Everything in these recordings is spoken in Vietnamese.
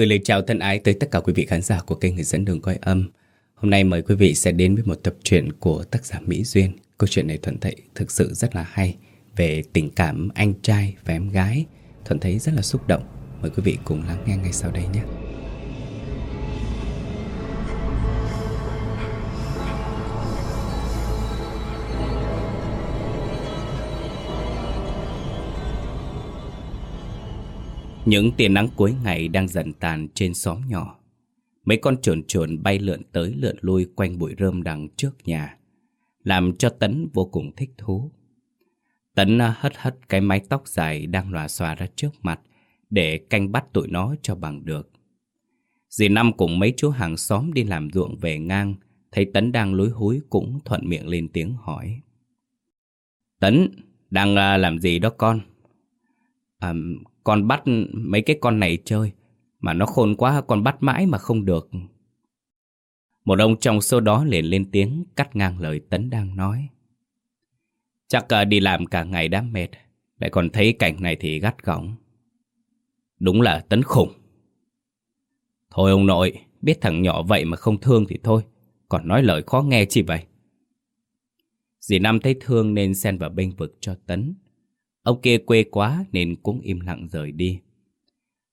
Gửi lời chào thân ái tới tất cả quý vị khán giả của kênh Người dẫn đường coi âm. Hôm nay mời quý vị sẽ đến với một tập truyện của tác giả Mỹ Duyên. Câu chuyện này Thuận thấy, thực sự rất là hay, về tình cảm anh trai và em gái. Thuận thấy rất là xúc động. Mời quý vị cùng lắng nghe ngay sau đây nhé. Những tia nắng cuối ngày đang dần tàn trên xóm nhỏ. Mấy con chuồn chuồn bay lượn tới lượn lui quanh bụi rơm đằng trước nhà, làm cho Tấn vô cùng thích thú. Tấn à, hất hất cái mái tóc dài đang lòa xòa ra trước mặt để canh bắt tụi nó cho bằng được. Dì Năm cùng mấy chú hàng xóm đi làm ruộng về ngang, thấy Tấn đang lối húi cũng thuận miệng lên tiếng hỏi. Tấn, đang à, làm gì đó con? À, con bắt mấy cái con này chơi, Mà nó khôn quá con bắt mãi mà không được. Một ông trong số đó liền lên tiếng Cắt ngang lời Tấn đang nói. Chắc ờ, đi làm cả ngày đã mệt, Lại còn thấy cảnh này thì gắt gỏng. Đúng là Tấn khủng. Thôi ông nội, Biết thằng nhỏ vậy mà không thương thì thôi, Còn nói lời khó nghe chi vậy? Dì Năm thấy thương nên xen vào bênh vực cho Tấn. Ông kia quê quá nên cũng im lặng rời đi.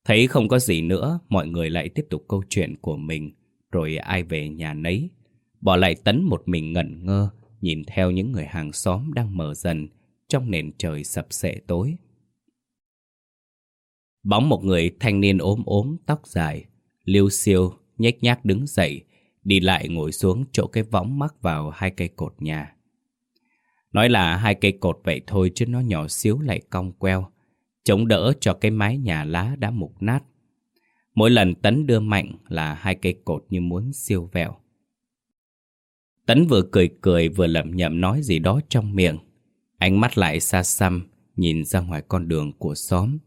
Thấy không có gì nữa, mọi người lại tiếp tục câu chuyện của mình, rồi ai về nhà nấy. Bỏ lại Tấn một mình ngẩn ngơ, nhìn theo những người hàng xóm đang mở dần trong nền trời sập sệ tối. Bóng một người thanh niên ốm ốm, tóc dài, liêu siêu, nhếch nhác đứng dậy, đi lại ngồi xuống chỗ cái võng mắc vào hai cây cột nhà. Nói là hai cây cột vậy thôi chứ nó nhỏ xíu lại cong queo, chống đỡ cho cái mái nhà lá đã mục nát. Mỗi lần Tấn đưa mạnh là hai cây cột như muốn siêu vẹo. Tấn vừa cười cười vừa lẩm nhẩm nói gì đó trong miệng. Ánh mắt lại xa xăm, nhìn ra ngoài con đường của xóm.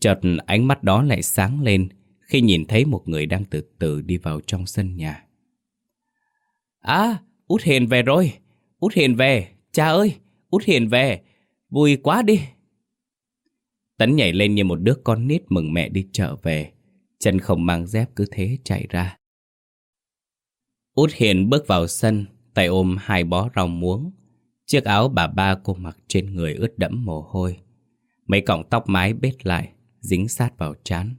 Chợt ánh mắt đó lại sáng lên khi nhìn thấy một người đang từ từ đi vào trong sân nhà. À, Út Hiền về rồi, Út Hiền về, Cha ơi, út hiền về, vui quá đi. Tấn nhảy lên như một đứa con nít mừng mẹ đi chợ về. Chân không mang dép cứ thế chạy ra. Út hiền bước vào sân, tay ôm hai bó rau muống. Chiếc áo bà ba cô mặc trên người ướt đẫm mồ hôi. Mấy cọng tóc mái bết lại, dính sát vào trán.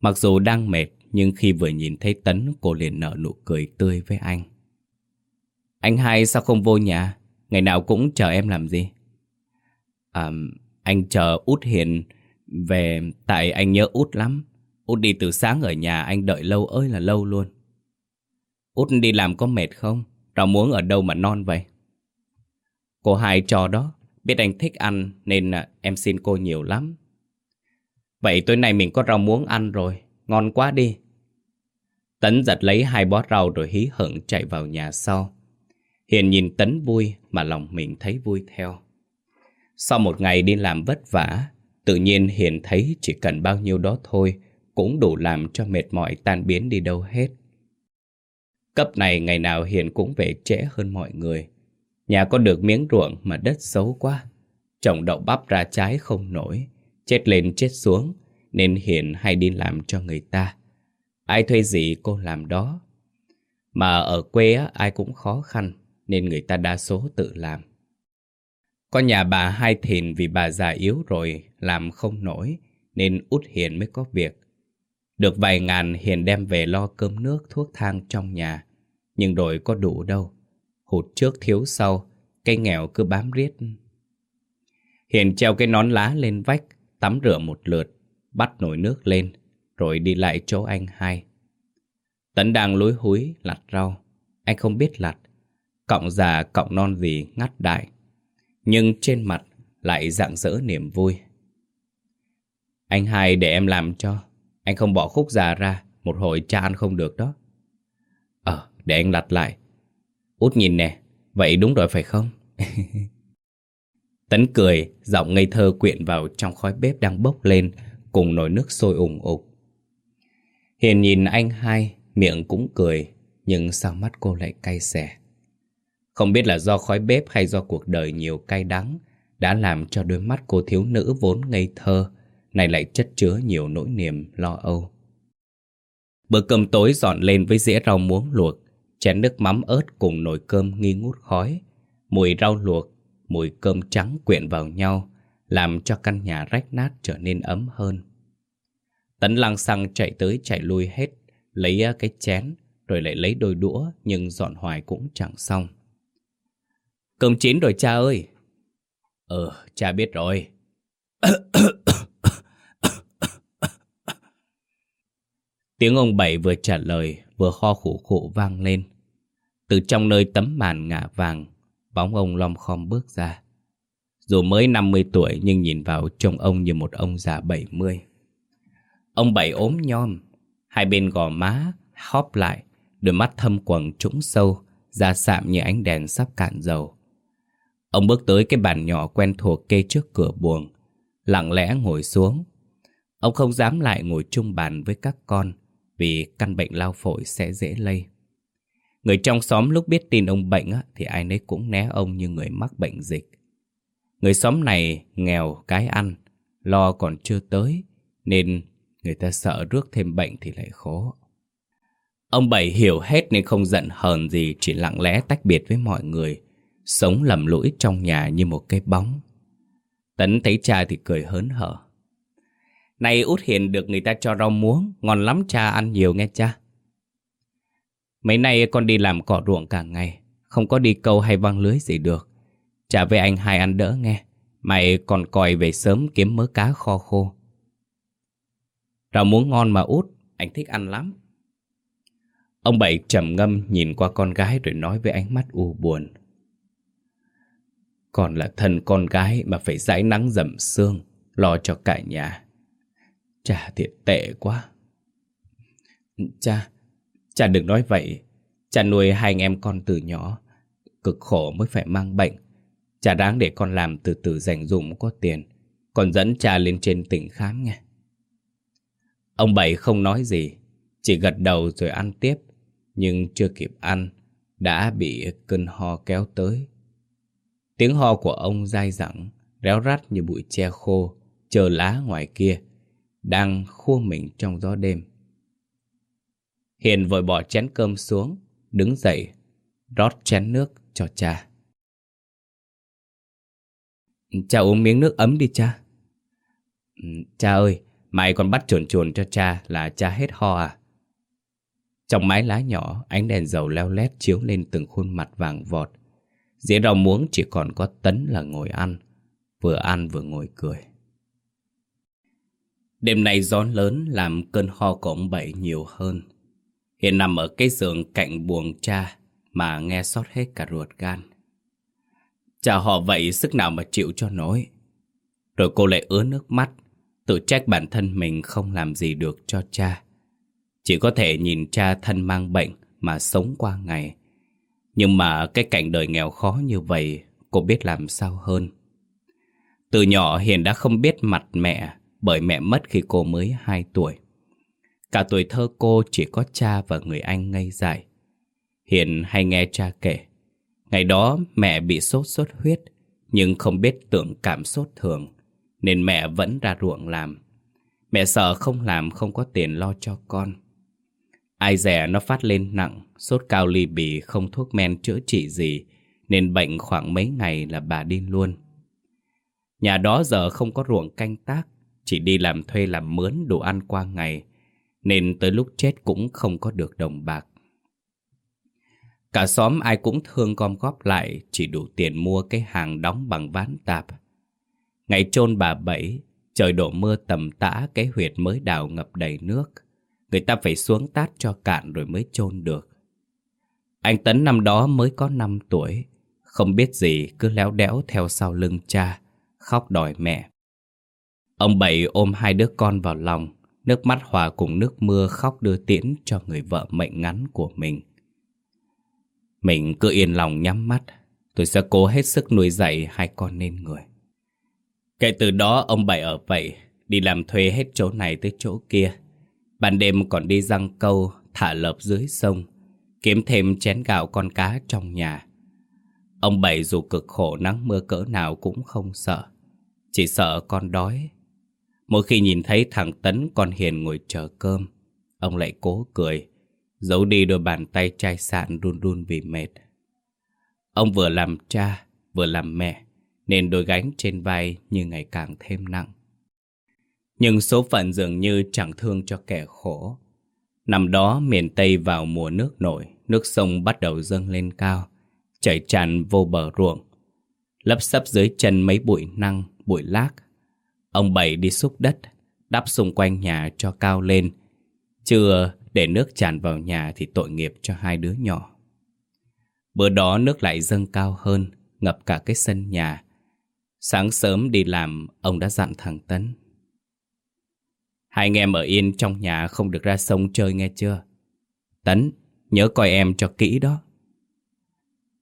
Mặc dù đang mệt, nhưng khi vừa nhìn thấy Tấn, cô liền nở nụ cười tươi với anh. Anh hai sao không vô nhà? Ngày nào cũng chờ em làm gì? À, anh chờ út Hiền về tại anh nhớ út lắm. Út đi từ sáng ở nhà anh đợi lâu ơi là lâu luôn. Út đi làm có mệt không? Rau muống ở đâu mà non vậy? Cô hai trò đó, biết anh thích ăn nên em xin cô nhiều lắm. Vậy tối nay mình có rau muống ăn rồi, ngon quá đi. Tấn giật lấy hai bó rau rồi hí hửng chạy vào nhà sau. Hiền nhìn Tấn vui mà lòng mình thấy vui theo. Sau một ngày đi làm vất vả, tự nhiên Hiền thấy chỉ cần bao nhiêu đó thôi cũng đủ làm cho mệt mỏi tan biến đi đâu hết. Cấp này ngày nào Hiền cũng về trễ hơn mọi người. Nhà có được miếng ruộng mà đất xấu quá. Trồng đậu bắp ra trái không nổi, chết lên chết xuống, nên Hiền hay đi làm cho người ta. Ai thuê gì cô làm đó. Mà ở quê ai cũng khó khăn nên người ta đa số tự làm. Có nhà bà hai thìn vì bà già yếu rồi, làm không nổi, nên út Hiền mới có việc. Được vài ngàn Hiền đem về lo cơm nước thuốc thang trong nhà, nhưng rồi có đủ đâu. Hụt trước thiếu sau, cây nghèo cứ bám riết. Hiền treo cái nón lá lên vách, tắm rửa một lượt, bắt nồi nước lên, rồi đi lại chỗ anh hai. Tấn đang lối húi lặt rau, anh không biết lặt, Cọng già cọng non gì ngắt đại, Nhưng trên mặt lại rạng rỡ niềm vui. Anh hai để em làm cho, Anh không bỏ khúc già ra, Một hồi cha ăn không được đó. Ờ để anh lặt lại. Út nhìn nè, Vậy đúng rồi phải không? Tấn cười, Giọng ngây thơ quyện vào trong khói bếp đang bốc lên, Cùng nồi nước sôi ủng ục. Hiền nhìn anh hai, Miệng cũng cười, Nhưng sao mắt cô lại cay xè không biết là do khói bếp hay do cuộc đời nhiều cay đắng đã làm cho đôi mắt cô thiếu nữ vốn ngây thơ này lại chất chứa nhiều nỗi niềm lo âu. Bữa cơm tối dọn lên với dĩa rau muống luộc, chén nước mắm ớt cùng nồi cơm nghi ngút khói. Mùi rau luộc, mùi cơm trắng quyện vào nhau, làm cho căn nhà rách nát trở nên ấm hơn. Tấn lăng xăng chạy tới chạy lui hết, lấy à, cái chén, rồi lại lấy đôi đũa, nhưng dọn hoài cũng chẳng xong. Cơm chín rồi cha ơi. Ừ, cha biết rồi. Tiếng ông Bảy vừa trả lời, vừa kho khủ khụ vang lên. Từ trong nơi tấm màn ngả vàng, bóng ông lom khom bước ra. Dù mới 50 tuổi nhưng nhìn vào trông ông như một ông già 70. Ông Bảy ốm nhom, hai bên gò má hóp lại, đôi mắt thâm quầng trũng sâu, da sạm như ánh đèn sắp cạn dầu. Ông bước tới cái bàn nhỏ quen thuộc kê trước cửa buồng, lặng lẽ ngồi xuống. Ông không dám lại ngồi chung bàn với các con, vì căn bệnh lao phổi sẽ dễ lây. Người trong xóm lúc biết tin ông bệnh á, thì ai nấy cũng né ông như người mắc bệnh dịch. Người xóm này nghèo cái ăn, lo còn chưa tới, nên người ta sợ rước thêm bệnh thì lại khó. Ông Bảy hiểu hết nên không giận hờn gì, chỉ lặng lẽ tách biệt với mọi người, sống lầm lũi trong nhà như một cái bóng. Tấn thấy cha thì cười hớn hở. Này út hiền được người ta cho rau muống, ngon lắm cha ăn nhiều nghe cha. Mấy nay con đi làm cỏ ruộng cả ngày, không có đi câu hay văng lưới gì được. Cha với anh hai ăn đỡ nghe, mày còn còi về sớm kiếm mớ cá kho khô. Rau muống ngon mà út, anh thích ăn lắm. Ông Bảy trầm ngâm nhìn qua con gái rồi nói với ánh mắt u buồn. Còn là thân con gái mà phải dãi nắng dầm xương, lo cho cả nhà. cha thiệt tệ quá. Cha, cha đừng nói vậy. Cha nuôi hai anh em con từ nhỏ. Cực khổ mới phải mang bệnh. Cha đáng để con làm từ từ dành dụng có tiền. Còn dẫn cha lên trên tỉnh khám nghe. Ông Bảy không nói gì. Chỉ gật đầu rồi ăn tiếp. Nhưng chưa kịp ăn. Đã bị cơn ho kéo tới. Tiếng ho của ông dai dẳng, réo rắt như bụi tre khô, chờ lá ngoài kia đang khua mình trong gió đêm. Hiền vội bỏ chén cơm xuống, đứng dậy, rót chén nước cho cha. Cha uống miếng nước ấm đi cha. Cha ơi, mày còn bắt chuồn chuồn cho cha là cha hết ho à? Trong mái lá nhỏ, ánh đèn dầu leo lét chiếu lên từng khuôn mặt vàng vọt. Dĩa rau muống chỉ còn có tấn là ngồi ăn, vừa ăn vừa ngồi cười. Đêm nay gió lớn làm cơn ho của ông Bảy nhiều hơn. Hiện nằm ở cái giường cạnh buồng cha mà nghe sót hết cả ruột gan. Cha họ vậy sức nào mà chịu cho nổi. Rồi cô lại ứa nước mắt, tự trách bản thân mình không làm gì được cho cha. Chỉ có thể nhìn cha thân mang bệnh mà sống qua ngày. Nhưng mà cái cảnh đời nghèo khó như vậy, cô biết làm sao hơn. Từ nhỏ Hiền đã không biết mặt mẹ bởi mẹ mất khi cô mới 2 tuổi. Cả tuổi thơ cô chỉ có cha và người anh ngây dại. Hiền hay nghe cha kể. Ngày đó mẹ bị sốt xuất huyết, nhưng không biết tưởng cảm sốt thường, nên mẹ vẫn ra ruộng làm. Mẹ sợ không làm không có tiền lo cho con. Ai dè nó phát lên nặng, sốt cao ly bì không thuốc men chữa trị gì, nên bệnh khoảng mấy ngày là bà đi luôn. Nhà đó giờ không có ruộng canh tác, chỉ đi làm thuê làm mướn đồ ăn qua ngày, nên tới lúc chết cũng không có được đồng bạc. Cả xóm ai cũng thương gom góp lại chỉ đủ tiền mua cái hàng đóng bằng ván tạp. Ngày chôn bà Bảy, trời đổ mưa tầm tã cái huyệt mới đào ngập đầy nước. Người ta phải xuống tát cho cạn rồi mới chôn được. Anh Tấn năm đó mới có 5 tuổi, không biết gì cứ léo đéo theo sau lưng cha, khóc đòi mẹ. Ông Bảy ôm hai đứa con vào lòng, nước mắt hòa cùng nước mưa khóc đưa tiễn cho người vợ mệnh ngắn của mình. Mình cứ yên lòng nhắm mắt, tôi sẽ cố hết sức nuôi dạy hai con nên người. Kể từ đó ông Bảy ở vậy, đi làm thuê hết chỗ này tới chỗ kia. Ban đêm còn đi răng câu, thả lợp dưới sông, kiếm thêm chén gạo con cá trong nhà. Ông Bảy dù cực khổ nắng mưa cỡ nào cũng không sợ. Chỉ sợ con đói Mỗi khi nhìn thấy thằng Tấn con Hiền ngồi chờ cơm, Ông lại cố cười Giấu đi đôi bàn tay chai sạn run run vì mệt Ông vừa làm cha Vừa làm mẹ Nên đôi gánh trên vai như ngày càng thêm nặng nhưng số phận dường như chẳng thương cho kẻ khổ. Năm đó miền Tây vào mùa nước nổi Nước sông bắt đầu dâng lên cao Chảy tràn vô bờ ruộng. Lấp sấp dưới chân mấy bụi năng, bụi lác Ông Bảy đi xúc đất Đắp xung quanh nhà cho cao lên. Chưa để nước tràn vào nhà Thì tội nghiệp cho hai đứa nhỏ. Bữa đó nước lại dâng cao hơn Ngập cả cái sân nhà. Sáng sớm đi làm Ông đã dặn thằng Tấn Hai anh em ở yên trong nhà Không được ra sông chơi nghe chưa? Tấn, Nhớ coi em cho kỹ đó.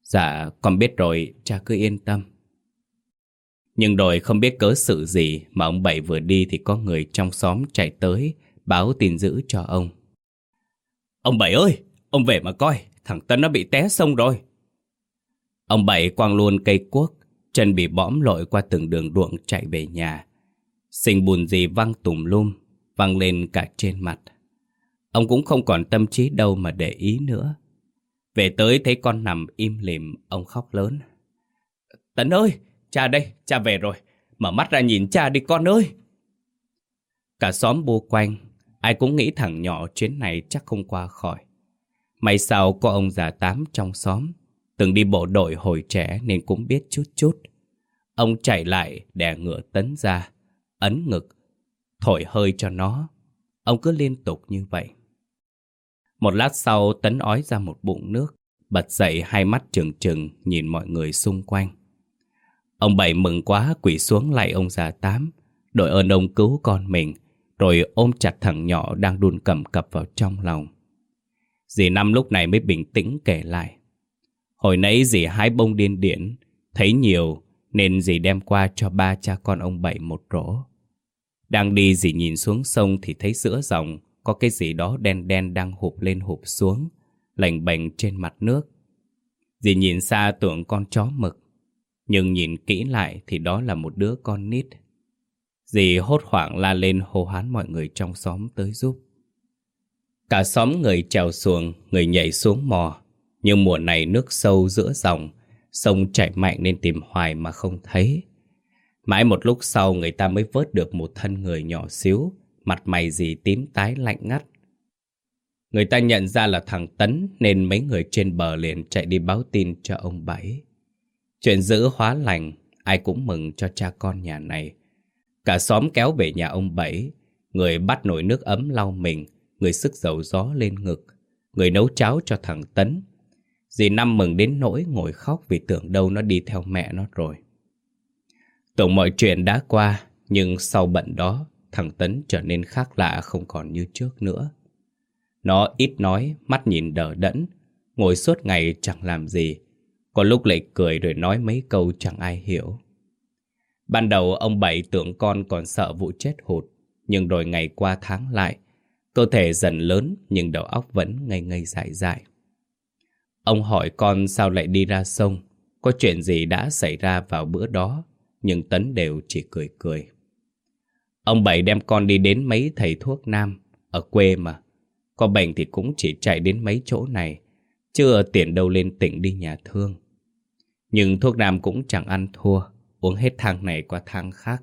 Dạ con biết rồi, Cha cứ yên tâm. Nhưng rồi không biết cớ sự gì Mà ông Bảy vừa đi Thì có người trong xóm chạy tới, Báo tin dữ cho ông. Ông Bảy ơi, Ông về mà coi, Thằng Tân nó bị té sông rồi. Ông Bảy quăng luôn cây cuốc, Chân bị bõm lội qua từng đường ruộng chạy về nhà. Sinh bùn gì văng tùm lum. Văng lên cả trên mặt. Ông cũng không còn tâm trí đâu mà để ý nữa. Về tới thấy con nằm im lìm Ông khóc lớn. Tấn ơi, cha đây, cha về rồi. Mở mắt ra nhìn cha đi con ơi. Cả xóm bô quanh Ai cũng nghĩ thằng nhỏ chuyến này chắc không qua khỏi. May sao có ông già tám trong xóm Từng đi bộ đội hồi trẻ nên cũng biết chút chút. Ông chạy lại đè ngựa tấn ra Ấn ngực Thổi hơi cho nó. Ông cứ liên tục như vậy. Một lát sau, tấn ói ra một bụng nước, Bật dậy hai mắt trừng trừng Nhìn mọi người xung quanh. Ông Bảy mừng quá quỷ xuống lại ông già tám, Đội ơn ông cứu con mình, Rồi ôm chặt thằng nhỏ đang đun cầm cập vào trong lòng. Dì Năm lúc này mới bình tĩnh kể lại. Hồi nãy dì hái bông điên điển, Thấy nhiều, Nên dì đem qua cho ba cha con ông Bảy một rổ. Đang đi dì nhìn xuống sông Thì thấy giữa dòng Có cái gì đó đen đen đang hụp lên hụp xuống Lành bềnh trên mặt nước Dì nhìn xa tưởng con chó mực Nhưng nhìn kỹ lại Thì đó là một đứa con nít Dì hốt hoảng la lên hô hoán mọi người trong xóm tới giúp Cả xóm người trèo xuồng, người nhảy xuống mò. Nhưng mùa này nước sâu giữa dòng, sông chảy mạnh nên tìm hoài mà không thấy. Mãi một lúc sau người ta mới vớt được một thân người nhỏ xíu, mặt mày gì tím tái lạnh ngắt. Người ta nhận ra là thằng Tấn nên mấy người trên bờ liền chạy đi báo tin cho ông Bảy. Chuyện giữ hóa lành, ai cũng mừng cho cha con nhà này. Cả xóm kéo về nhà ông Bảy, người bắt nồi nước ấm lau mình, người sức dầu gió lên ngực, người nấu cháo cho thằng Tấn. Dì Năm mừng đến nỗi ngồi khóc vì tưởng đâu nó đi theo mẹ nó rồi. Tổng mọi chuyện đã qua, nhưng sau bận đó, thằng Tấn trở nên khác lạ không còn như trước nữa. Nó ít nói, mắt nhìn đờ đẫn, ngồi suốt ngày chẳng làm gì. Có lúc lại cười rồi nói mấy câu chẳng ai hiểu. Ban đầu ông Bảy tưởng con còn sợ vụ chết hụt, nhưng rồi ngày qua tháng lại, Cơ thể dần lớn nhưng đầu óc vẫn ngây ngây dại dại. Ông hỏi con sao lại đi ra sông, có chuyện gì đã xảy ra vào bữa đó, nhưng Tấn đều chỉ cười cười. Ông Bảy đem con đi đến mấy thầy thuốc nam, ở quê mà. Có bệnh thì cũng chỉ chạy đến mấy chỗ này, chưa tiền đâu lên tỉnh đi nhà thương. Nhưng thuốc nam cũng chẳng ăn thua, uống hết thang này qua thang khác,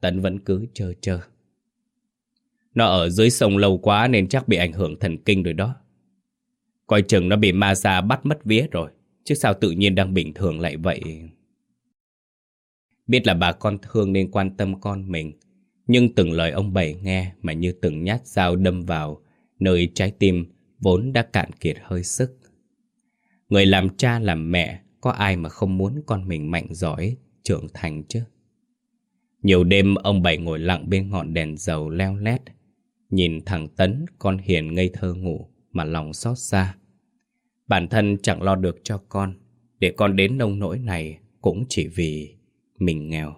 Tấn vẫn cứ chờ chờ. Nó ở dưới sông lâu quá nên chắc bị ảnh hưởng thần kinh rồi đó. Coi chừng nó bị ma già bắt mất vía rồi. Chứ sao tự nhiên đang bình thường lại vậy? Biết là bà con thương nên quan tâm con mình. Nhưng từng lời ông Bảy nghe mà như từng nhát dao đâm vào nơi trái tim vốn đã cạn kiệt hơi sức. Người làm cha làm mẹ có ai mà không muốn con mình mạnh giỏi, trưởng thành chứ? Nhiều đêm ông Bảy ngồi lặng bên ngọn đèn dầu leo lét Nhìn thằng Tấn con hiền ngây thơ ngủ Mà lòng xót xa Bản thân chẳng lo được cho con Để con đến nông nỗi này Cũng chỉ vì mình nghèo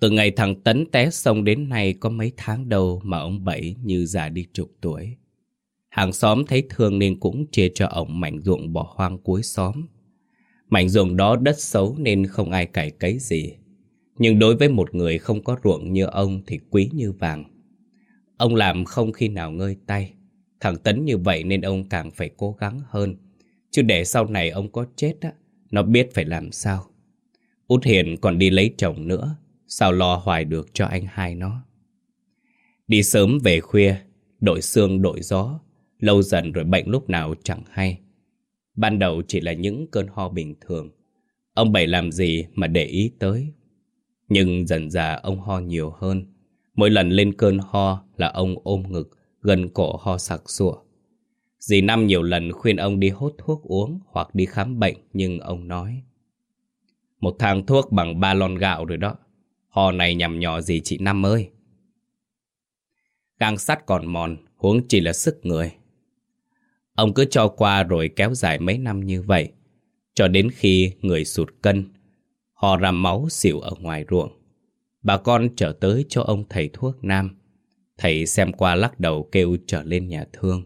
Từ ngày thằng Tấn té sông đến nay Có mấy tháng đầu mà ông Bảy như già đi chục tuổi Hàng xóm thấy thương nên cũng chia cho ông mảnh ruộng bỏ hoang cuối xóm Mảnh ruộng đó đất xấu nên không ai cải cấy gì Nhưng đối với một người không có ruộng như ông thì quý như vàng Ông làm không khi nào ngơi tay. Thằng Tấn như vậy nên ông càng phải cố gắng hơn. Chứ để sau này ông có chết á, nó biết phải làm sao. Út Hiền còn đi lấy chồng nữa, sao lo hoài được cho anh hai nó. Đi sớm về khuya, đội xương đội gió, lâu dần rồi bệnh lúc nào chẳng hay. Ban đầu chỉ là những cơn ho bình thường. Ông Bảy làm gì mà để ý tới. Nhưng dần dà ông ho nhiều hơn. Mỗi lần lên cơn ho là ông ôm ngực, gần cổ ho sặc sụa. Dì Năm nhiều lần khuyên ông đi hốt thuốc uống hoặc đi khám bệnh nhưng ông nói. Một thang thuốc bằng ba lon gạo rồi đó. Hò này nhằm nhỏ gì chị Năm ơi. Gang sắt còn mòn, huống chỉ là sức người. Ông cứ cho qua rồi kéo dài mấy năm như vậy, cho đến khi người sụt cân, họ ra máu xỉu ở ngoài ruộng. Bà con trở tới cho ông thầy thuốc nam. Thầy xem qua lắc đầu kêu trở lên nhà thương.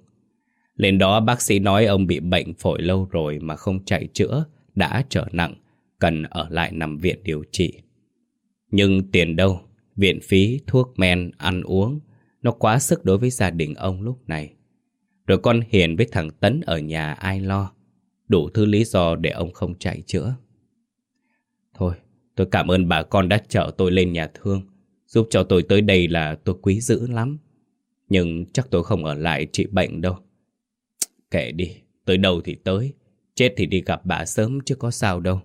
Lên đó bác sĩ nói ông bị bệnh phổi lâu rồi mà không chạy chữa, đã trở nặng, cần ở lại nằm viện điều trị. Nhưng tiền đâu, viện phí, thuốc men, ăn uống, nó quá sức đối với gia đình ông lúc này. Rồi con Hiền với thằng Tấn ở nhà ai lo, đủ thứ lý do để ông không chạy chữa. Thôi, tôi cảm ơn bà con đã chở tôi lên nhà thương, giúp cho tôi tới đây là tôi quý dữ lắm. Nhưng chắc tôi không ở lại trị bệnh đâu. Kệ đi, tới đâu thì tới, chết thì đi gặp bà sớm chứ có sao đâu.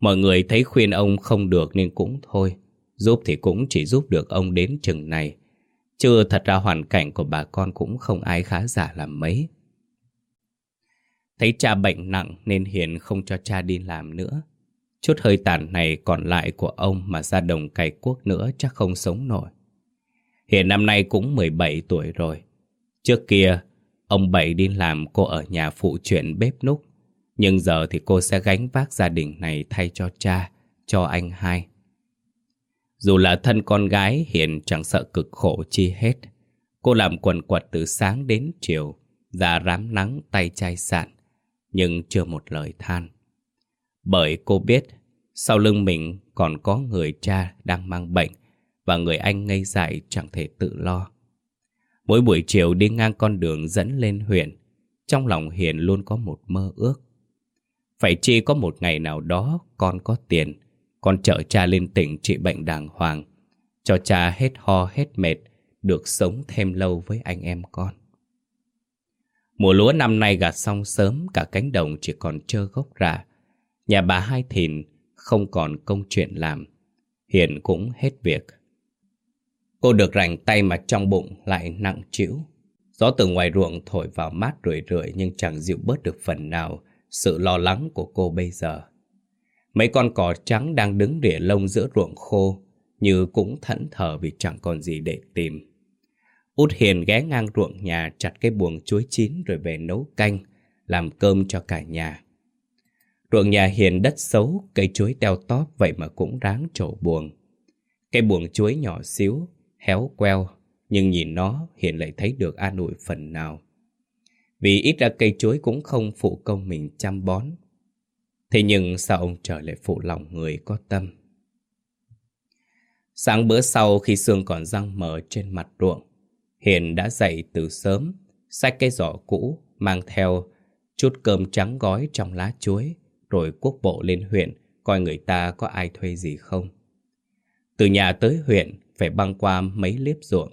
Mọi người thấy khuyên ông không được nên cũng thôi, giúp thì cũng chỉ giúp được ông đến chừng này. Chứ thật ra hoàn cảnh của bà con cũng không ai khá giả làm mấy. Thấy cha bệnh nặng nên Hiền không cho cha đi làm nữa. Chút hơi tàn này còn lại của ông mà ra đồng cày cuốc nữa chắc không sống nổi. Hiền năm nay cũng 17 tuổi rồi. Trước kia, ông Bảy đi làm cô ở nhà phụ chuyện bếp núc. Nhưng giờ thì cô sẽ gánh vác gia đình này thay cho cha, cho anh hai. Dù là thân con gái Hiền chẳng sợ cực khổ chi hết. Cô làm quần quật từ sáng đến chiều, da rám nắng tay chai sạn, nhưng chưa một lời than. Bởi cô biết, sau lưng mình còn có người cha đang mang bệnh và người anh ngây dại chẳng thể tự lo. Mỗi buổi chiều đi ngang con đường dẫn lên huyện, trong lòng Hiền luôn có một mơ ước. Phải chi có một ngày nào đó con có tiền, con chở cha lên tỉnh trị bệnh đàng hoàng, cho cha hết ho hết mệt, được sống thêm lâu với anh em con. Mùa lúa năm nay gặt xong sớm, cả cánh đồng chỉ còn trơ gốc rạ. Nhà bà Hai Thìn không còn công chuyện làm, hiền cũng hết việc. Cô được rảnh tay mà trong bụng lại nặng trĩu. Gió từ ngoài ruộng thổi vào mát rượi rượi nhưng chẳng dịu bớt được phần nào sự lo lắng của cô bây giờ. Mấy con cỏ trắng đang đứng rỉa lông giữa ruộng khô, như cũng thẫn thờ vì chẳng còn gì để tìm. Út Hiền ghé ngang ruộng nhà chặt cái buồng chuối chín rồi về nấu canh, làm cơm cho cả nhà. Ruộng nhà Hiền đất xấu, cây chuối teo tóp vậy mà cũng ráng trổ buồng. Cây buồng chuối nhỏ xíu, héo queo, nhưng nhìn nó Hiền lại thấy được an ủi phần nào. Vì ít ra cây chuối cũng không phụ công mình chăm bón Thế nhưng sao ông trời lại phụ lòng người có tâm? Sáng bữa sau khi sương còn răng mờ trên mặt ruộng, Hiền đã dậy từ sớm, xách cái giỏ cũ, mang theo chút cơm trắng gói trong lá chuối, rồi quốc bộ lên huyện, coi người ta có ai thuê gì không. Từ nhà tới huyện, phải băng qua mấy liếp ruộng,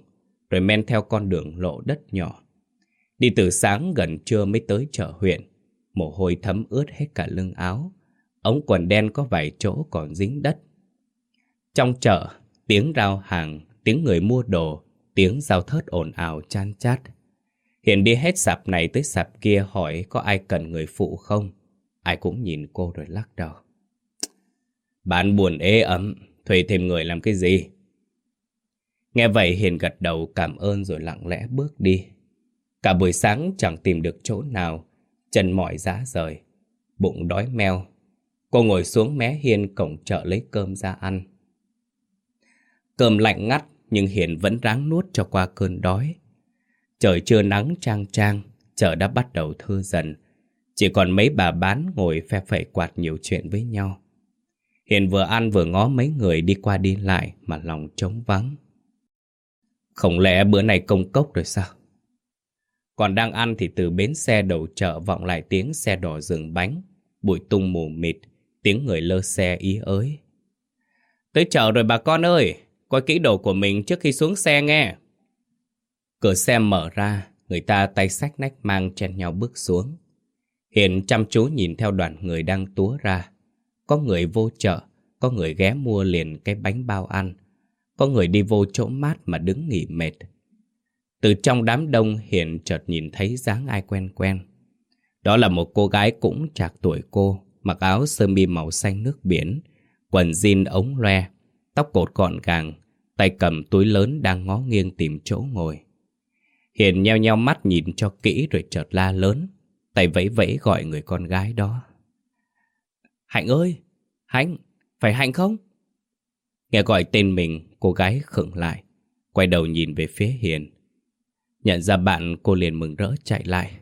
rồi men theo con đường lộ đất nhỏ. Đi từ sáng gần trưa mới tới chợ huyện, Mồ hôi thấm ướt hết cả lưng áo. Ống quần đen có vài chỗ còn dính đất. Trong chợ Tiếng rao hàng Tiếng người mua đồ Tiếng giao thớt ồn ào chan chát. Hiện đi hết sạp này tới sạp kia hỏi có ai cần người phụ không? Ai cũng nhìn cô rồi lắc đầu. Bạn buồn ế ấm Thuê thêm người làm cái gì? Nghe vậy Hiền gật đầu cảm ơn rồi lặng lẽ bước đi. Cả buổi sáng chẳng tìm được chỗ nào Chân mỏi giá rời, bụng đói meo. Cô ngồi xuống mé hiên cổng chợ lấy cơm ra ăn. Cơm lạnh ngắt nhưng Hiền vẫn ráng nuốt cho qua cơn đói. Trời chưa nắng trang trang, chợ đã bắt đầu thư dần. Chỉ còn mấy bà bán ngồi phe phẩy quạt nhiều chuyện với nhau. Hiền vừa ăn vừa ngó mấy người đi qua đi lại mà lòng trống vắng. Không lẽ bữa này công cốc rồi sao? Còn đang ăn thì từ bến xe đầu chợ vọng lại tiếng xe đỏ dừng bánh, bụi tung mù mịt, tiếng người lơ xe ý ới. Tới chợ rồi bà con ơi, coi kỹ đồ của mình trước khi xuống xe nghe. Cửa xe mở ra, người ta tay sách nách mang chen nhau bước xuống. Hiền chăm chú nhìn theo đoàn người đang túa ra. Có người vô chợ, có người ghé mua liền cái bánh bao ăn, có người đi vô chỗ mát mà đứng nghỉ mệt. Từ trong đám đông Hiền chợt nhìn thấy dáng ai quen quen. Đó là một cô gái cũng chạc tuổi cô, mặc áo sơ mi màu xanh nước biển, quần jean ống loe, tóc cột gọn gàng, tay cầm túi lớn đang ngó nghiêng tìm chỗ ngồi. Hiền nheo nheo mắt nhìn cho kỹ rồi chợt la lớn, tay vẫy vẫy gọi người con gái đó. Hạnh ơi! Hạnh! Phải Hạnh không? Nghe gọi tên mình, cô gái khựng lại, quay đầu nhìn về phía Hiền. Nhận ra bạn, cô liền mừng rỡ chạy lại.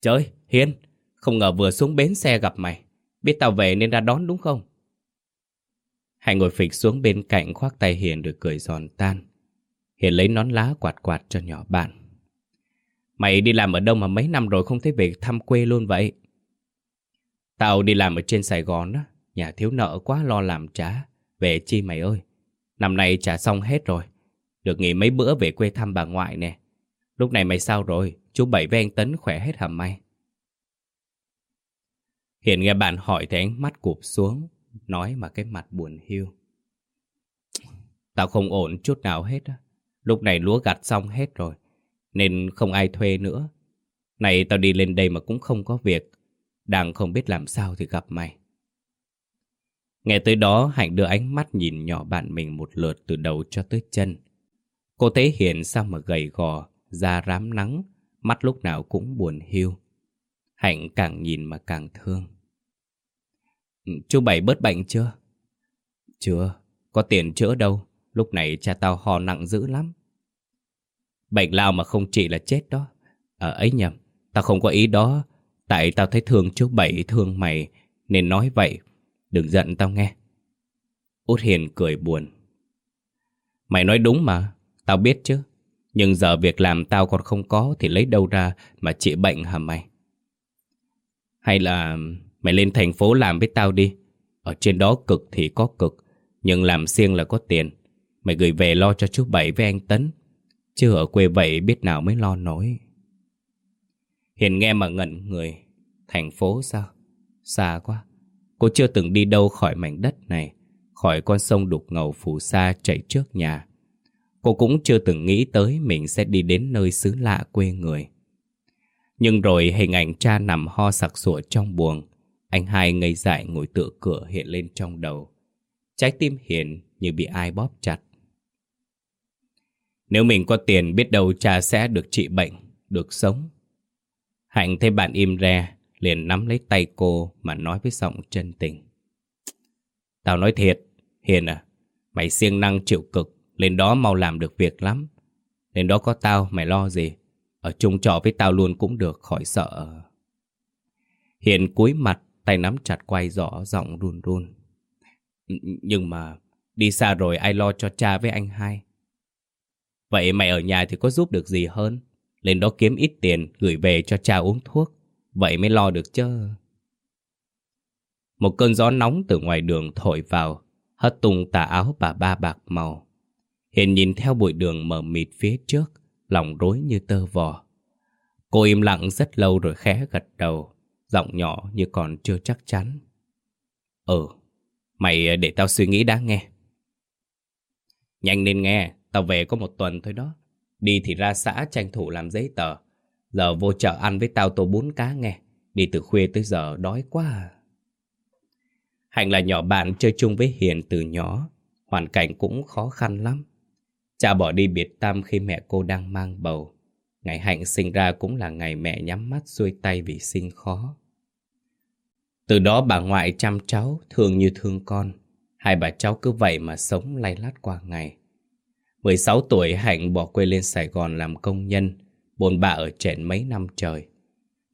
Trời, Hiền, không ngờ vừa xuống bến xe gặp mày. Biết tao về nên ra đón đúng không? Hạnh ngồi phịch xuống bên cạnh khoác tay Hiền rồi cười giòn tan. Hiền lấy nón lá quạt quạt cho nhỏ bạn. Mày đi làm ở đâu mà mấy năm rồi không thấy về thăm quê luôn vậy? Tao đi làm ở trên Sài Gòn á, nhà thiếu nợ quá lo làm trả. Về chi mày ơi, năm nay trả xong hết rồi. Được nghỉ mấy bữa về quê thăm bà ngoại nè. Lúc này mày sao rồi? Chú Bảy với anh Tấn khỏe hết hả mày? Hiện nghe bạn hỏi thì ánh mắt cụp xuống, nói mà cái mặt buồn hiu. Tao không ổn chút nào hết á. Lúc này lúa gặt xong hết rồi, nên không ai thuê nữa. Này tao đi lên đây mà cũng không có việc, đang không biết làm sao thì gặp mày. Nghe tới đó Hạnh đưa ánh mắt nhìn nhỏ bạn mình một lượt từ đầu cho tới chân. Cô thấy Hiền sao mà gầy gò, da rám nắng, mắt lúc nào cũng buồn hiu. Hạnh càng nhìn mà càng thương. Ừ, chú Bảy bớt bệnh chưa? Chưa, có tiền chữa đâu. Lúc này cha tao ho nặng dữ lắm. Bệnh lao mà không trị là chết đó. Ở ấy nhầm, tao không có ý đó. Tại tao thấy thương chú Bảy thương mày, nên nói vậy. Đừng giận tao nghe. Út Hiền cười buồn. Mày nói đúng mà, tao biết chứ. Nhưng giờ việc làm tao còn không có thì lấy đâu ra mà trị bệnh hả mày? Hay là mày lên thành phố làm với tao đi. Ở trên đó cực thì có cực, nhưng làm siêng là có tiền. Mày gửi về lo cho chú Bảy với anh Tấn. Chứ ở quê vậy biết nào mới lo nổi. Hiền nghe mà ngẩn người. Thành phố sao? Xa quá. Cô chưa từng đi đâu khỏi mảnh đất này, khỏi con sông đục ngầu phù sa chảy trước nhà. Cô cũng chưa từng nghĩ tới mình sẽ đi đến nơi xứ lạ quê người. Nhưng rồi hình ảnh cha nằm ho sặc sụa trong buồng, anh hai ngây dại ngồi tựa cửa hiện lên trong đầu. Trái tim Hiền như bị ai bóp chặt. Nếu mình có tiền biết đâu cha sẽ được trị bệnh, được sống. Hạnh thấy bạn im re, liền nắm lấy tay cô mà nói với giọng chân tình. Tao nói thiệt, Hiền à, mày siêng năng chịu cực, lên đó mau làm được việc lắm. Lên đó có tao, mày lo gì? Ở chung trọ với tao luôn cũng được, khỏi sợ. Hiền cúi mặt, tay nắm chặt quay rõ, giọng run run. Nhưng mà, đi xa rồi ai lo cho cha với anh hai? Vậy mày ở nhà thì có giúp được gì hơn? Lên đó kiếm ít tiền, gửi về cho cha uống thuốc. Vậy mới lo được chứ. Một cơn gió nóng từ ngoài đường thổi vào, hất tung tà áo bà ba bạc màu. Hiền nhìn theo bụi đường mờ mịt phía trước, lòng rối như tơ vò. Cô im lặng rất lâu rồi khẽ gật đầu, giọng nhỏ như còn chưa chắc chắn. Ừ, mày để tao suy nghĩ đã nghe. Nhanh lên nghe, tao về có một tuần thôi đó. Đi thì ra xã tranh thủ làm giấy tờ. Giờ vô chợ ăn với tao tô bún cá nghe. Đi từ khuya tới giờ đói quá à. Hạnh là nhỏ bạn chơi chung với Hiền từ nhỏ. Hoàn cảnh cũng khó khăn lắm. Cha bỏ đi biệt tâm khi mẹ cô đang mang bầu. Ngày Hạnh sinh ra cũng là ngày mẹ nhắm mắt xuôi tay vì sinh khó. Từ đó bà ngoại chăm cháu, thương như thương con. Hai bà cháu cứ vậy mà sống lay lát qua ngày. 16 tuổi Hạnh bỏ quê lên Sài Gòn làm công nhân, bồn bà ở trển mấy năm trời.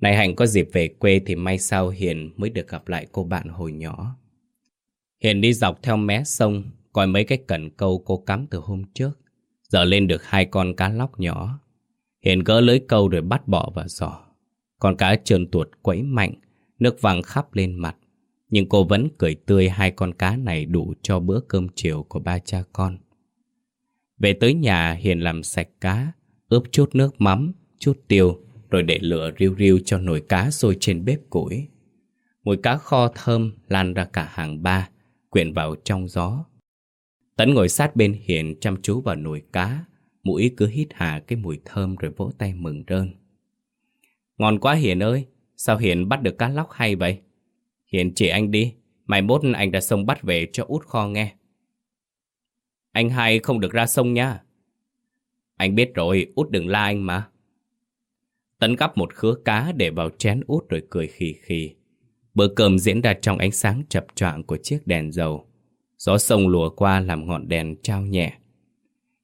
Này Hạnh có dịp về quê thì may sao Hiền mới được gặp lại cô bạn hồi nhỏ. Hiền đi dọc theo mé sông, coi mấy cái cần câu cô cắm từ hôm trước. Giờ lên được hai con cá lóc nhỏ. Hiền gỡ lưới câu rồi bắt bỏ vào giỏ. Con cá trơn tuột quẫy mạnh, nước văng khắp lên mặt. Nhưng cô vẫn cười tươi hai con cá này đủ cho bữa cơm chiều của ba cha con. Về tới nhà Hiền làm sạch cá, ướp chút nước mắm, chút tiêu, rồi để lửa riu riu cho nồi cá sôi trên bếp củi. Mùi cá kho thơm lan ra cả hàng ba, quyện vào trong gió. Tấn ngồi sát bên Hiền chăm chú vào nồi cá, mũi cứ hít hà cái mùi thơm rồi vỗ tay mừng rơn. Ngon quá Hiền ơi, sao Hiền bắt được cá lóc hay vậy? Hiền chỉ anh đi, mai mốt anh ra sông bắt về cho út kho nghe. Anh hai không được ra sông nha. Anh biết rồi, út đừng la anh mà. Tấn gắp một khứa cá để vào chén út rồi cười khì khì. Bữa cơm diễn ra trong ánh sáng chập choạng của chiếc đèn dầu. Gió sông lùa qua làm ngọn đèn trao nhẹ.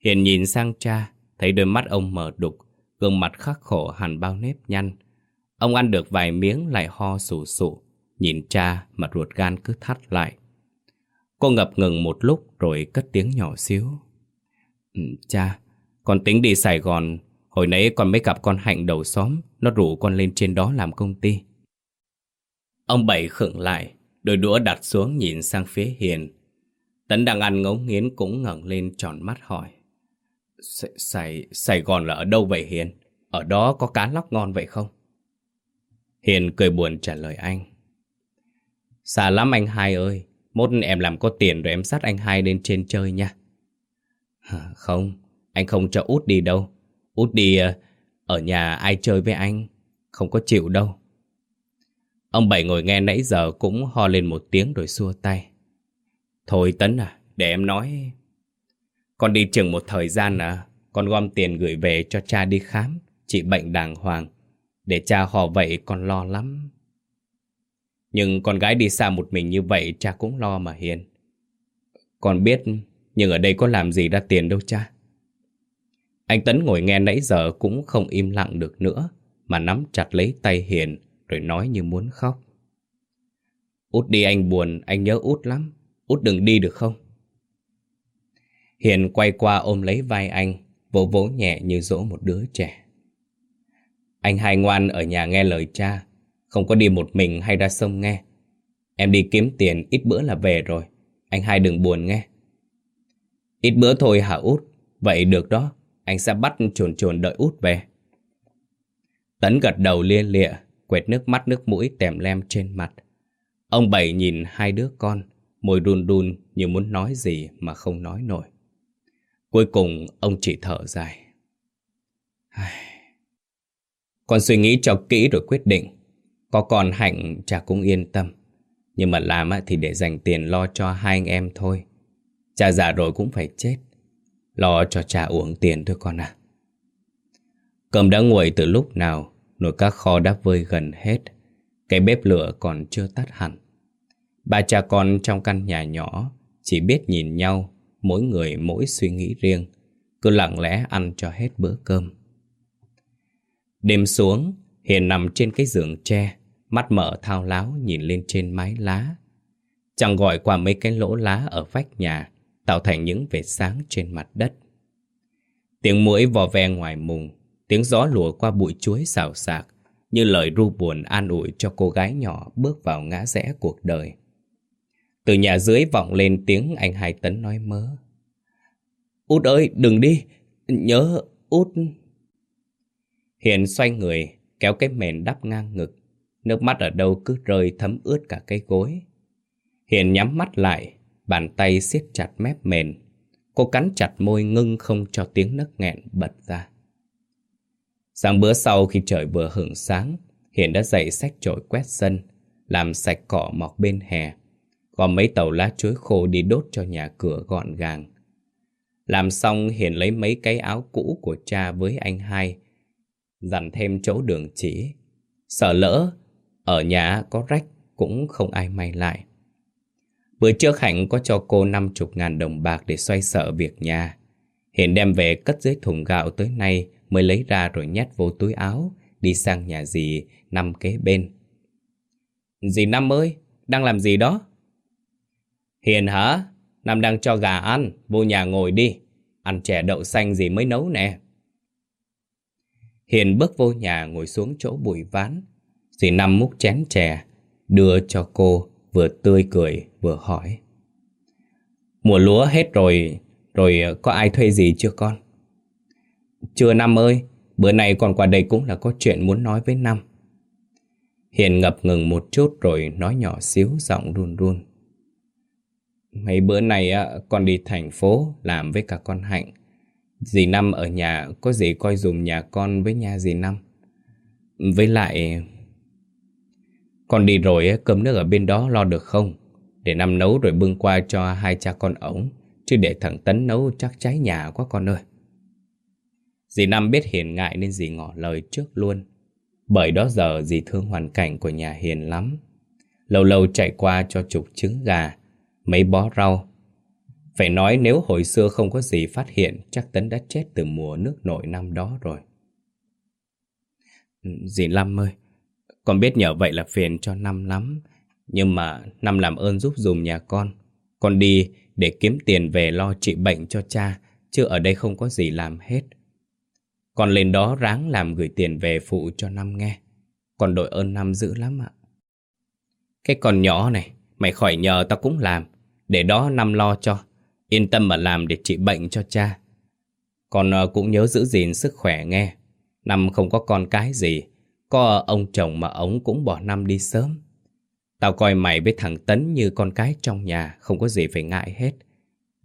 Hiền nhìn sang cha, thấy đôi mắt ông mở đục, gương mặt khắc khổ hẳn bao nếp nhăn. Ông ăn được vài miếng lại ho sù sụ, nhìn cha mà ruột gan cứ thắt lại. Cô ngập ngừng một lúc rồi cất tiếng nhỏ xíu. Ừ, cha, con tính đi Sài Gòn, hồi nãy con mới gặp con Hạnh đầu xóm, nó rủ con lên trên đó làm công ty. Ông Bảy khựng lại, đôi đũa đặt xuống nhìn sang phía Hiền. Tấn đang ăn ngấu nghiến cũng ngẩng lên tròn mắt hỏi. Sài, Sài Gòn là ở đâu vậy Hiền? Ở đó có cá lóc ngon vậy không? Hiền cười buồn trả lời anh. Xa lắm anh hai ơi, mốt em làm có tiền rồi em sát anh hai lên trên chơi nha. Không, anh không cho út đi đâu. Út đi ờ, ở nhà ai chơi với anh, không có chịu đâu. Ông Bảy ngồi nghe nãy giờ cũng ho lên một tiếng rồi xua tay. Thôi Tấn à, để em nói. Con đi chừng một thời gian à, con gom tiền gửi về cho cha đi khám, trị bệnh đàng hoàng. Để cha họ vậy con lo lắm. Nhưng con gái đi xa một mình như vậy cha cũng lo mà Hiền. Con biết, nhưng ở đây có làm gì ra tiền đâu cha. Anh Tấn ngồi nghe nãy giờ cũng không im lặng được nữa, mà nắm chặt lấy tay Hiền rồi nói như muốn khóc. Út đi anh buồn, anh nhớ út lắm. Út đừng đi được không? Hiền quay qua ôm lấy vai anh, vỗ vỗ nhẹ như dỗ một đứa trẻ. Anh hai ngoan ở nhà nghe lời cha, không có đi một mình hay ra sông nghe. Em đi kiếm tiền ít bữa là về rồi, anh hai đừng buồn nghe. Ít bữa thôi hả út, vậy được đó, anh sẽ bắt chồn chồn đợi út về. Tấn gật đầu lia lịa, quẹt nước mắt nước mũi tèm lem trên mặt. Ông Bảy nhìn hai đứa con, môi đun đun như muốn nói gì mà không nói nổi. Cuối cùng ông chỉ thở dài. Con suy nghĩ cho kỹ rồi quyết định. Có con Hạnh cha cũng yên tâm. Nhưng mà làm thì để dành tiền lo cho hai anh em thôi. Cha già rồi cũng phải chết. Lo cho cha uống tiền thôi con à. Cơm đã nguội từ lúc nào, nồi cá kho đã vơi gần hết. Cái bếp lửa còn chưa tắt hẳn. Ba cha con trong căn nhà nhỏ chỉ biết nhìn nhau, mỗi người mỗi suy nghĩ riêng, cứ lặng lẽ ăn cho hết bữa cơm. Đêm xuống, Hiền nằm trên cái giường tre, mắt mở thao láo nhìn lên trên mái lá. Chẳng gọi qua mấy cái lỗ lá ở vách nhà, tạo thành những vệt sáng trên mặt đất. Tiếng mũi vò ve ngoài mùng, tiếng gió lùa qua bụi chuối xào xạc, như lời ru buồn an ủi cho cô gái nhỏ bước vào ngã rẽ cuộc đời. Từ nhà dưới vọng lên tiếng anh hải Tấn nói mớ. Út ơi, đừng đi, nhớ út. Hiền xoay người, kéo cái mền đắp ngang ngực. Nước mắt ở đâu cứ rơi thấm ướt cả cái gối. Hiền nhắm mắt lại, bàn tay siết chặt mép mền. Cô cắn chặt môi ngưng không cho tiếng nấc nghẹn bật ra. Sáng bữa sau khi trời vừa hưởng sáng, Hiền đã dậy xách chổi quét sân, làm sạch cỏ mọc bên hè, gom mấy tàu lá chuối khô đi đốt cho nhà cửa gọn gàng. Làm xong Hiền lấy mấy cái áo cũ của cha với anh hai, dặn thêm chỗ đường chỉ. Sợ lỡ, ở nhà có rách cũng không ai may lại. Bữa trước Hạnh có cho cô 50 ngàn đồng bạc để xoay sở việc nhà. Hiền đem về cất dưới thùng gạo tới nay mới lấy ra rồi nhét vô túi áo, đi sang nhà dì nằm kế bên. Dì Năm ơi, đang làm gì đó? Hiền hả? Nam đang cho gà ăn, vô nhà ngồi đi. ăn chè đậu xanh gì mới nấu nè. Hiền bước vô nhà ngồi xuống chỗ bụi ván. Dì Năm múc chén chè, đưa cho cô, vừa tươi cười vừa hỏi. Mùa lúa hết rồi, rồi có ai thuê gì chưa con? Chưa Năm ơi, bữa nay còn qua đây cũng là có chuyện muốn nói với Năm. Hiền ngập ngừng một chút rồi nói nhỏ xíu giọng run run. Mấy bữa này con đi thành phố làm với cả con Hạnh. Dì Năm ở nhà có gì coi dùm nhà con với nhà dì Năm. Với lại... Con đi rồi cơm nước ở bên đó lo được không? Để Năm nấu rồi bưng qua cho hai cha con ổng. Chứ để thằng Tấn nấu chắc cháy nhà quá con ơi. Dì Năm biết Hiền ngại nên dì ngỏ lời trước luôn. Bởi đó giờ dì thương hoàn cảnh của nhà Hiền lắm. Lâu lâu chạy qua cho chục trứng gà, mấy bó rau. Phải nói nếu hồi xưa không có gì phát hiện, chắc Tấn đã chết từ mùa nước nổi năm đó rồi. Ừ, dì Lâm ơi, con biết nhờ vậy là phiền cho Năm lắm. Nhưng mà Năm làm ơn giúp dùm nhà con. Con đi để kiếm tiền về lo trị bệnh cho cha, chứ ở đây không có gì làm hết. Con lên đó ráng làm gửi tiền về phụ cho Năm nghe. Con đội ơn Năm dữ lắm ạ. Cái con nhỏ này, mày khỏi nhờ tao cũng làm. Để đó Năm lo cho. Yên tâm mà làm để trị bệnh cho cha. Con ờ, cũng nhớ giữ gìn sức khỏe nghe. Năm không có con cái gì. Có ông chồng mà ông cũng bỏ Năm đi sớm. Tao coi mày với thằng Tấn như con cái trong nhà, không có gì phải ngại hết.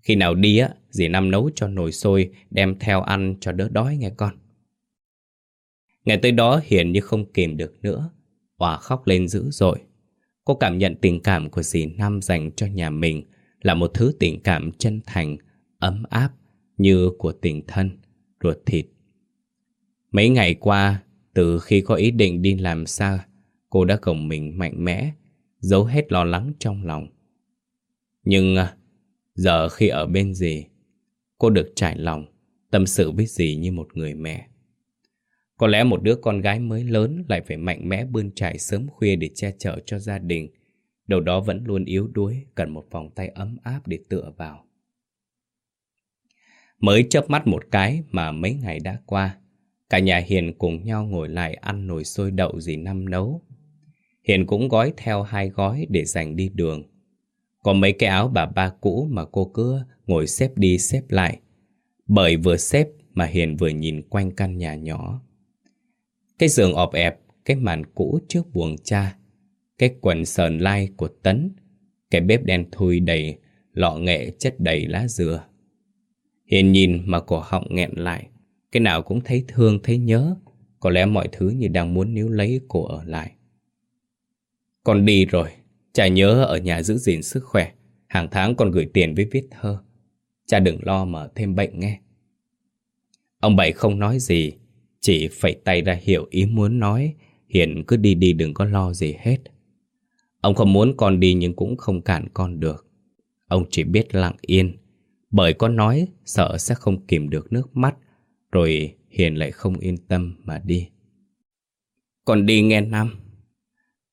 Khi nào đi á, dì Năm nấu cho nồi sôi, đem theo ăn cho đỡ đói nghe con. Ngày tới đó Hiền như không kìm được nữa, Hòa khóc lên dữ dội. Cô cảm nhận tình cảm của dì Năm dành cho nhà mình là một thứ tình cảm chân thành, ấm áp như của tình thân, ruột thịt. Mấy ngày qua, từ khi có ý định đi làm xa, cô đã gồng mình mạnh mẽ, giấu hết lo lắng trong lòng. Nhưng à, giờ khi ở bên dì, cô được trải lòng, tâm sự với dì như một người mẹ. Có lẽ một đứa con gái mới lớn lại phải mạnh mẽ bươn trải sớm khuya để che chở cho gia đình. Đầu đó vẫn luôn yếu đuối, cần một vòng tay ấm áp để tựa vào. Mới chớp mắt một cái mà mấy ngày đã qua, cả nhà Hiền cùng nhau ngồi lại ăn nồi sôi đậu dì năm nấu. Hiền cũng gói theo hai gói để dành đi đường. Có mấy cái áo bà ba cũ mà cô cứ ngồi xếp đi xếp lại. Bởi vừa xếp mà Hiền vừa nhìn quanh căn nhà nhỏ. Cái giường ọp ẹp, cái màn cũ trước buồng cha, cái quần sờn lai của Tấn, cái bếp đen thui đầy, lọ nghệ chất đầy lá dừa. Hiền nhìn mà cổ họng nghẹn lại, cái nào cũng thấy thương thấy nhớ, có lẽ mọi thứ như đang muốn níu lấy cô ở lại. Con đi rồi, cha nhớ ở nhà giữ gìn sức khỏe, hàng tháng con gửi tiền với viết thơ. Cha đừng lo mà thêm bệnh nghe. Ông Bảy không nói gì, chỉ phẩy tay ra hiểu ý muốn nói. Hiền cứ đi đi đừng có lo gì hết. Ông không muốn con đi nhưng cũng không cản con được. Ông chỉ biết lặng yên. Bởi con nói sợ sẽ không kìm được nước mắt Rồi Hiền lại không yên tâm mà đi. Con đi nghe Năm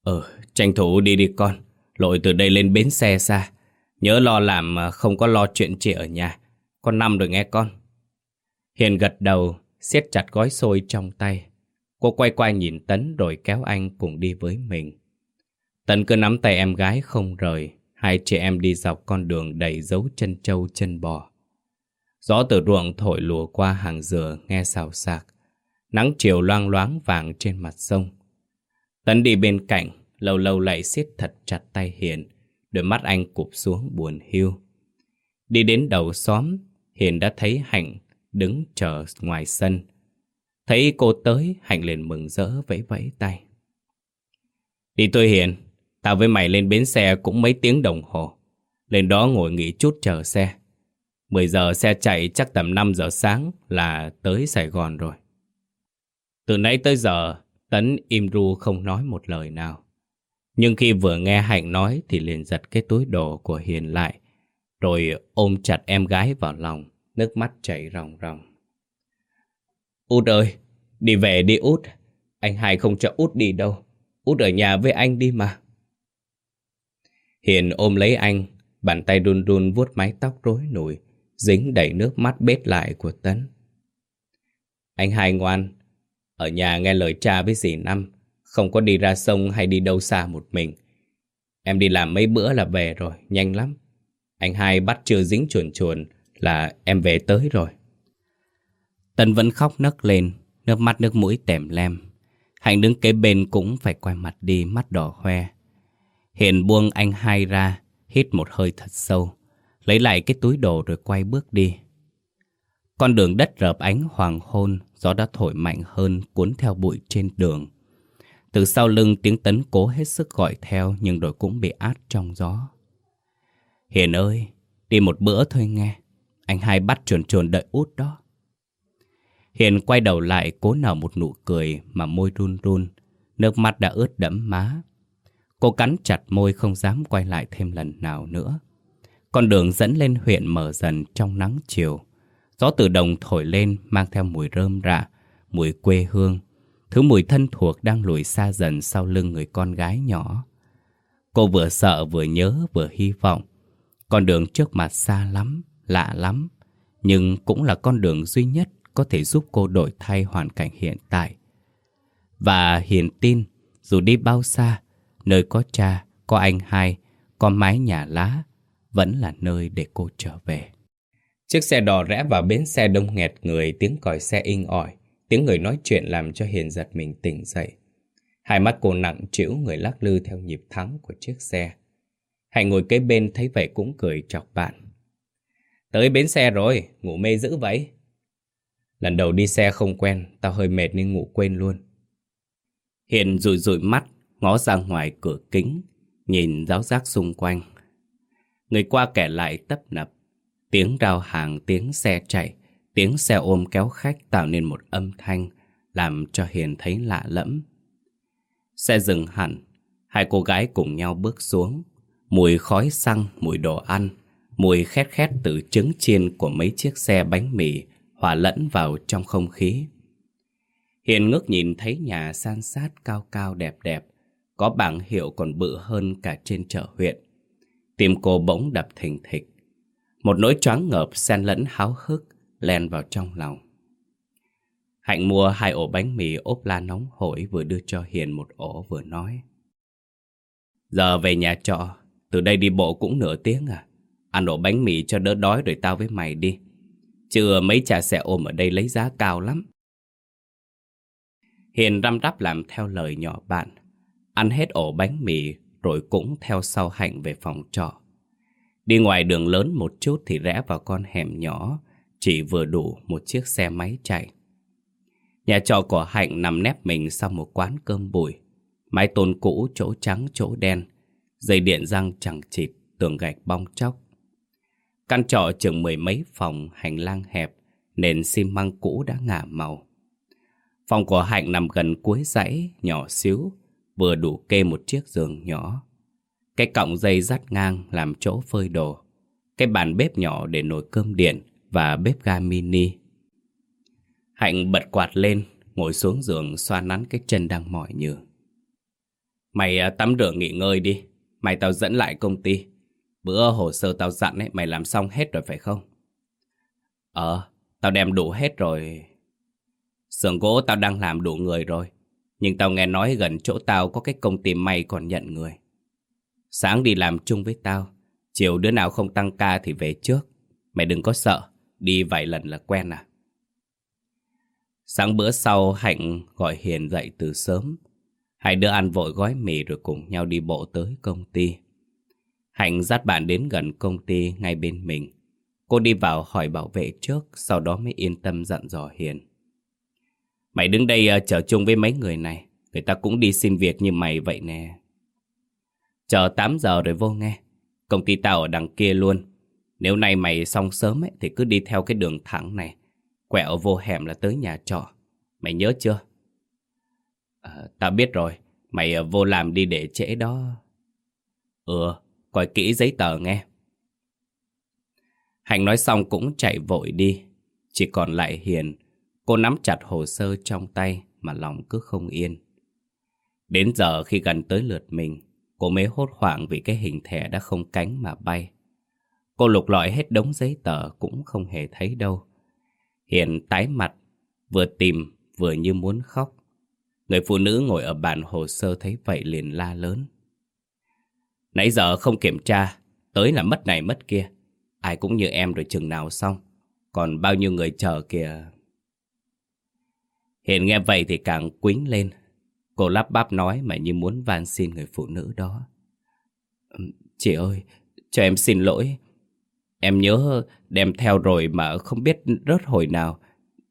Ừ, ờ, tranh thủ đi đi con. Lội từ đây lên bến xe xa. Nhớ lo làm mà không có lo chuyện chị ở nhà. Con Năm rồi nghe con. Hiền gật đầu siết chặt gói xôi trong tay. Cô quay qua nhìn Tấn rồi kéo anh cùng đi với mình. Tấn cứ nắm tay em gái không rời, hai chị em đi dọc con đường đầy dấu chân trâu chân bò. Gió từ ruộng thổi lùa qua hàng dừa nghe xào xạc, nắng chiều loang loáng vàng trên mặt sông. Tấn đi bên cạnh, lâu lâu lại siết thật chặt tay Hiền, đôi mắt anh cụp xuống buồn hiu. Đi đến đầu xóm, Hiền đã thấy Hạnh đứng chờ ngoài sân. Thấy cô tới, Hạnh liền mừng rỡ vẫy vẫy tay. Đi tôi Hiền, tao với mày lên bến xe cũng mấy tiếng đồng hồ. Lên đó ngồi nghỉ chút chờ xe. 10 giờ xe chạy chắc tầm 5 giờ sáng là tới Sài Gòn rồi. Từ nãy tới giờ, Tấn im ru không nói một lời nào. Nhưng khi vừa nghe Hạnh nói thì liền giật cái túi đồ của Hiền lại, rồi ôm chặt em gái vào lòng. Nước mắt chảy ròng ròng Út ơi Đi về đi út Anh hai không cho út đi đâu Út ở nhà với anh đi mà Hiền ôm lấy anh Bàn tay run run vuốt mái tóc rối nổi dính đầy nước mắt bết lại của Tấn. Anh hai ngoan, ở nhà nghe lời cha với dì Năm, không có đi ra sông hay đi đâu xa một mình. Em đi làm mấy bữa là về rồi, nhanh lắm. Anh hai bắt chưa dính chuồn chuồn là em về tới rồi. Tân vẫn khóc nấc lên, nước mắt nước mũi tèm lem. Hạnh đứng kế bên cũng phải quay mặt đi, mắt đỏ hoe. Hiền buông anh hai ra, hít một hơi thật sâu, lấy lại cái túi đồ rồi quay bước đi. Con đường đất rợp ánh hoàng hôn, gió đã thổi mạnh hơn cuốn theo bụi trên đường. Từ sau lưng tiếng tấn cố hết sức gọi theo nhưng rồi cũng bị át trong gió. Hiền ơi, đi một bữa thôi nghe. Anh hai bắt chuồn chuồn đợi út đó. Hiền quay đầu lại cố nở một nụ cười mà môi run run. Nước mắt đã ướt đẫm má. Cô cắn chặt môi không dám quay lại thêm lần nào nữa. Con đường dẫn lên huyện mở dần trong nắng chiều. Gió từ đồng thổi lên mang theo mùi rơm rạ, mùi quê hương. Thứ mùi thân thuộc đang lùi xa dần sau lưng người con gái nhỏ. Cô vừa sợ vừa nhớ vừa hy vọng. Con đường trước mặt xa lắm, lạ lắm. Nhưng cũng là con đường duy nhất có thể giúp cô đổi thay hoàn cảnh hiện tại. Và hiền tin, dù đi bao xa, nơi có cha, có anh hai, có mái nhà lá, vẫn là nơi để cô trở về. Chiếc xe đò rẽ vào bến xe đông nghẹt người, tiếng còi xe inh ỏi, tiếng người nói chuyện làm cho Hiền giật mình tỉnh dậy. Hai mắt cô nặng trĩu người lắc lư theo nhịp thắng của chiếc xe. Hạnh ngồi kế bên thấy vậy cũng cười chọc bạn. Tới bến xe rồi, ngủ mê dữ vậy. Lần đầu đi xe không quen, tao hơi mệt nên ngủ quên luôn. Hiền rụi rụi mắt, ngó ra ngoài cửa kính, nhìn giáo giác xung quanh. Người qua kẻ lại tấp nập, tiếng rao hàng, tiếng xe chạy, tiếng xe ôm kéo khách tạo nên một âm thanh, làm cho Hiền thấy lạ lẫm. Xe dừng hẳn, hai cô gái cùng nhau bước xuống, mùi khói xăng, mùi đồ ăn, mùi khét khét từ trứng chiên của mấy chiếc xe bánh mì hòa lẫn vào trong không khí. Hiền ngước nhìn thấy nhà san sát cao cao đẹp đẹp, có bảng hiệu còn bự hơn cả trên chợ huyện. Tim cô bỗng đập thình thịch. Một nỗi choáng ngợp xen lẫn háo hức len vào trong lòng. Hạnh mua hai ổ bánh mì ốp la nóng hổi vừa đưa cho Hiền một ổ vừa nói. Giờ về nhà trọ, từ đây đi bộ cũng nửa tiếng à. Ăn ổ bánh mì cho đỡ đói rồi tao với mày đi. Chứ mấy trà xe ôm ở đây lấy giá cao lắm. Hiền răm rắp làm theo lời nhỏ bạn. Ăn hết ổ bánh mì rồi cũng theo sau Hạnh về phòng trọ. Đi ngoài đường lớn một chút thì rẽ vào con hẻm nhỏ, chỉ vừa đủ một chiếc xe máy chạy. Nhà trọ của Hạnh nằm nép mình sau một quán cơm bụi. Mái tôn cũ chỗ trắng chỗ đen, dây điện răng chẳng chịt, tường gạch bong chóc. Căn trọ chừng mười mấy phòng, hành lang hẹp, nền xi măng cũ đã ngả màu. Phòng của Hạnh nằm gần cuối dãy, nhỏ xíu, vừa đủ kê một chiếc giường nhỏ. Cái cọng dây dắt ngang làm chỗ phơi đồ. Cái bàn bếp nhỏ để nồi cơm điện và bếp ga mini. Hạnh bật quạt lên, ngồi xuống giường xoa nắn cái chân đang mỏi nhừ. Mày à, tắm rửa nghỉ ngơi đi, mày tao dẫn lại công ty. Bữa hồ sơ tao dặn ấy, mày làm xong hết rồi phải không? Ờ, tao đem đủ hết rồi. Sườn gỗ tao đang làm đủ người rồi. Nhưng tao nghe nói gần chỗ tao có cái công ty may còn nhận người. Sáng đi làm chung với tao. Chiều đứa nào không tăng ca thì về trước. Mày đừng có sợ. Đi vài lần là quen à. Sáng bữa sau Hạnh gọi Hiền dậy từ sớm. Hai đứa ăn vội gói mì rồi cùng nhau đi bộ tới công ty. Hạnh dắt bạn đến gần công ty ngay bên mình. Cô đi vào hỏi bảo vệ trước, sau đó mới yên tâm dặn dò Hiền. Mày đứng đây ờ, chờ chung với mấy người này, người ta cũng đi xin việc như mày vậy nè. Chờ 8 giờ rồi vô nghe, công ty tao ở đằng kia luôn. Nếu nay mày xong sớm ấy, thì cứ đi theo cái đường thẳng này, quẹo vô hẻm là tới nhà trọ. Mày nhớ chưa? À, tao biết rồi, mày ờ, vô làm đi để trễ đó. Ừ, coi kỹ giấy tờ nghe. Hạnh nói xong cũng chạy vội đi. Chỉ còn lại Hiền, cô nắm chặt hồ sơ trong tay mà lòng cứ không yên. Đến giờ khi gần tới lượt mình, cô mới hốt hoảng vì cái hình thẻ đã không cánh mà bay. Cô lục lọi hết đống giấy tờ cũng không hề thấy đâu. Hiền tái mặt, vừa tìm vừa như muốn khóc. Người phụ nữ ngồi ở bàn hồ sơ thấy vậy liền la lớn. Nãy giờ không kiểm tra, tới là mất này mất kia. Ai cũng như em rồi chừng nào xong. Còn bao nhiêu người chờ kìa. Hiền nghe vậy thì càng quính lên. Cô lắp bắp nói mà như muốn van xin người phụ nữ đó. Chị ơi, cho em xin lỗi. Em nhớ đem theo rồi mà không biết rớt hồi nào.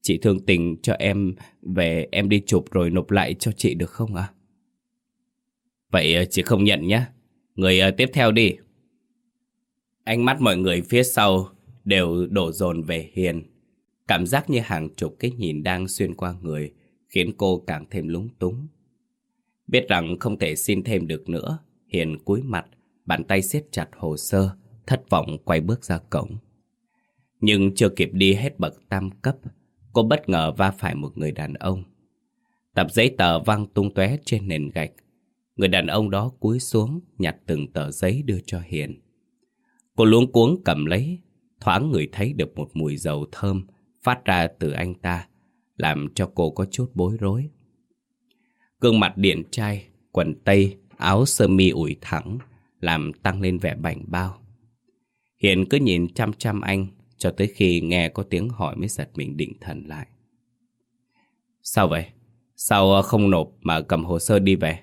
Chị thương tình cho em về em đi chụp rồi nộp lại cho chị được không ạ? Vậy chị không nhận nhé. Người ờ, tiếp theo đi. Ánh mắt mọi người phía sau đều đổ dồn về Hiền. Cảm giác như hàng chục cái nhìn đang xuyên qua người khiến cô càng thêm lúng túng. Biết rằng không thể xin thêm được nữa, Hiền cúi mặt, bàn tay siết chặt hồ sơ, thất vọng quay bước ra cổng. Nhưng chưa kịp đi hết bậc tam cấp, cô bất ngờ va phải một người đàn ông. Tập giấy tờ văng tung tóe trên nền gạch. Người đàn ông đó cúi xuống, nhặt từng tờ giấy đưa cho Hiền. Cô luống cuống cầm lấy, thoáng người thấy được một mùi dầu thơm phát ra từ anh ta, làm cho cô có chút bối rối. Gương mặt điển trai, quần tây, áo sơ mi ủi thẳng, làm tăng lên vẻ bảnh bao. Hiền cứ nhìn chăm chăm anh, cho tới khi nghe có tiếng hỏi mới giật mình định thần lại. Sao vậy? Sao không nộp mà cầm hồ sơ đi về?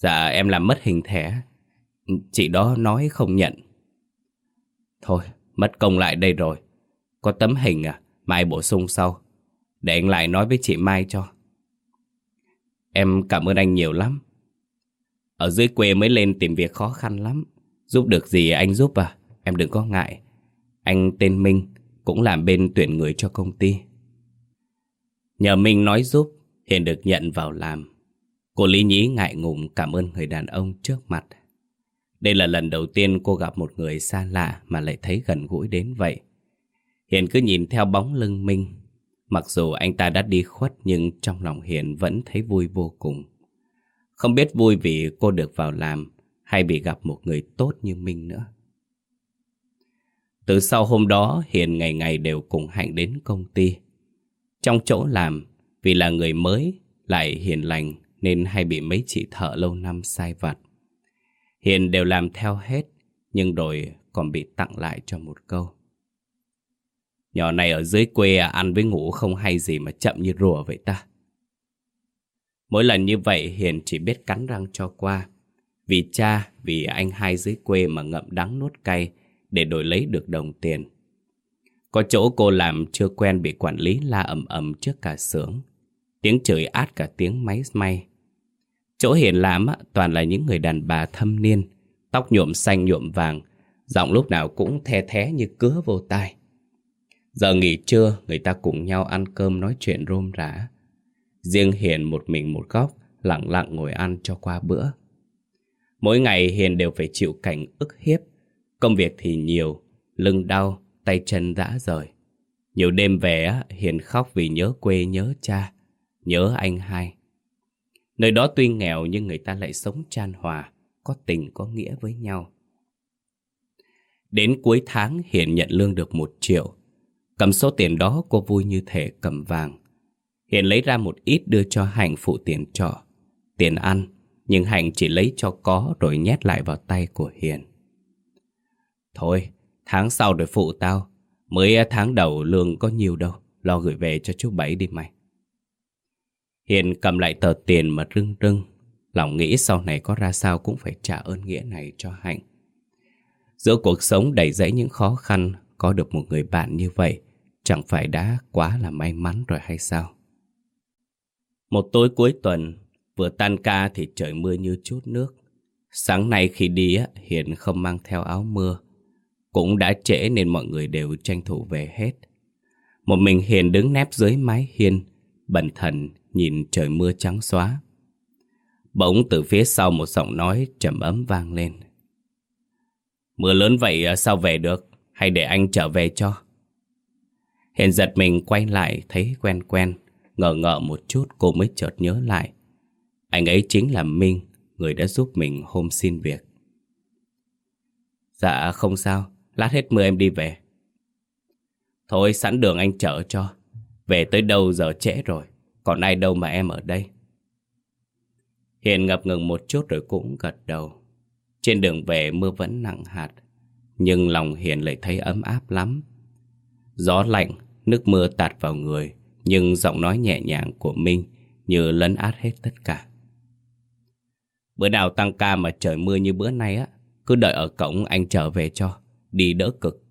Dạ em làm mất hình thẻ. Chị đó nói không nhận. Thôi, mất công lại đây rồi. Có tấm hình à? Mai bổ sung sau. Để anh lại nói với chị Mai cho. Em cảm ơn anh nhiều lắm. Ở dưới quê mới lên tìm việc khó khăn lắm. Giúp được gì anh giúp à? Em đừng có ngại. Anh tên Minh cũng làm bên tuyển người cho công ty. Nhờ Minh nói giúp, Hiền được nhận vào làm. Cô Lý Nhí ngại ngùng cảm ơn người đàn ông trước mặt. Đây là lần đầu tiên cô gặp một người xa lạ mà lại thấy gần gũi đến vậy. Hiền cứ nhìn theo bóng lưng Minh. Mặc dù anh ta đã đi khuất nhưng trong lòng Hiền vẫn thấy vui vô cùng. Không biết vui vì cô được vào làm hay bị gặp một người tốt như Minh nữa. Từ sau hôm đó Hiền ngày ngày đều cùng Hạnh đến công ty. Trong chỗ làm, vì là người mới, lại hiền lành nên hay bị mấy chị thợ lâu năm sai vặt. Hiền đều làm theo hết, nhưng rồi còn bị tặng lại cho một câu. Nhỏ này ở dưới quê à, ăn với ngủ không hay gì mà chậm như rùa vậy ta. Mỗi lần như vậy Hiền chỉ biết cắn răng cho qua. Vì cha, vì anh hai dưới quê mà ngậm đắng nuốt cay để đổi lấy được đồng tiền. Có chỗ cô làm chưa quen bị quản lý la ầm ầm trước cả xưởng. Tiếng chửi át cả tiếng máy may. Chỗ Hiền làm toàn là những người đàn bà thâm niên, tóc nhuộm xanh nhuộm vàng, giọng lúc nào cũng the thé như cứa vô tai. Giờ nghỉ trưa, người ta cùng nhau ăn cơm nói chuyện rôm rã. Riêng Hiền một mình một góc, lặng lặng ngồi ăn cho qua bữa. Mỗi ngày Hiền đều phải chịu cảnh ức hiếp. Công việc thì nhiều, lưng đau, tay chân rã rời. Nhiều đêm về, Hiền khóc vì nhớ quê, nhớ cha, nhớ anh hai. Nơi đó tuy nghèo nhưng người ta lại sống chan hòa, có tình có nghĩa với nhau. Đến cuối tháng Hiền nhận lương được một triệu. Cầm số tiền đó cô vui như thể cầm vàng. Hiền lấy ra một ít đưa cho Hạnh phụ tiền trọ, tiền ăn, nhưng Hạnh chỉ lấy cho có rồi nhét lại vào tay của Hiền. Thôi, tháng sau rồi phụ tao, mới tháng đầu lương có nhiều đâu, lo gửi về cho chú Bảy đi mày. Hiền cầm lại tờ tiền mà rưng rưng, lòng nghĩ sau này có ra sao cũng phải trả ơn nghĩa này cho Hạnh. Giữa cuộc sống đầy dẫy những khó khăn, có được một người bạn như vậy, chẳng phải đã quá là may mắn rồi hay sao? Một tối cuối tuần, vừa tan ca thì trời mưa như chút nước. Sáng nay khi đi, Hiền không mang theo áo mưa. Cũng đã trễ nên mọi người đều tranh thủ về hết. Một mình Hiền đứng nép dưới mái hiên, bần thần nhìn trời mưa trắng xóa. Bỗng từ phía sau một giọng nói trầm ấm vang lên. Mưa lớn vậy à, sao về được? Hay để anh trở về cho? Hiền giật mình quay lại thấy quen quen. Ngờ ngợ một chút cô mới chợt nhớ lại. Anh ấy chính là Minh, người đã giúp mình hôm xin việc. Dạ không sao, lát hết mưa em đi về. Thôi sẵn đường anh chở cho. Về tới đâu giờ trễ rồi, còn ai đâu mà em ở đây. Hiền ngập ngừng một chút rồi cũng gật đầu. Trên đường về mưa vẫn nặng hạt, nhưng lòng Hiền lại thấy ấm áp lắm. Gió lạnh, nước mưa tạt vào người, nhưng giọng nói nhẹ nhàng của Minh như lấn át hết tất cả. Bữa nào tăng ca mà trời mưa như bữa nay á, cứ đợi ở cổng anh trở về cho, đi đỡ cực.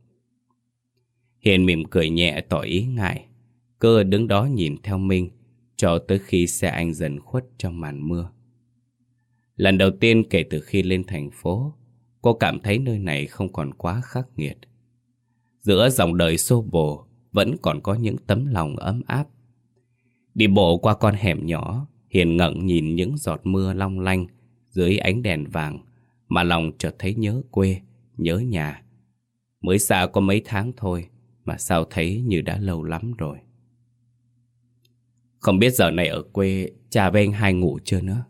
Hiền mỉm cười nhẹ tỏ ý ngại, cơ đứng đó nhìn theo Minh, cho tới khi xe anh dần khuất trong màn mưa. Lần đầu tiên kể từ khi lên thành phố, cô cảm thấy nơi này không còn quá khắc nghiệt. Giữa dòng đời xô bồ vẫn còn có những tấm lòng ấm áp. Đi bộ qua con hẻm nhỏ, Hiền ngẩng nhìn những giọt mưa long lanh dưới ánh đèn vàng mà lòng chợt thấy nhớ quê, nhớ nhà. Mới xa có mấy tháng thôi mà sao thấy như đã lâu lắm rồi. Không biết giờ này ở quê cha với anh hai ngủ chưa nữa.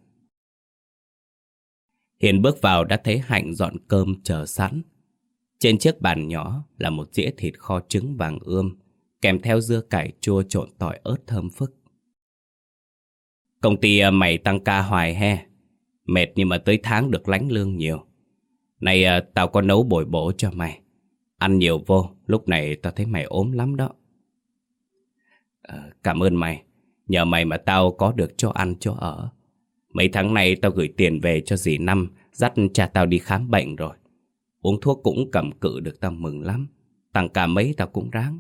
Hiền bước vào đã thấy Hạnh dọn cơm chờ sẵn. Trên chiếc bàn nhỏ là một dĩa thịt kho trứng vàng ươm, kèm theo dưa cải chua trộn tỏi ớt thơm phức. Công ty à, mày tăng ca hoài he, mệt nhưng mà tới tháng được lánh lương nhiều. Này à, tao có nấu bồi bổ cho mày. Ăn nhiều vô, lúc này tao thấy mày ốm lắm đó. À, cảm ơn mày, nhờ mày mà tao có được chỗ ăn, chỗ ở. Mấy tháng nay tao gửi tiền về cho dì Năm, Dắt cha tao đi khám bệnh rồi. Uống thuốc cũng cầm cự được, tao mừng lắm. Tặng cả mấy tao cũng ráng.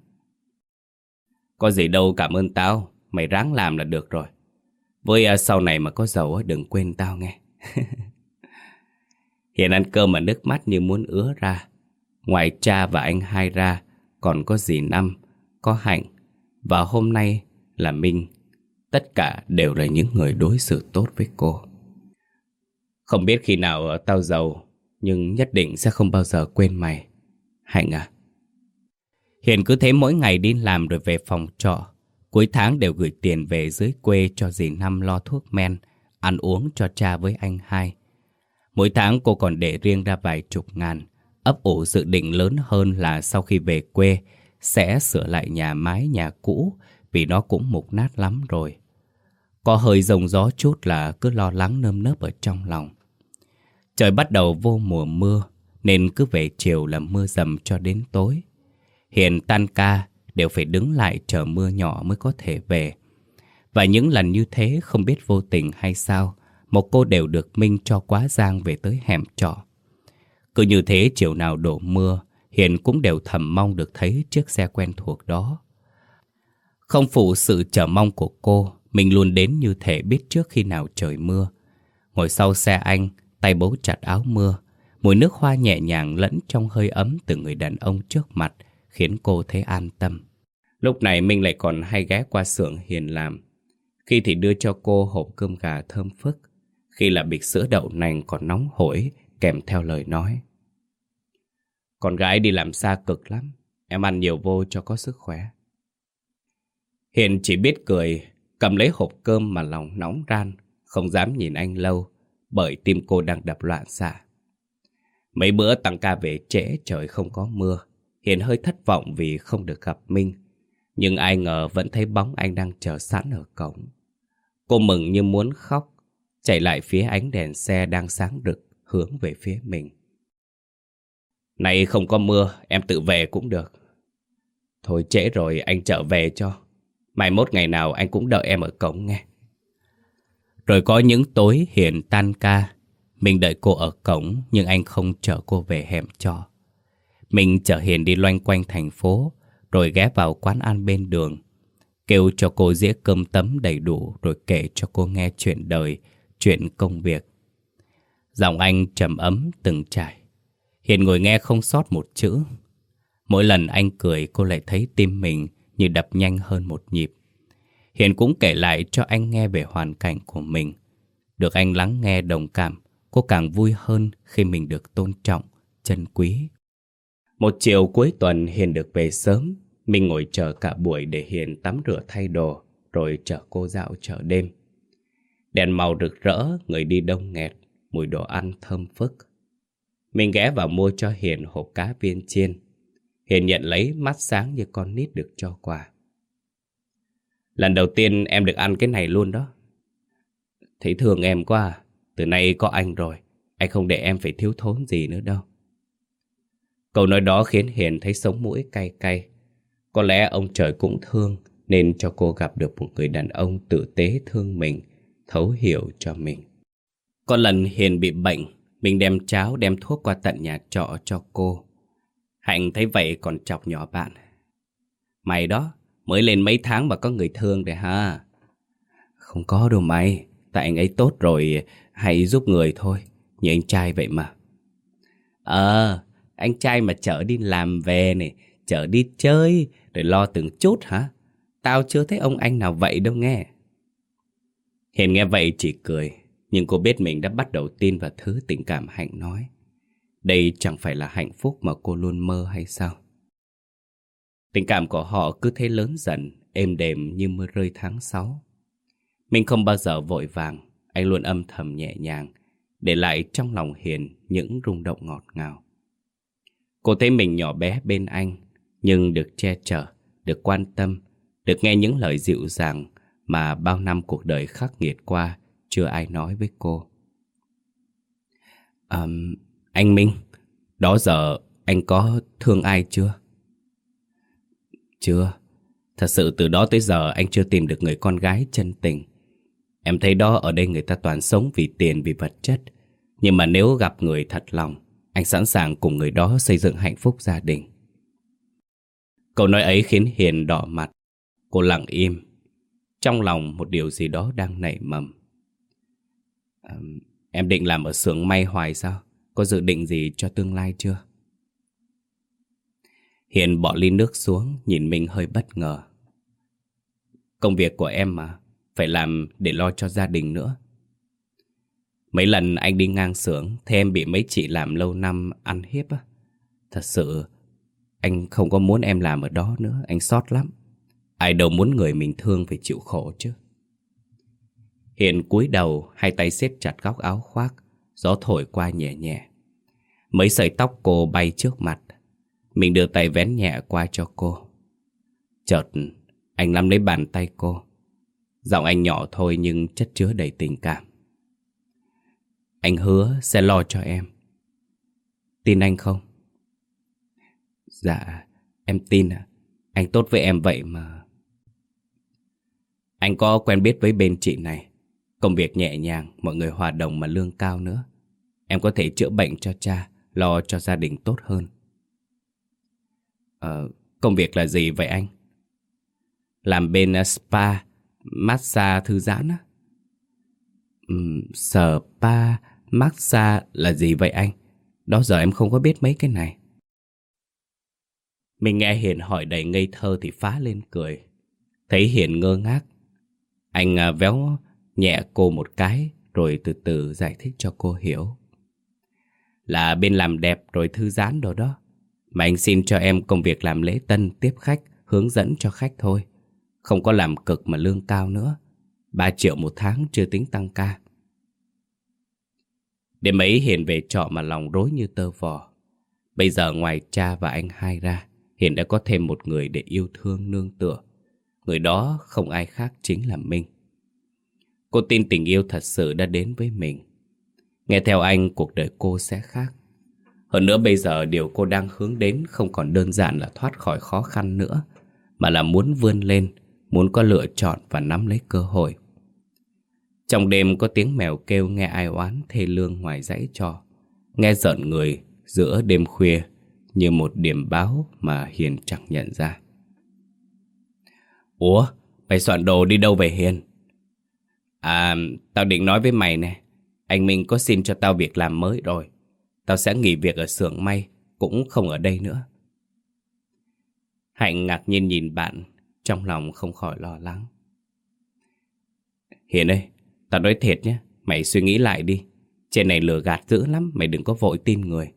Có gì đâu, cảm ơn tao. Mày ráng làm là được rồi. Với à, sau này mà có giàu đừng quên tao nghe. Hiện ăn cơm mà nước mắt như muốn ứa ra. Ngoài cha và anh hai ra, Còn có dì Năm, Có Hạnh. Và hôm nay là Minh. Tất cả đều là những người đối xử tốt với cô. Không biết khi nào tao giàu, Nhưng nhất định sẽ không bao giờ quên mày. Hạnh à Hiền cứ thế mỗi ngày đi làm rồi về phòng trọ. Cuối tháng đều gửi tiền về dưới quê cho dì Năm lo thuốc men, Ăn uống cho cha với anh hai. Mỗi tháng cô còn để riêng ra vài chục ngàn. Ấp ủ dự định lớn hơn là sau khi về quê, Sẽ sửa lại nhà mái nhà cũ vì nó cũng mục nát lắm rồi có hơi rồng gió chút là cứ lo lắng nơm nớp ở trong lòng. Trời bắt đầu vô mùa mưa, nên cứ về chiều là mưa dầm cho đến tối. Hiện tan ca đều phải đứng lại chờ mưa nhỏ mới có thể về. Và những lần như thế không biết vô tình hay sao, một cô đều được Minh cho quá giang về tới hẻm trọ. Cứ như thế chiều nào đổ mưa, Hiền cũng đều thầm mong được thấy chiếc xe quen thuộc đó. Không phụ sự chờ mong của cô, mình luôn đến như thể biết trước khi nào trời mưa. Ngồi sau xe anh, tay bấu chặt áo mưa. Mùi nước hoa nhẹ nhàng lẫn trong hơi ấm từ người đàn ông trước mặt khiến cô thấy an tâm. Lúc này mình lại còn hay ghé qua xưởng hiền làm. Khi thì đưa cho cô hộp cơm gà thơm phức. Khi là bịch sữa đậu nành còn nóng hổi kèm theo lời nói. Con gái đi làm xa cực lắm. Em ăn nhiều vô cho có sức khỏe. Hiền chỉ biết cười Cầm lấy hộp cơm mà lòng nóng ran, không dám nhìn anh lâu, bởi tim cô đang đập loạn xạ. Mấy bữa tăng ca về trễ trời không có mưa, Hiền hơi thất vọng vì không được gặp Minh. Nhưng ai ngờ vẫn thấy bóng anh đang chờ sẵn ở cổng. Cô mừng như muốn khóc, chạy lại phía ánh đèn xe đang sáng rực hướng về phía mình. Này không có mưa, em tự về cũng được. Thôi trễ rồi anh trở về cho. Mai mốt ngày nào anh cũng đợi em ở cổng nghe. Rồi có những tối Hiền tan ca. Mình đợi cô ở cổng nhưng anh không chở cô về hẻm cho. Mình chở Hiền đi loanh quanh thành phố rồi ghé vào quán ăn bên đường. Kêu cho cô dĩa cơm tấm đầy đủ rồi kể cho cô nghe chuyện đời, chuyện công việc. Giọng anh trầm ấm từng trải. Hiền ngồi nghe không sót một chữ. Mỗi lần anh cười cô lại thấy tim mình như đập nhanh hơn một nhịp. Hiền cũng kể lại cho anh nghe về hoàn cảnh của mình. Được anh lắng nghe đồng cảm, cô càng vui hơn khi mình được tôn trọng, chân quý. Một chiều cuối tuần Hiền được về sớm, mình ngồi chờ cả buổi để Hiền tắm rửa thay đồ, rồi chở cô dạo chợ đêm. Đèn màu rực rỡ, người đi đông nghẹt, mùi đồ ăn thơm phức. Mình ghé vào mua cho Hiền hộp cá viên chiên. Hiền nhận lấy mắt sáng như con nít được cho quà. Lần đầu tiên em được ăn cái này luôn đó. Thấy thương em quá à. Từ nay có anh rồi. Anh không để em phải thiếu thốn gì nữa đâu. Câu nói đó khiến Hiền thấy sống mũi cay cay. Có lẽ ông trời cũng thương nên cho cô gặp được một người đàn ông tử tế thương mình, thấu hiểu cho mình. Có lần Hiền bị bệnh, mình đem cháo đem thuốc qua tận nhà trọ cho cô. Hạnh thấy vậy còn chọc nhỏ bạn. Mày đó, mới lên mấy tháng mà có người thương rồi ha. Không có đâu mày, tại anh ấy tốt rồi, hãy giúp người thôi, như anh trai vậy mà. Ờ, anh trai mà chở đi làm về này, chở đi chơi, rồi lo từng chút hả? Tao chưa thấy ông anh nào vậy đâu nghe. Hiền nghe vậy chỉ cười, nhưng cô biết mình đã bắt đầu tin vào thứ tình cảm Hạnh nói. Đây chẳng phải là hạnh phúc mà cô luôn mơ hay sao? Tình cảm của họ cứ thế lớn dần, êm đềm như mưa rơi tháng 6. Mình không bao giờ vội vàng, anh luôn âm thầm nhẹ nhàng, để lại trong lòng Hiền những rung động ngọt ngào. Cô thấy mình nhỏ bé bên anh, nhưng được che chở, được quan tâm, được nghe những lời dịu dàng mà bao năm cuộc đời khắc nghiệt qua chưa ai nói với cô. Um, anh Minh, đó giờ anh có thương ai chưa? Chưa. Thật sự từ đó tới giờ anh chưa tìm được người con gái chân tình. Em thấy đó ở đây người ta toàn sống vì tiền, vì vật chất. Nhưng mà nếu gặp người thật lòng, anh sẵn sàng cùng người đó xây dựng hạnh phúc gia đình. Câu nói ấy khiến Hiền đỏ mặt. Cô lặng im. Trong lòng một điều gì đó đang nảy mầm. À, em định làm ở xưởng may hoài sao? Có dự định gì cho tương lai chưa? Hiền bỏ ly nước xuống, nhìn mình hơi bất ngờ. Công việc của em mà, phải làm để lo cho gia đình nữa. Mấy lần anh đi ngang xưởng, thì em bị mấy chị làm lâu năm ăn hiếp á. Thật sự, anh không có muốn em làm ở đó nữa, anh xót lắm. Ai đâu muốn người mình thương phải chịu khổ chứ. Hiền cúi đầu, hai tay siết chặt góc áo khoác, gió thổi qua nhẹ nhẹ. Mấy sợi tóc cô bay trước mặt, mình đưa tay vén nhẹ qua cho cô. Chợt, anh nắm lấy bàn tay cô. Giọng anh nhỏ thôi nhưng chất chứa đầy tình cảm. Anh hứa sẽ lo cho em. Tin anh không? Dạ, em tin ạ. Anh tốt với em vậy mà. Anh có quen biết với bên chị này. Công việc nhẹ nhàng, mọi người hòa đồng mà lương cao nữa. Em có thể chữa bệnh cho cha, lo cho gia đình tốt hơn. Ờ, công việc là gì vậy anh? Làm bên ờ, spa, massage thư giãn á. Um, spa, massage là gì vậy anh? Đó giờ em không có biết mấy cái này. Mình nghe Hiền hỏi đầy ngây thơ thì phá lên cười. Thấy Hiền ngơ ngác. Anh ờ, véo nhẹ cô một cái rồi từ từ giải thích cho cô hiểu. Là bên làm đẹp rồi thư giãn đồ đó. Mà anh xin cho em công việc làm lễ tân, tiếp khách, hướng dẫn cho khách thôi. Không có làm cực mà lương cao nữa. 3 triệu một tháng chưa tính tăng ca. Đêm ấy Hiền về trọ mà lòng rối như tơ vò. Bây giờ ngoài cha và anh hai ra, Hiền đã có thêm một người để yêu thương nương tựa. Người đó không ai khác chính là Minh. Cô tin tình yêu thật sự đã đến với mình. Nghe theo anh, cuộc đời cô sẽ khác. Hơn nữa bây giờ điều cô đang hướng đến không còn đơn giản là thoát khỏi khó khăn nữa, mà là muốn vươn lên, muốn có lựa chọn và nắm lấy cơ hội. Trong đêm có tiếng mèo kêu nghe ai oán thê lương ngoài dãy trò, nghe giận người giữa đêm khuya như một điểm báo mà Hiền chẳng nhận ra. Ủa, mày soạn đồ đi đâu về Hiền? À, tao định nói với mày nè, anh Minh có xin cho tao việc làm mới rồi. Tao sẽ nghỉ việc ở xưởng may, Cũng không ở đây nữa. Hạnh ngạc nhiên nhìn bạn, Trong lòng không khỏi lo lắng. Hiền ơi, Tao nói thiệt nhé, Mày suy nghĩ lại đi. Trên này lừa gạt dữ lắm, Mày đừng có vội tin người.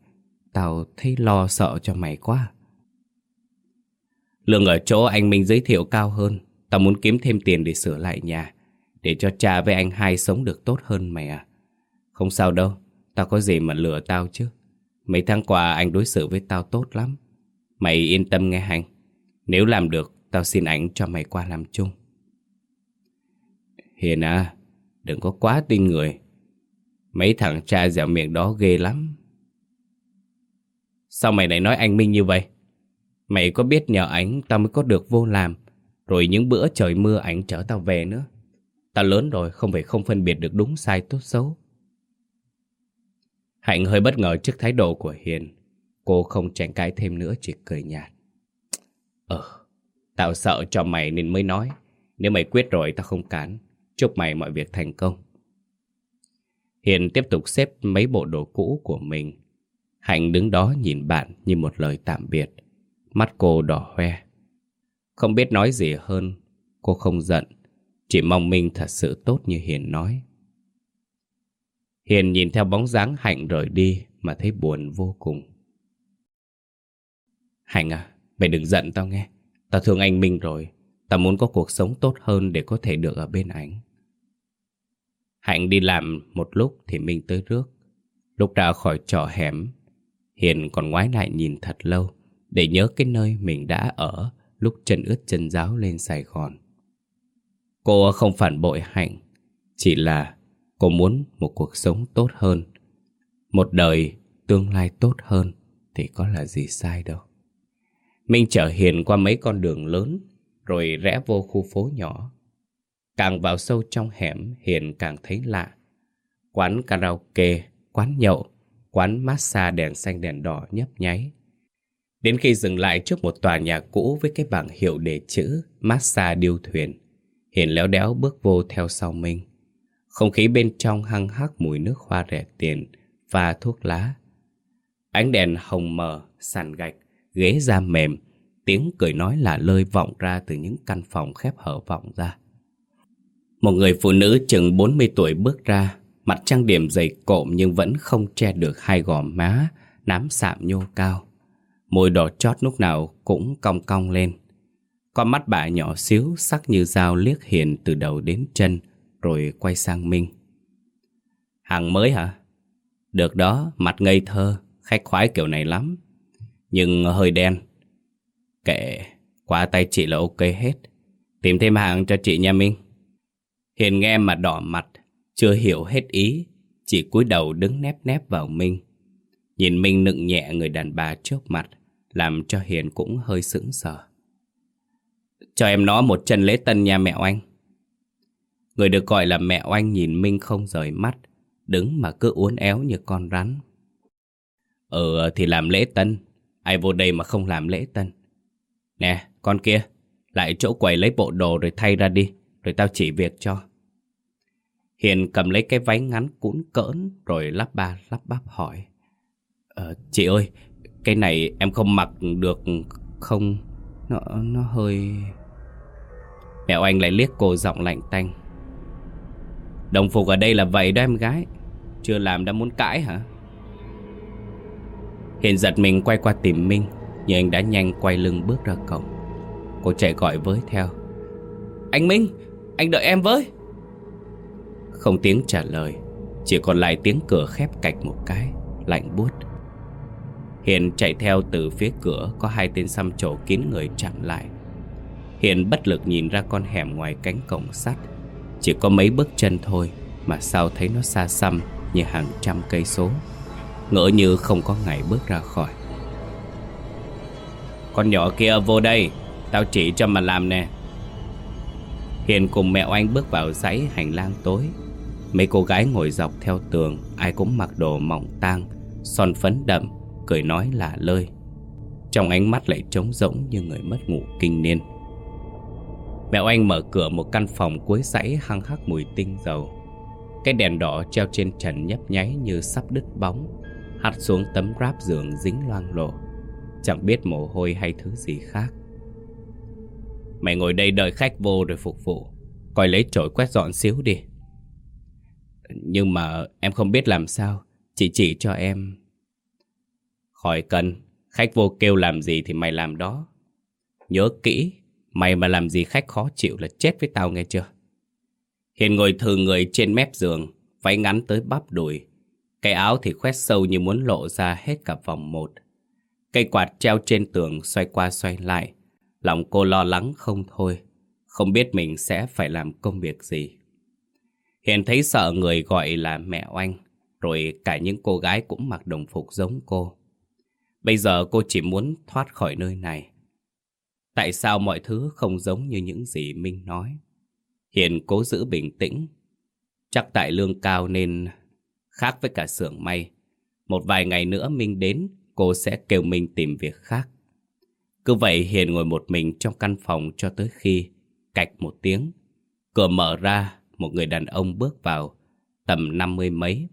Tao thấy lo sợ cho mày quá. Lương ở chỗ anh Minh giới thiệu cao hơn, Tao muốn kiếm thêm tiền để sửa lại nhà, Để cho cha với anh hai sống được tốt hơn mày à. Không sao đâu Tao có gì mà lừa tao chứ Mấy tháng qua anh đối xử với tao tốt lắm. Mày yên tâm nghe hành. Nếu làm được, tao xin ảnh cho mày qua làm chung. Hiền à, đừng có quá tin người. Mấy thằng cha dẻo miệng đó ghê lắm. Sao mày lại nói anh Minh như vậy? Mày có biết nhờ ảnh tao mới có được vô làm Rồi những bữa trời mưa ảnh chở tao về nữa Tao lớn rồi không phải không phân biệt được đúng sai tốt xấu Hạnh hơi bất ngờ trước thái độ của Hiền. Cô không tranh cãi thêm nữa, chỉ cười nhạt. Ờ Tao sợ cho mày nên mới nói. Nếu mày quyết rồi, tao không cản. Chúc mày mọi việc thành công. Hiền tiếp tục xếp mấy bộ đồ cũ của mình. Hạnh đứng đó nhìn bạn như một lời tạm biệt. Mắt cô đỏ hoe. Không biết nói gì hơn. Cô không giận. Chỉ mong mình thật sự tốt như Hiền nói. Hiền nhìn theo bóng dáng Hạnh rời đi Mà thấy buồn vô cùng. Hạnh à Mày đừng giận tao nghe. Tao thương anh Minh rồi. Tao muốn có cuộc sống tốt hơn để có thể được ở bên anh. Hạnh đi làm một lúc thì Minh tới rước. Lúc ra khỏi trọ hẻm Hiền còn ngoái lại nhìn thật lâu để nhớ cái nơi mình đã ở lúc chân ướt chân giáo lên Sài Gòn. Cô không phản bội Hạnh, chỉ là cô muốn một cuộc sống tốt hơn. Một đời tương lai tốt hơn thì có là gì sai đâu. Minh chở Hiền qua mấy con đường lớn rồi rẽ vô khu phố nhỏ. Càng vào sâu trong hẻm Hiền càng thấy lạ. Quán karaoke, quán nhậu, quán massage đèn xanh đèn đỏ nhấp nháy Đến khi dừng lại trước một tòa nhà cũ với cái bảng hiệu đề chữ Massage điêu thuyền, Hiền léo đéo bước vô theo sau Minh. Không khí bên trong hăng hắc mùi nước hoa rẻ tiền và thuốc lá. Ánh đèn hồng mờ, sàn gạch, ghế da mềm, tiếng cười nói là lơi vọng ra từ những căn phòng khép hở vọng ra. Một người phụ nữ chừng 40 tuổi bước ra, mặt trang điểm dày cộm nhưng vẫn không che được hai gò má, nám sạm nhô cao. Môi đỏ chót lúc nào cũng cong cong lên Con mắt bà nhỏ xíu sắc như dao liếc hiền từ đầu đến chân rồi quay sang Minh Hàng mới hả? Được đó, mặt ngây thơ Khách khoái kiểu này lắm Nhưng hơi đen Kệ, qua tay chị là ok hết Tìm thêm hàng cho chị nha Minh Hiền nghe mà đỏ mặt Chưa hiểu hết ý Chỉ cúi đầu đứng nép nép vào Minh Nhìn Minh nựng nhẹ người đàn bà trước mặt làm cho Hiền cũng hơi sững sờ. Cho em nó một chân lễ tân nha mẹ anh. Người được gọi là mẹ oanh nhìn Minh không rời mắt, đứng mà cứ uốn éo như con rắn. Ừ thì làm lễ tân, ai vô đây mà không làm lễ tân. Nè, con kia, lại chỗ quầy lấy bộ đồ rồi thay ra đi, rồi tao chỉ việc cho. Hiền cầm lấy cái váy ngắn cũn cỡn rồi lắp ba lắp bắp hỏi. Ờ, chị ơi, cái này em không mặc được không? Nó, nó hơi... Mẹo anh lại liếc cô giọng lạnh tanh. Đồng phục ở đây là vậy đó em gái. Chưa làm đã muốn cãi hả? Hiền giật mình quay qua tìm Minh Nhưng anh đã nhanh quay lưng bước ra cổng. Cô chạy gọi với theo. Anh Minh, anh đợi em với. Không tiếng trả lời Chỉ còn lại tiếng cửa khép cạch một cái Lạnh buốt. Hiền chạy theo từ phía cửa Có hai tên xăm trổ kín người chặn lại. Hiền bất lực nhìn ra con hẻm ngoài cánh cổng sắt. Chỉ có mấy bước chân thôi Mà sao thấy nó xa xăm Như hàng trăm cây số. Ngỡ như không có ngày bước ra khỏi. Con nhỏ kia vô đây, Tao chỉ cho mà làm nè. Hiền cùng mẹ oanh bước vào dãy hành lang tối. Mấy cô gái ngồi dọc theo tường, Ai cũng mặc đồ mỏng tang, Son phấn đậm, cười nói lạ lơi. Trong ánh mắt lại trống rỗng như người mất ngủ kinh niên. Mẹ Oanh mở cửa một căn phòng cuối dãy hăng hắc mùi tinh dầu. Cái đèn đỏ treo trên trần nhấp nháy như sắp đứt bóng Hắt xuống tấm ráp giường dính loang lộ Chẳng biết mồ hôi hay thứ gì khác. Mày ngồi đây đợi khách vô rồi phục vụ Coi lấy chổi quét dọn xíu đi. Nhưng mà em không biết làm sao Chị chỉ cho em. Khỏi cần, khách vô kêu làm gì thì mày làm đó. Nhớ kỹ, mày mà làm gì khách khó chịu là chết với tao nghe chưa? Hiền ngồi thừ người trên mép giường, váy ngắn tới bắp đùi. Cái áo thì khoét sâu như muốn lộ ra hết cả vòng một. Cây quạt treo trên tường xoay qua xoay lại. Lòng cô lo lắng không thôi. Không biết mình sẽ phải làm công việc gì. Hiền thấy sợ người gọi là mẹ oanh. Rồi cả những cô gái cũng mặc đồng phục giống cô. Bây giờ cô chỉ muốn thoát khỏi nơi này. Tại sao mọi thứ không giống như những gì Minh nói? Hiền cố giữ bình tĩnh. Chắc tại lương cao nên khác với cả xưởng may. Một vài ngày nữa Minh đến, cô sẽ kêu Minh tìm việc khác. Cứ vậy Hiền ngồi một mình trong căn phòng cho tới khi cạch một tiếng. Cửa mở ra, một người đàn ông bước vào, tầm năm mươi mấy.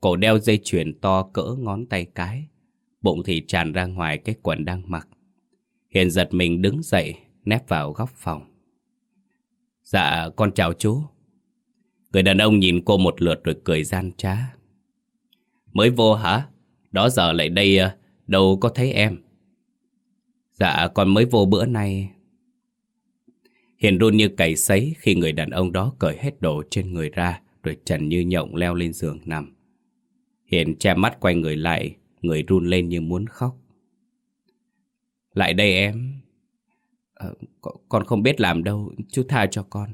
Cổ đeo dây chuyền to cỡ ngón tay cái, bụng thì tràn ra ngoài cái quần đang mặc. Hiền giật mình đứng dậy, nép vào góc phòng. Dạ, con chào chú. Người đàn ông nhìn cô một lượt rồi cười gian trá. Mới vô hả? Đó giờ lại đây à, đâu có thấy em. Dạ, con mới vô bữa nay. Hiền run như cày sấy khi người đàn ông đó cởi hết đồ trên người ra rồi trần như nhộng leo lên giường nằm. Hiền che mắt quay người lại, người run lên như muốn khóc. Lại đây em. À, con không biết làm đâu, chú tha cho con.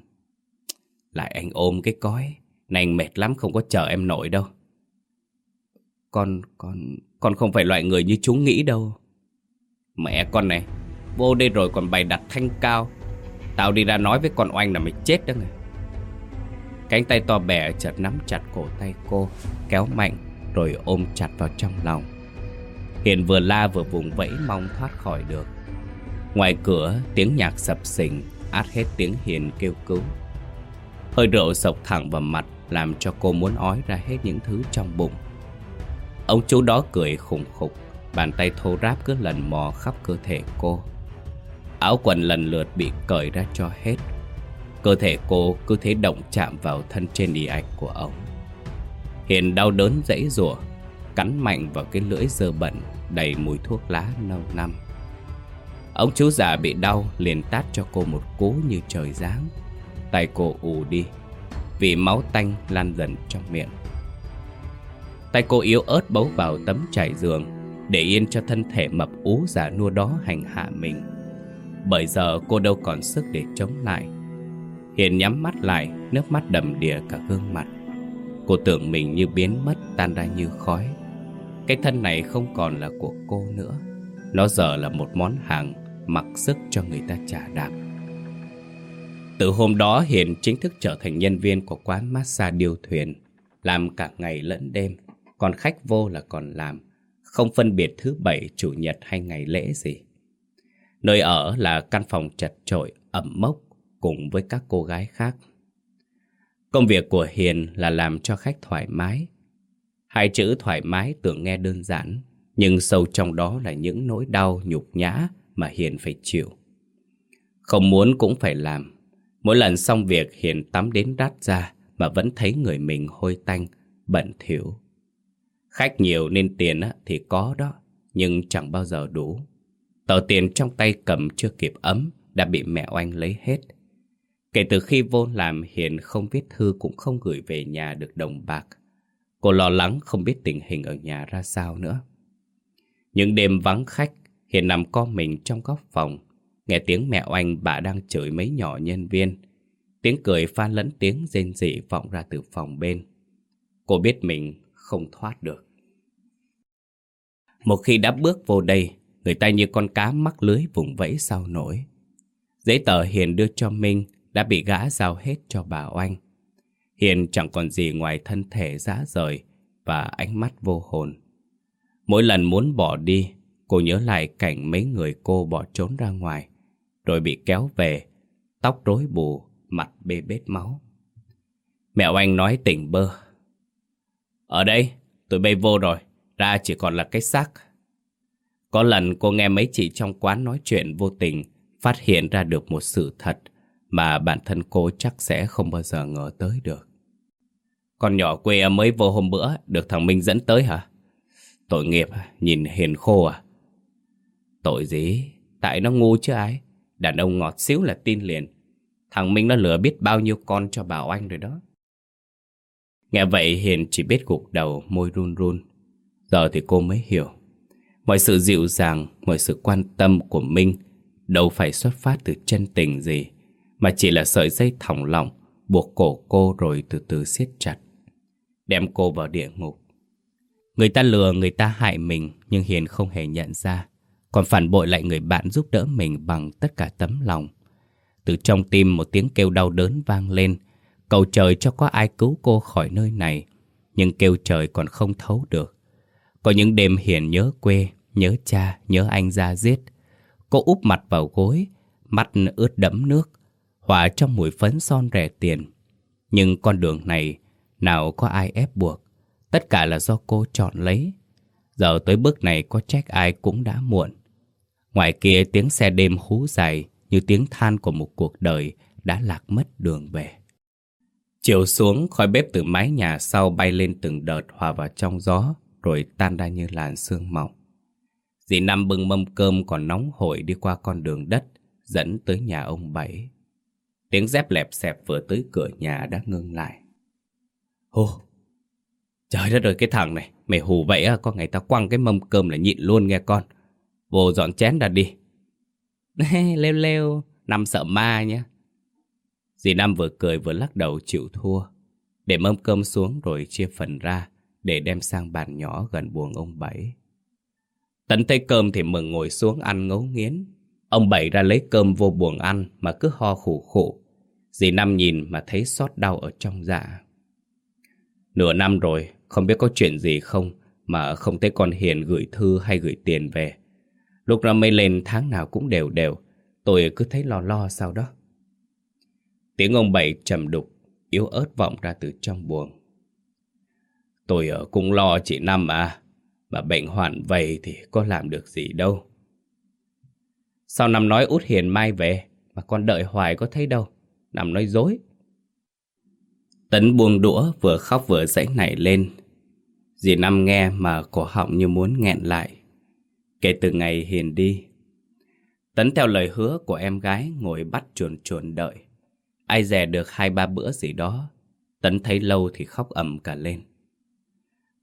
Lại anh ôm cái cói, này anh mệt lắm không có chờ em nổi đâu. Con, con, con không phải loại người như chúng nghĩ đâu. Mẹ con này, vô đây rồi còn bày đặt thanh cao. Tao đi ra nói với con oanh là mày chết đó người. Cánh tay to bẻ chợt nắm chặt cổ tay cô, kéo mạnh rồi ôm chặt vào trong lòng. Hiền vừa la vừa vùng vẫy mong thoát khỏi được. Ngoài cửa tiếng nhạc sập sình át hết tiếng Hiền kêu cứu. Hơi rượu sộc thẳng vào mặt làm cho cô muốn ói ra hết những thứ trong bụng. Ông chú đó cười khủng khục, bàn tay thô ráp cứ lần mò khắp cơ thể cô. Áo quần lần lượt bị cởi ra cho hết. Cơ thể cô cứ thế động chạm vào thân trên y ạch của ông. Hiền đau đớn dãy rủa cắn mạnh vào cái lưỡi dơ bẩn đầy mùi thuốc lá nâu năm. Ông chú già bị đau liền tát cho cô một cú như trời giáng. Tay cô ù đi vì máu tanh lan dần trong miệng. Tay cô yếu ớt bấu vào tấm trải giường để yên cho thân thể mập ú già nua đó hành hạ mình. Bởi giờ cô đâu còn sức để chống lại. Hiền nhắm mắt lại, nước mắt đầm đìa cả gương mặt. Cô tưởng mình như biến mất tan ra như khói cái thân này không còn là của cô nữa. Nó giờ là một món hàng Mặc sức cho người ta trả đạp. Từ hôm đó Hiền chính thức trở thành nhân viên của quán massage điêu thuyền Làm cả ngày lẫn đêm Còn khách vô là còn làm Không phân biệt thứ bảy, chủ nhật hay ngày lễ gì. Nơi ở là căn phòng chật trội, ẩm mốc Cùng với các cô gái khác. Công việc của Hiền là làm cho khách thoải mái Hai chữ thoải mái tưởng nghe đơn giản, nhưng sâu trong đó là những nỗi đau nhục nhã mà Hiền phải chịu. Không muốn cũng phải làm. Mỗi lần xong việc Hiền tắm đến rát ra mà vẫn thấy người mình hôi tanh, bẩn thỉu. Khách nhiều nên tiền thì có đó, nhưng chẳng bao giờ đủ. Tờ tiền trong tay cầm chưa kịp ấm đã bị mẹ oanh lấy hết. Kể từ khi vô làm Hiền không viết thư cũng không gửi về nhà được đồng bạc. Cô lo lắng không biết tình hình ở nhà ra sao nữa. Những đêm vắng khách, Hiền nằm co mình trong góc phòng. Nghe tiếng mẹ oanh bà đang chửi mấy nhỏ nhân viên. Tiếng cười pha lẫn tiếng rên rỉ vọng ra từ phòng bên. Cô biết mình không thoát được. Một khi đã bước vô đây, người ta như con cá mắc lưới vùng vẫy sau nổi. Giấy tờ Hiền đưa cho Minh đã bị gã giao hết cho bà Oanh. Hiền chẳng còn gì ngoài thân thể rã rời và ánh mắt vô hồn. Mỗi lần muốn bỏ đi, cô nhớ lại cảnh mấy người cô bỏ trốn ra ngoài, rồi bị kéo về, tóc rối bù, mặt bê bết máu. Mẹ anh nói tỉnh bơ. Ở đây, tụi bay vô rồi, ra chỉ còn là cái xác. Có lần cô nghe mấy chị trong quán nói chuyện vô tình, phát hiện ra được một sự thật mà bản thân cô chắc sẽ không bao giờ ngờ tới được. Con nhỏ quê mới vô hôm bữa Được thằng Minh dẫn tới hả? Tội nghiệp à? nhìn hiền khô à? Tội gì? Tại nó ngu chứ ai? Đàn ông ngọt xíu là tin liền. Thằng Minh nó lừa biết bao nhiêu con cho bảo anh rồi đó. Nghe vậy Hiền chỉ biết gục đầu môi run run. Giờ thì cô mới hiểu. Mọi sự dịu dàng, mọi sự quan tâm của Minh Đâu phải xuất phát từ chân tình gì Mà chỉ là sợi dây thòng lỏng Buộc cổ cô rồi từ từ siết chặt. Đem cô vào địa ngục. Người ta lừa người ta hại mình Nhưng Hiền không hề nhận ra. Còn phản bội lại người bạn giúp đỡ mình Bằng tất cả tấm lòng. Từ trong tim một tiếng kêu đau đớn vang lên. Cầu trời cho có ai cứu cô khỏi nơi này Nhưng kêu trời còn không thấu được. Có những đêm Hiền nhớ quê Nhớ cha, nhớ anh ra giết. Cô úp mặt vào gối Mắt ướt đẫm nước Hỏa trong mùi phấn son rẻ tiền. Nhưng con đường này nào có ai ép buộc, Tất cả là do cô chọn lấy. Giờ tới bước này có trách ai cũng đã muộn. Ngoài kia tiếng xe đêm hú dài Như tiếng than của một cuộc đời Đã lạc mất đường về. Chiều xuống, khói bếp từ mái nhà sau bay lên từng đợt hòa vào trong gió, Rồi tan ra như làn sương mỏng. Dì Năm bưng mâm cơm còn nóng hổi đi qua con đường đất, Dẫn tới nhà ông Bảy. Tiếng dép lẹp xẹp vừa tới cửa nhà đã ngưng lại. Hô, Trời đất ơi, cái thằng này, Mày hù vậy à Có ngày tao quăng cái mâm cơm là nhịn luôn nghe con. Vô dọn chén ra đi. Lêu lêu, Năm sợ ma nhé Dì Năm vừa cười vừa lắc đầu chịu thua. Để mâm cơm xuống rồi chia phần ra, Để đem sang bàn nhỏ gần buồng ông Bảy. Tấn thấy cơm thì mừng ngồi xuống ăn ngấu nghiến. Ông Bảy ra lấy cơm vô buồng ăn Mà cứ ho khủ khủ Dì Năm nhìn mà thấy xót đau ở trong dạ. Nửa năm rồi, Không biết có chuyện gì không Mà không thấy con Hiền gửi thư hay gửi tiền về. Lúc nó mới lên, tháng nào cũng đều đều. Tôi cứ thấy lo lo sao đó. Tiếng ông Bảy trầm đục, Yếu ớt vọng ra từ trong buồng. Tôi ở cũng lo chị Năm à Mà bệnh hoạn vậy thì có làm được gì đâu. Sao Năm nói út hiền mai về, Mà con đợi hoài có thấy đâu. Năm nói dối. Tấn buông đũa vừa khóc vừa dãy nảy lên. Dì Năm nghe mà cổ họng như muốn nghẹn lại. Kể từ ngày Hiền đi, Tấn theo lời hứa của em gái ngồi bắt chuồn chuồn đợi. Ai dè được hai ba bữa gì đó, Tấn thấy lâu thì khóc ầm cả lên.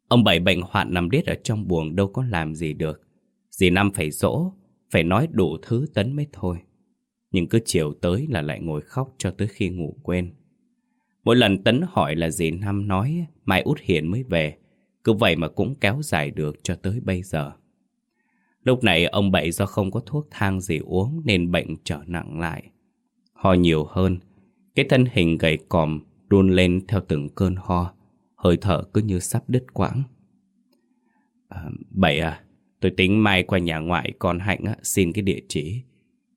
Ông Bảy bệnh hoạn nằm đít ở trong buồng đâu có làm gì được. Dì Năm phải dỗ, Phải nói đủ thứ Tấn mới thôi. Nhưng cứ chiều tới là lại ngồi khóc cho tới khi ngủ quên. Mỗi lần Tấn hỏi là gì, Nam nói Mai út hiền mới về Cứ vậy mà cũng kéo dài được cho tới bây giờ Lúc này ông Bảy do không có thuốc thang gì uống Nên bệnh trở nặng lại Ho nhiều hơn cái thân hình gầy còm run lên theo từng cơn ho, hơi thở cứ như sắp đứt quãng. À, bảy à, tôi tính mai qua nhà ngoại con Hạnh á, xin cái địa chỉ,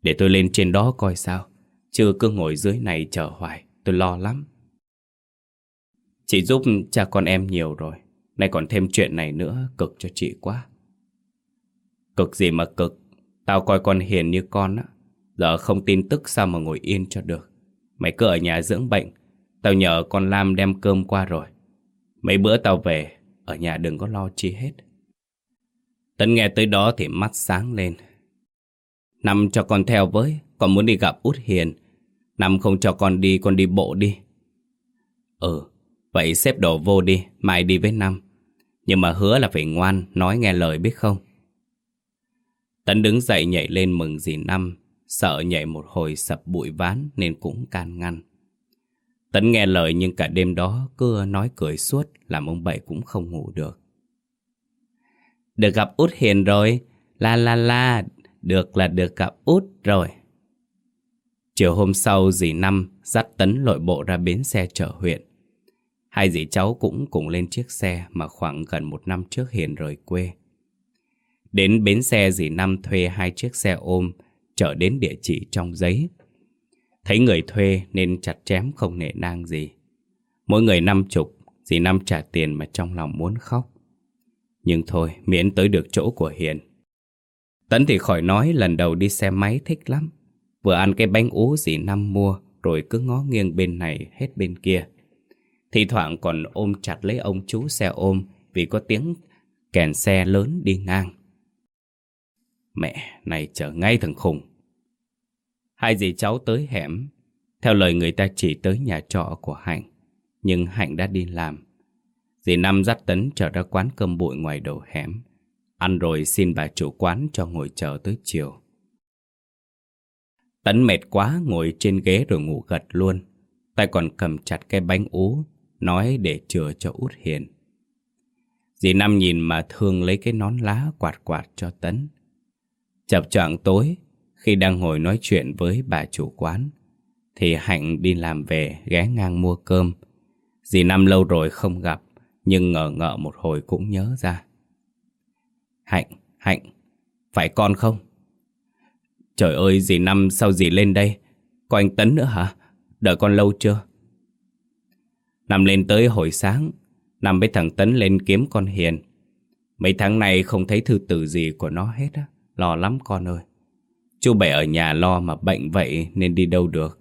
để tôi lên trên đó coi sao. Chứ cứ ngồi dưới này chờ hoài, tôi lo lắm. Chị giúp cha con em nhiều rồi, nay còn thêm chuyện này nữa, cực cho chị quá. Cực gì mà cực, tao coi con hiền như con á, giờ không tin tức sao mà ngồi yên cho được. Mày cứ ở nhà dưỡng bệnh. Tao nhờ con Lam đem cơm qua rồi. Mấy bữa tao về Ở nhà đừng có lo chi hết. Tấn nghe tới đó thì mắt sáng lên. Năm cho con theo với Con muốn đi gặp út Hiền. Năm không cho con đi Con đi bộ đi. Ừ Vậy xếp đồ vô đi Mai đi với Năm Nhưng mà hứa là phải ngoan Nói nghe lời biết không Tấn đứng dậy nhảy lên mừng dì Năm Sợ nhảy một hồi sập bụi ván nên cũng can ngăn. Tấn nghe lời nhưng cả đêm đó cứ nói cười suốt làm ông Bảy cũng không ngủ được. Được gặp út hiền rồi, la la la, được là được gặp út rồi. Chiều hôm sau dì Năm dắt Tấn lội bộ ra bến xe chở huyện. Hai dì cháu cũng cùng lên chiếc xe mà khoảng gần một năm trước Hiền rời quê. Đến bến xe dì Năm thuê hai chiếc xe ôm chở đến địa chỉ trong giấy. Thấy người thuê nên chặt chém không nể nang gì. Mỗi người năm chục, dì năm trả tiền mà trong lòng muốn khóc. Nhưng thôi, miễn tới được chỗ của Hiền. Tấn thì khỏi nói lần đầu đi xe máy thích lắm. Vừa ăn cái bánh ú dì năm mua, rồi cứ ngó nghiêng bên này hết bên kia. Thì thoảng còn ôm chặt lấy ông chú xe ôm vì có tiếng kèn xe lớn đi ngang. Mẹ, này chờ ngay thằng khùng. Hai dì cháu tới hẻm, theo lời người ta chỉ tới nhà trọ của Hạnh. Nhưng Hạnh đã đi làm, Dì Năm dắt Tấn trở ra quán cơm bụi ngoài đầu hẻm. Ăn rồi xin bà chủ quán cho ngồi chờ tới chiều. Tấn mệt quá ngồi trên ghế rồi ngủ gật luôn. Tay còn cầm chặt cái bánh ú, nói để chừa cho út hiền. Dì Năm nhìn mà thương lấy cái nón lá quạt quạt cho Tấn. Chập choạng tối, khi đang ngồi nói chuyện với bà chủ quán, thì Hạnh đi làm về ghé ngang mua cơm. Dì Năm lâu rồi không gặp, nhưng ngờ ngợ một hồi cũng nhớ ra. Hạnh, Hạnh, phải con không? Trời ơi, dì Năm sao dì lên đây? Có anh Tấn nữa hả? Đợi con lâu chưa? Năm lên tới hồi sáng, Năm với thằng Tấn lên kiếm con Hiền. Mấy tháng này không thấy thư tử gì của nó hết á. Lo lắm con ơi. Chú Bảy ở nhà lo mà bệnh vậy nên đi đâu được.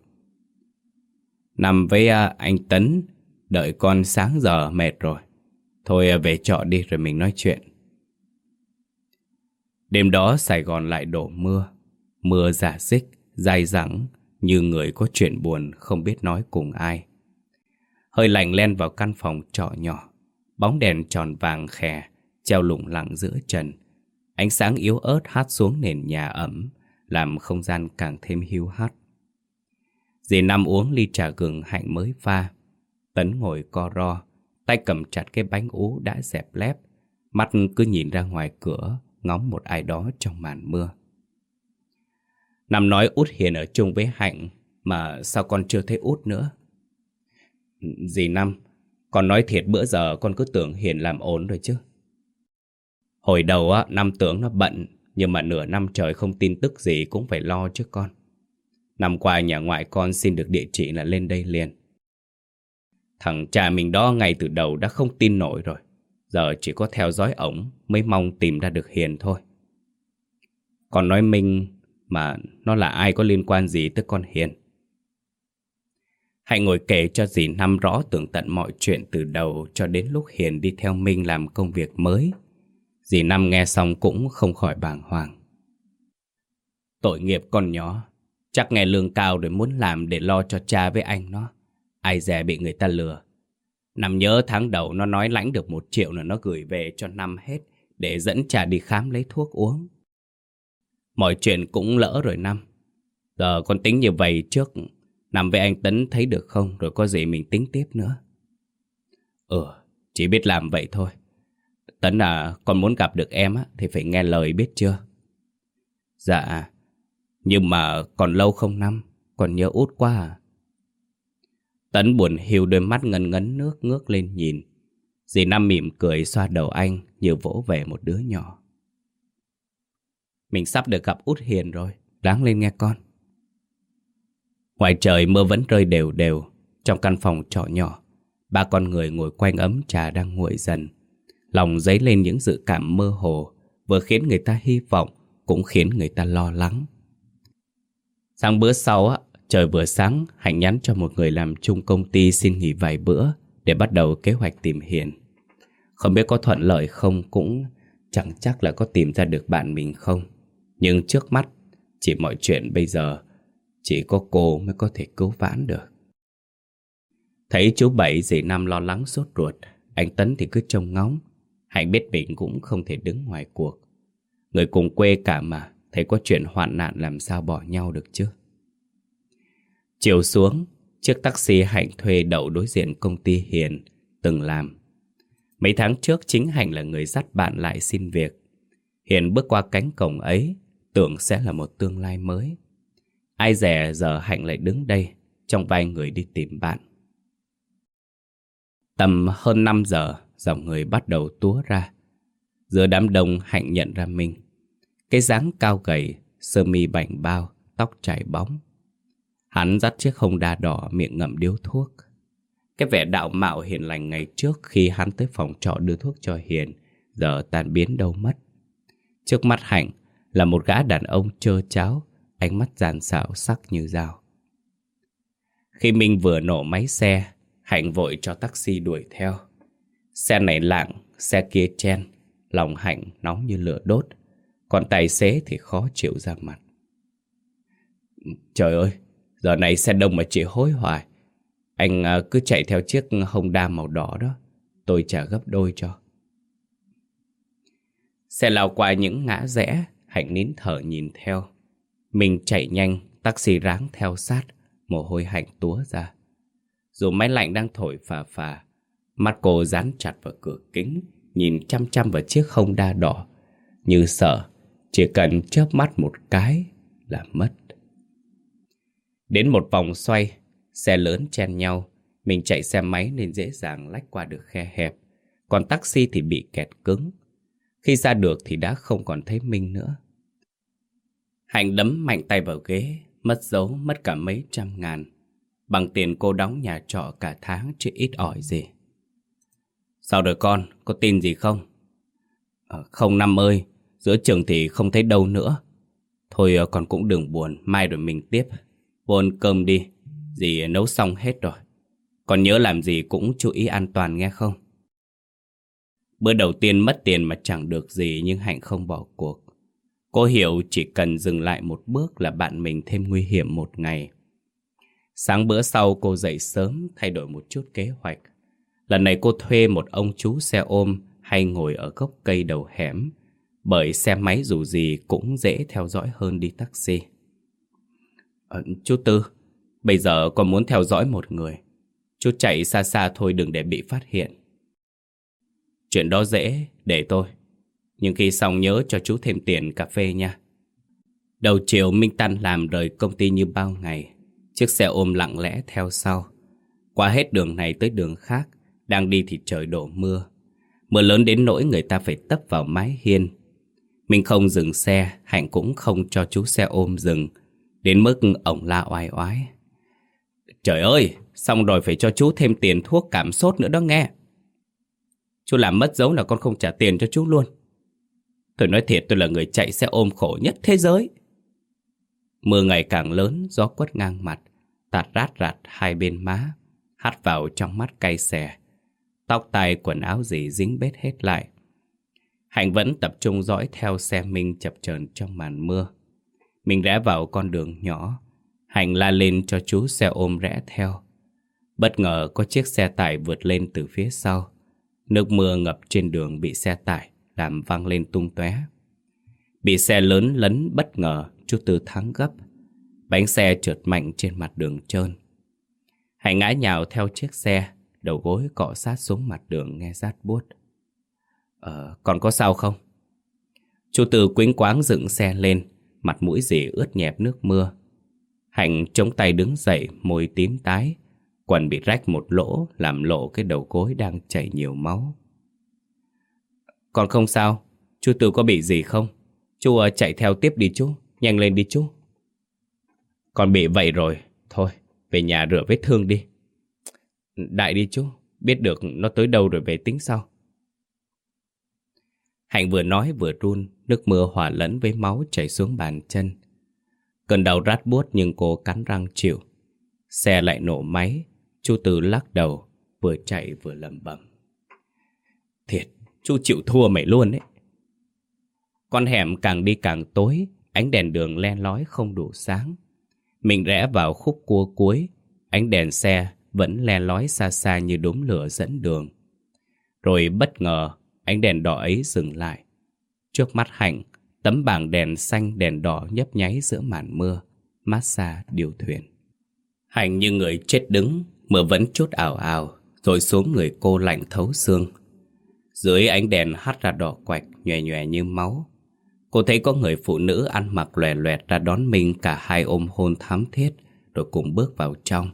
Nằm với à, anh Tấn, đợi con sáng giờ mệt rồi. Thôi à, về trọ đi rồi mình nói chuyện. Đêm đó Sài Gòn lại đổ mưa. Mưa giả dích, dài dẳng, như người có chuyện buồn không biết nói cùng ai. Hơi lạnh len vào căn phòng trọ nhỏ. Bóng đèn tròn vàng khè, treo lủng lẳng giữa trần. Ánh sáng yếu ớt hát xuống nền nhà ẩm, làm không gian càng thêm hiu hắt. Dì Năm uống ly trà gừng hạnh mới pha. Tấn ngồi co ro, tay cầm chặt cái bánh ú đã dẹp lép, mắt cứ nhìn ra ngoài cửa, ngóng một ai đó trong màn mưa. Năm nói út Hiền ở chung với Hạnh, mà sao con chưa thấy út nữa? Dì Năm, con nói thiệt bữa giờ con cứ tưởng Hiền làm ổn rồi chứ. Hồi đầu á, năm tưởng nó bận, nhưng mà nửa năm trời không tin tức gì cũng phải lo chứ con. Năm qua nhà ngoại con xin được địa chỉ là lên đây liền. Thằng cha mình đó ngay từ đầu đã không tin nổi rồi. Giờ chỉ có theo dõi ổng mới mong tìm ra được Hiền thôi. Còn nói Minh mà nó là ai có liên quan gì tới con Hiền. Hãy ngồi kể cho dì Năm rõ tường tận mọi chuyện từ đầu cho đến lúc Hiền đi theo Minh làm công việc mới. Dì Năm nghe xong cũng không khỏi bàng hoàng. Tội nghiệp con nhỏ, chắc nghe lương cao rồi muốn làm để lo cho cha với anh nó. Ai dè bị người ta lừa. Năm nhớ tháng đầu nó nói lãnh được một triệu là nó gửi về cho năm hết để dẫn cha đi khám lấy thuốc uống. Mọi chuyện cũng lỡ rồi năm. Giờ con tính như vậy trước Nằm với anh Tấn thấy được không? Rồi có gì mình tính tiếp nữa. Ừ Chỉ biết làm vậy thôi. Tấn à Con muốn gặp được em á, Thì phải nghe lời biết chưa? Dạ. Nhưng mà còn lâu không năm? Còn nhớ út quá à? Tấn buồn hiu đôi mắt ngấn ngấn nước ngước lên nhìn. Dì Năm mỉm cười xoa đầu anh Như vỗ về một đứa nhỏ. Mình sắp được gặp út hiền rồi. Đáng lên nghe con. Ngoài trời mưa vẫn rơi đều đều, Trong căn phòng trọ nhỏ, Ba con người ngồi quanh ấm trà đang nguội dần. Lòng dấy lên những dự cảm mơ hồ, Vừa khiến người ta hy vọng, Cũng khiến người ta lo lắng. Sáng bữa sau á, Trời vừa sáng, Hạnh nhắn cho một người làm chung công ty Xin nghỉ vài bữa Để bắt đầu kế hoạch tìm Hiền. Không biết có thuận lợi không Cũng chẳng chắc là có tìm ra được bạn mình không. Nhưng trước mắt, Chỉ mọi chuyện bây giờ chỉ có cô mới có thể cứu vãn được. Thấy chú Bảy dì Năm lo lắng sốt ruột, Anh Tấn thì cứ trông ngóng. Hạnh biết mình cũng không thể đứng ngoài cuộc. Người cùng quê cả mà, Thấy có chuyện hoạn nạn làm sao bỏ nhau được chứ? Chiều xuống, Chiếc taxi Hạnh thuê đậu đối diện công ty Hiền, Từng làm. Mấy tháng trước chính Hạnh là người dắt bạn lại xin việc. Hiền bước qua cánh cổng ấy, Tưởng sẽ là một tương lai mới. Ai dè giờ Hạnh lại đứng đây, Trong vai người đi tìm bạn. Tầm hơn 5 giờ, Dòng người bắt đầu túa ra. Giữa đám đông, Hạnh nhận ra mình. Cái dáng cao gầy, Sơ mi bảnh bao, Tóc chảy bóng. Hắn dắt chiếc hông đa đỏ miệng ngậm điếu thuốc. Cái vẻ đạo mạo hiền lành ngày trước Khi hắn tới phòng trọ đưa thuốc cho Hiền, Giờ tan biến đâu mất. Trước mắt Hạnh là một gã đàn ông trơ cháo ánh mắt giàn xảo sắc như dao. Khi Minh vừa nổ máy xe, Hạnh vội cho taxi đuổi theo. Xe này lạng, xe kia chen, lòng Hạnh nóng như lửa đốt, còn tài xế thì khó chịu ra mặt. Trời ơi, giờ này xe đông mà chỉ hối hoài. Anh à, cứ chạy theo chiếc Honda màu đỏ đó. tôi trả gấp đôi cho. Xe lao qua những ngã rẽ, Hạnh nín thở nhìn theo. Mình chạy nhanh, taxi ráng theo sát, mồ hôi Hạnh túa ra. Dù máy lạnh đang thổi phà phà, mắt cô dán chặt vào cửa kính, nhìn chăm chăm vào chiếc không đa đỏ, như sợ chỉ cần chớp mắt một cái là mất. Đến một vòng xoay, xe lớn chen nhau, mình chạy xe máy nên dễ dàng lách qua được khe hẹp, còn taxi thì bị kẹt cứng. Khi ra được thì đã không còn thấy Minh nữa. Hạnh đấm mạnh tay vào ghế, mất dấu, mất cả mấy trăm ngàn. Bằng tiền cô đóng nhà trọ cả tháng chứ ít ỏi gì. Sao rồi con, có tin gì không? À, không năm ơi, giữa trường thì không thấy đâu nữa. Thôi ờ, con cũng đừng buồn, mai rồi mình tiếp. Vô ăn cơm đi, dì nấu xong hết rồi. Còn nhớ làm gì cũng chú ý an toàn nghe không? Bữa đầu tiên mất tiền mà chẳng được gì nhưng Hạnh không bỏ cuộc. Cô hiểu chỉ cần dừng lại một bước là bạn mình thêm nguy hiểm một ngày. Sáng bữa sau cô dậy sớm thay đổi một chút kế hoạch. Lần này cô thuê một ông chú xe ôm hay ngồi ở gốc cây đầu hẻm bởi xe máy dù gì cũng dễ theo dõi hơn đi taxi. À, chú Tư, bây giờ con muốn theo dõi một người. Chú chạy xa xa thôi đừng để bị phát hiện. Chuyện đó dễ, để tôi. Nhưng khi xong nhớ cho chú thêm tiền cà phê nha. Đầu chiều Minh Tân làm rời công ty như bao ngày. Chiếc xe ôm lặng lẽ theo sau. Qua hết đường này tới đường khác, đang đi thì trời đổ mưa. Mưa lớn đến nỗi người ta phải tấp vào mái hiên. Mình không dừng xe, Hạnh cũng không cho chú xe ôm dừng. Đến mức ổng la oai oái. Trời ơi, xong rồi phải cho chú thêm tiền thuốc cảm sốt nữa đó nghe. Chú làm mất dấu là con không trả tiền cho chú luôn. Tôi nói thiệt tôi là người chạy xe ôm khổ nhất thế giới. Mưa ngày càng lớn, gió quất ngang mặt, tạt rát rạt hai bên má, hắt vào trong mắt cay xè. Tóc tai quần áo gì dính bết hết lại. Hạnh vẫn tập trung dõi theo xe Minh chập chờn trong màn mưa. Mình rẽ vào con đường nhỏ. Hạnh la lên cho chú xe ôm rẽ theo. Bất ngờ có chiếc xe tải vượt lên từ phía sau. Nước mưa ngập trên đường bị xe tải làm vang lên tung tóe. Bị xe lớn lấn bất ngờ, chú Tư thắng gấp. Bánh xe trượt mạnh trên mặt đường trơn. Hãy ngã nhào theo chiếc xe, đầu gối cọ sát xuống mặt đường nghe rát buốt. Ờ, còn có sao không? Chú Tư quính quáng dựng xe lên, mặt mũi dì ướt nhẹp nước mưa. Hạnh chống tay đứng dậy, môi tím tái, Quần bị rách một lỗ làm lộ cái đầu gối đang chảy nhiều máu. Còn không sao, chú Tư có bị gì không? Chú ờ, chạy theo tiếp đi chú, nhanh lên đi chú. Còn bị vậy rồi, thôi, về nhà rửa vết thương đi. Đại đi chú, biết được nó tới đâu rồi về tính sau. Hạnh vừa nói vừa run, nước mưa hòa lẫn với máu chảy xuống bàn chân. Cơn đau rát buốt nhưng cô cắn răng chịu. Xe lại nổ máy, Chú Tư lắc đầu, vừa chạy vừa lẩm bẩm. Thiệt, chú chịu thua mày luôn đấy. Con hẻm càng đi càng tối, ánh đèn đường len lói không đủ sáng. Mình rẽ vào khúc cua cuối, ánh đèn xe vẫn len lói xa xa như đốm lửa dẫn đường. Rồi bất ngờ, ánh đèn đỏ ấy dừng lại. Trước mắt Hạnh, tấm bảng đèn xanh đèn đỏ nhấp nháy giữa màn mưa, massage điều thuyền. Hạnh như người chết đứng, Mưa vẫn chút ảo ảo Rồi xuống người cô lạnh thấu xương dưới ánh đèn hắt ra đỏ quạch, Nhòe nhòe như máu. Cô thấy có người phụ nữ ăn mặc lòe loẹt ra đón mình, Cả hai ôm hôn thắm thiết, Rồi cùng bước vào trong.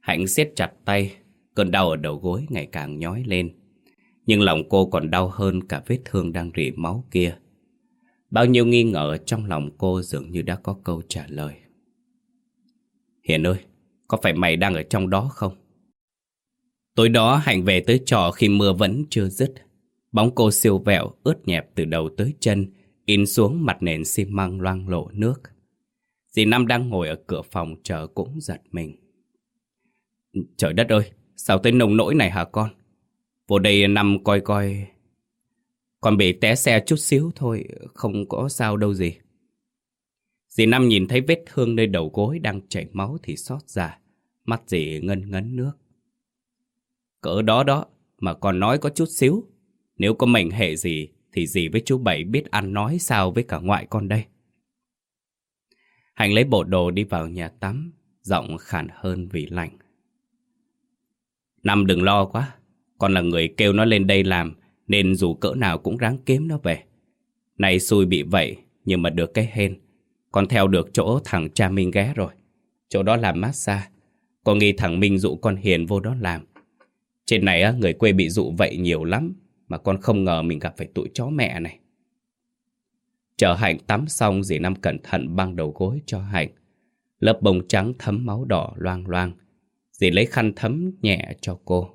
Hạnh siết chặt tay, Cơn đau ở đầu gối ngày càng nhói lên. Nhưng lòng cô còn đau hơn cả vết thương đang rỉ máu kia. Bao nhiêu nghi ngờ trong lòng cô dường như đã có câu trả lời. Hiền ơi, có phải mày đang ở trong đó không? Tối đó Hạnh về tới trò khi mưa vẫn chưa dứt. Bóng cô siêu vẹo, ướt nhẹp từ đầu tới chân, in xuống mặt nền xi măng loang lộ nước. Dì Năm đang ngồi ở cửa phòng chờ cũng giật mình. Trời đất ơi, sao tới nồng nỗi này hả con? Vô đây Năm coi coi... Con bị té xe chút xíu thôi, không có sao đâu gì. Dì Năm nhìn thấy vết thương nơi đầu gối đang chảy máu thì xót ra. Mắt dì ngân ngấn nước. Cỡ đó đó, mà còn nói có chút xíu. Nếu có mệnh hệ gì thì gì với chú Bảy biết ăn nói sao với cả ngoại con đây. Hạnh lấy bộ đồ đi vào nhà tắm, giọng khản hơn vì lạnh. Năm đừng lo quá, con là người kêu nó lên đây làm, nên dù cỡ nào cũng ráng kiếm nó về. Này xui bị vậy, nhưng mà được cái hên. Con theo được chỗ thằng cha Minh ghé rồi. Chỗ đó làm massage. Con nghi thằng Minh dụ con Hiền vô đó làm. Trên này người quê bị dụ vậy nhiều lắm, mà con không ngờ mình gặp phải tụi chó mẹ này. Chờ Hạnh tắm xong dì Năm cẩn thận băng đầu gối cho Hạnh. Lớp bông trắng thấm máu đỏ loang loang. Dì lấy khăn thấm nhẹ cho cô.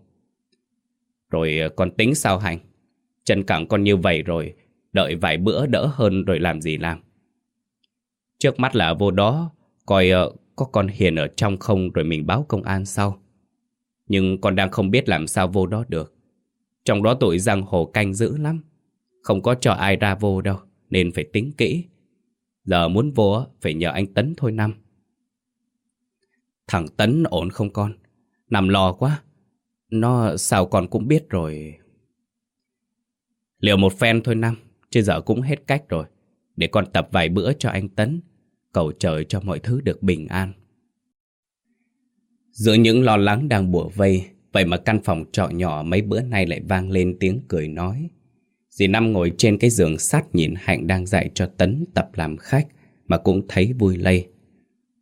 Rồi ờ, con tính sao Hạnh? Chân cẳng con như vậy rồi, đợi vài bữa đỡ hơn rồi làm gì làm. Trước mắt là vô đó, coi ờ, có con Hiền ở trong không rồi mình báo công an sau. Nhưng con đang không biết làm sao vô đó được. Trong đó tụi giang hồ canh dữ lắm. Không có cho ai ra vô đâu, nên phải tính kỹ. Giờ muốn vô phải nhờ anh Tấn thôi năm. Thằng Tấn ổn không con? Nằm lo quá. Nó sao con cũng biết rồi. Liệu một phen thôi năm, chứ giờ cũng hết cách rồi. Để con tập vài bữa cho anh Tấn, cầu trời cho mọi thứ được bình an. Giữa những lo lắng đang bủa vây, vậy mà căn phòng trọ nhỏ mấy bữa nay lại vang lên tiếng cười nói. Dì Năm ngồi trên cái giường sắt nhìn Hạnh đang dạy cho Tấn tập làm khách mà cũng thấy vui lây.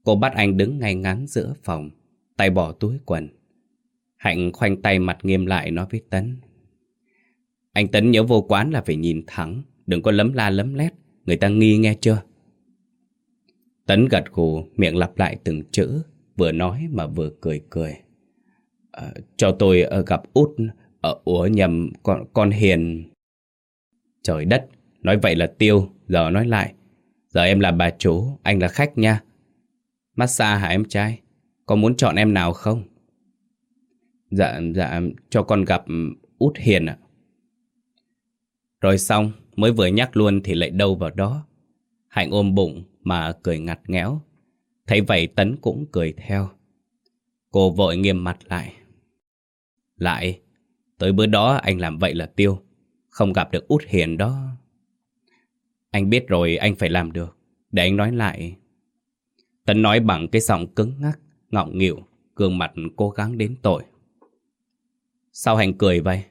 Cô bắt anh đứng ngay ngắn giữa phòng, tay bỏ túi quần. Hạnh khoanh tay mặt nghiêm lại nói với Tấn. Anh Tấn nhớ vô quán là phải nhìn thẳng, đừng có lấm la lấm lét, người ta nghi nghe chưa? Tấn gật gù, miệng lặp lại từng chữ, vừa nói mà vừa cười cười. À, cho tôi uh, gặp út, ở ủa nhầm con, con Hiền. Trời đất, nói vậy là tiêu, giờ nói lại. Giờ em là bà chủ, anh là khách nha. Massage hả em trai? Có muốn chọn em nào không? Dạ, dạ, cho con gặp út Hiền ạ. Rồi xong, mới vừa nhắc luôn thì lại đâu vào đó. Hạnh ôm bụng mà cười ngặt nghẽo. Thấy vậy Tấn cũng cười theo. Cô vội nghiêm mặt lại. Lại, tới bữa đó anh làm vậy là tiêu. Không gặp được út hiền đó. Anh biết rồi anh phải làm được. Để anh nói lại. Tấn nói bằng cái giọng cứng ngắc, ngọng nghịu, gương mặt cố gắng đến tội. Sao hành cười vậy?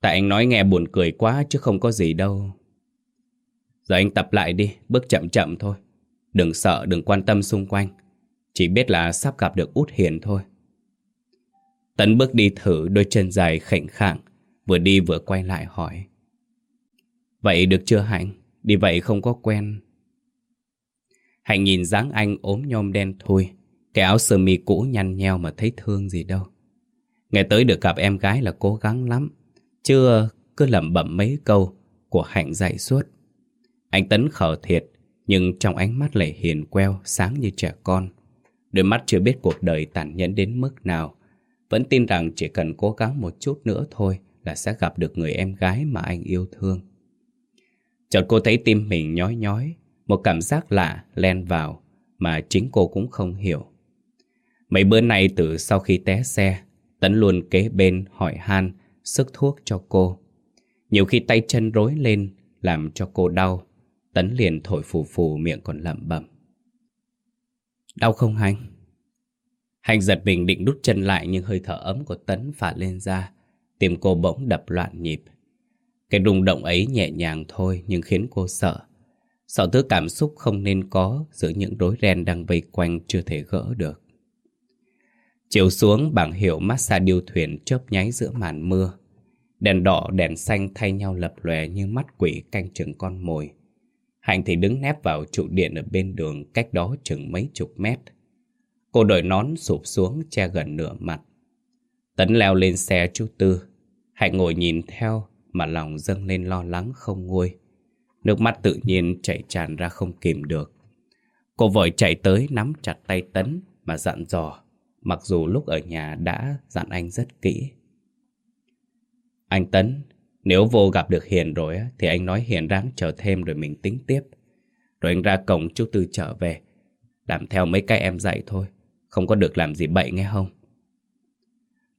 Tại anh nói nghe buồn cười quá chứ không có gì đâu. Giờ anh tập lại đi, bước chậm chậm thôi. Đừng sợ, đừng quan tâm xung quanh. Chỉ biết là sắp gặp được út hiền thôi. Tấn bước đi thử đôi chân dài khệnh khạng, vừa đi vừa quay lại hỏi. Vậy được chưa Hạnh? Đi vậy không có quen. Hạnh nhìn dáng anh ốm nhom đen thui, cái áo sơ mi cũ nhăn nheo mà thấy thương gì đâu. Nghe tới được gặp em gái là cố gắng lắm, chưa cứ lẩm bẩm mấy câu của Hạnh dạy suốt. Anh Tấn khở thiệt, nhưng trong ánh mắt lại hiền queo, sáng như trẻ con. Đôi mắt chưa biết cuộc đời tàn nhẫn đến mức nào, vẫn tin rằng chỉ cần cố gắng một chút nữa thôi là sẽ gặp được người em gái mà anh yêu thương. Chợt cô thấy tim mình nhói nhói, một cảm giác lạ len vào mà chính cô cũng không hiểu. Mấy bữa nay từ sau khi té xe, Tấn luôn kế bên hỏi han sức thuốc cho cô. Nhiều khi tay chân rối lên làm cho cô đau, Tấn liền thổi phù phù miệng còn lẩm bẩm. Đau không Hành? Hành giật mình định đút chân lại nhưng hơi thở ấm của Tấn phả lên ra, tim cô bỗng đập loạn nhịp. Cái rung động ấy nhẹ nhàng thôi nhưng khiến cô sợ. Sợ thứ cảm xúc không nên có giữa những rối ren đang vây quanh chưa thể gỡ được. Chiều xuống bảng hiệu massage điêu thuyền chớp nháy giữa màn mưa. Đèn đỏ đèn xanh thay nhau lập lòe như mắt quỷ canh chừng con mồi. Hạnh thì đứng nép vào trụ điện ở bên đường cách đó chừng mấy chục mét. Cô đội nón sụp xuống che gần nửa mặt. Tấn leo lên xe chú Tư. Hạnh ngồi nhìn theo mà lòng dâng lên lo lắng không nguôi. Nước mắt tự nhiên chảy tràn ra không kìm được. Cô vội chạy tới nắm chặt tay Tấn mà dặn dò, mặc dù lúc ở nhà đã dặn anh rất kỹ. Anh Tấn, nếu vô gặp được Hiền rồi thì anh nói Hiền ráng chờ thêm rồi mình tính tiếp. Rồi anh ra cổng chú Tư trở về, làm theo mấy cái em dạy thôi, không có được làm gì bậy nghe không?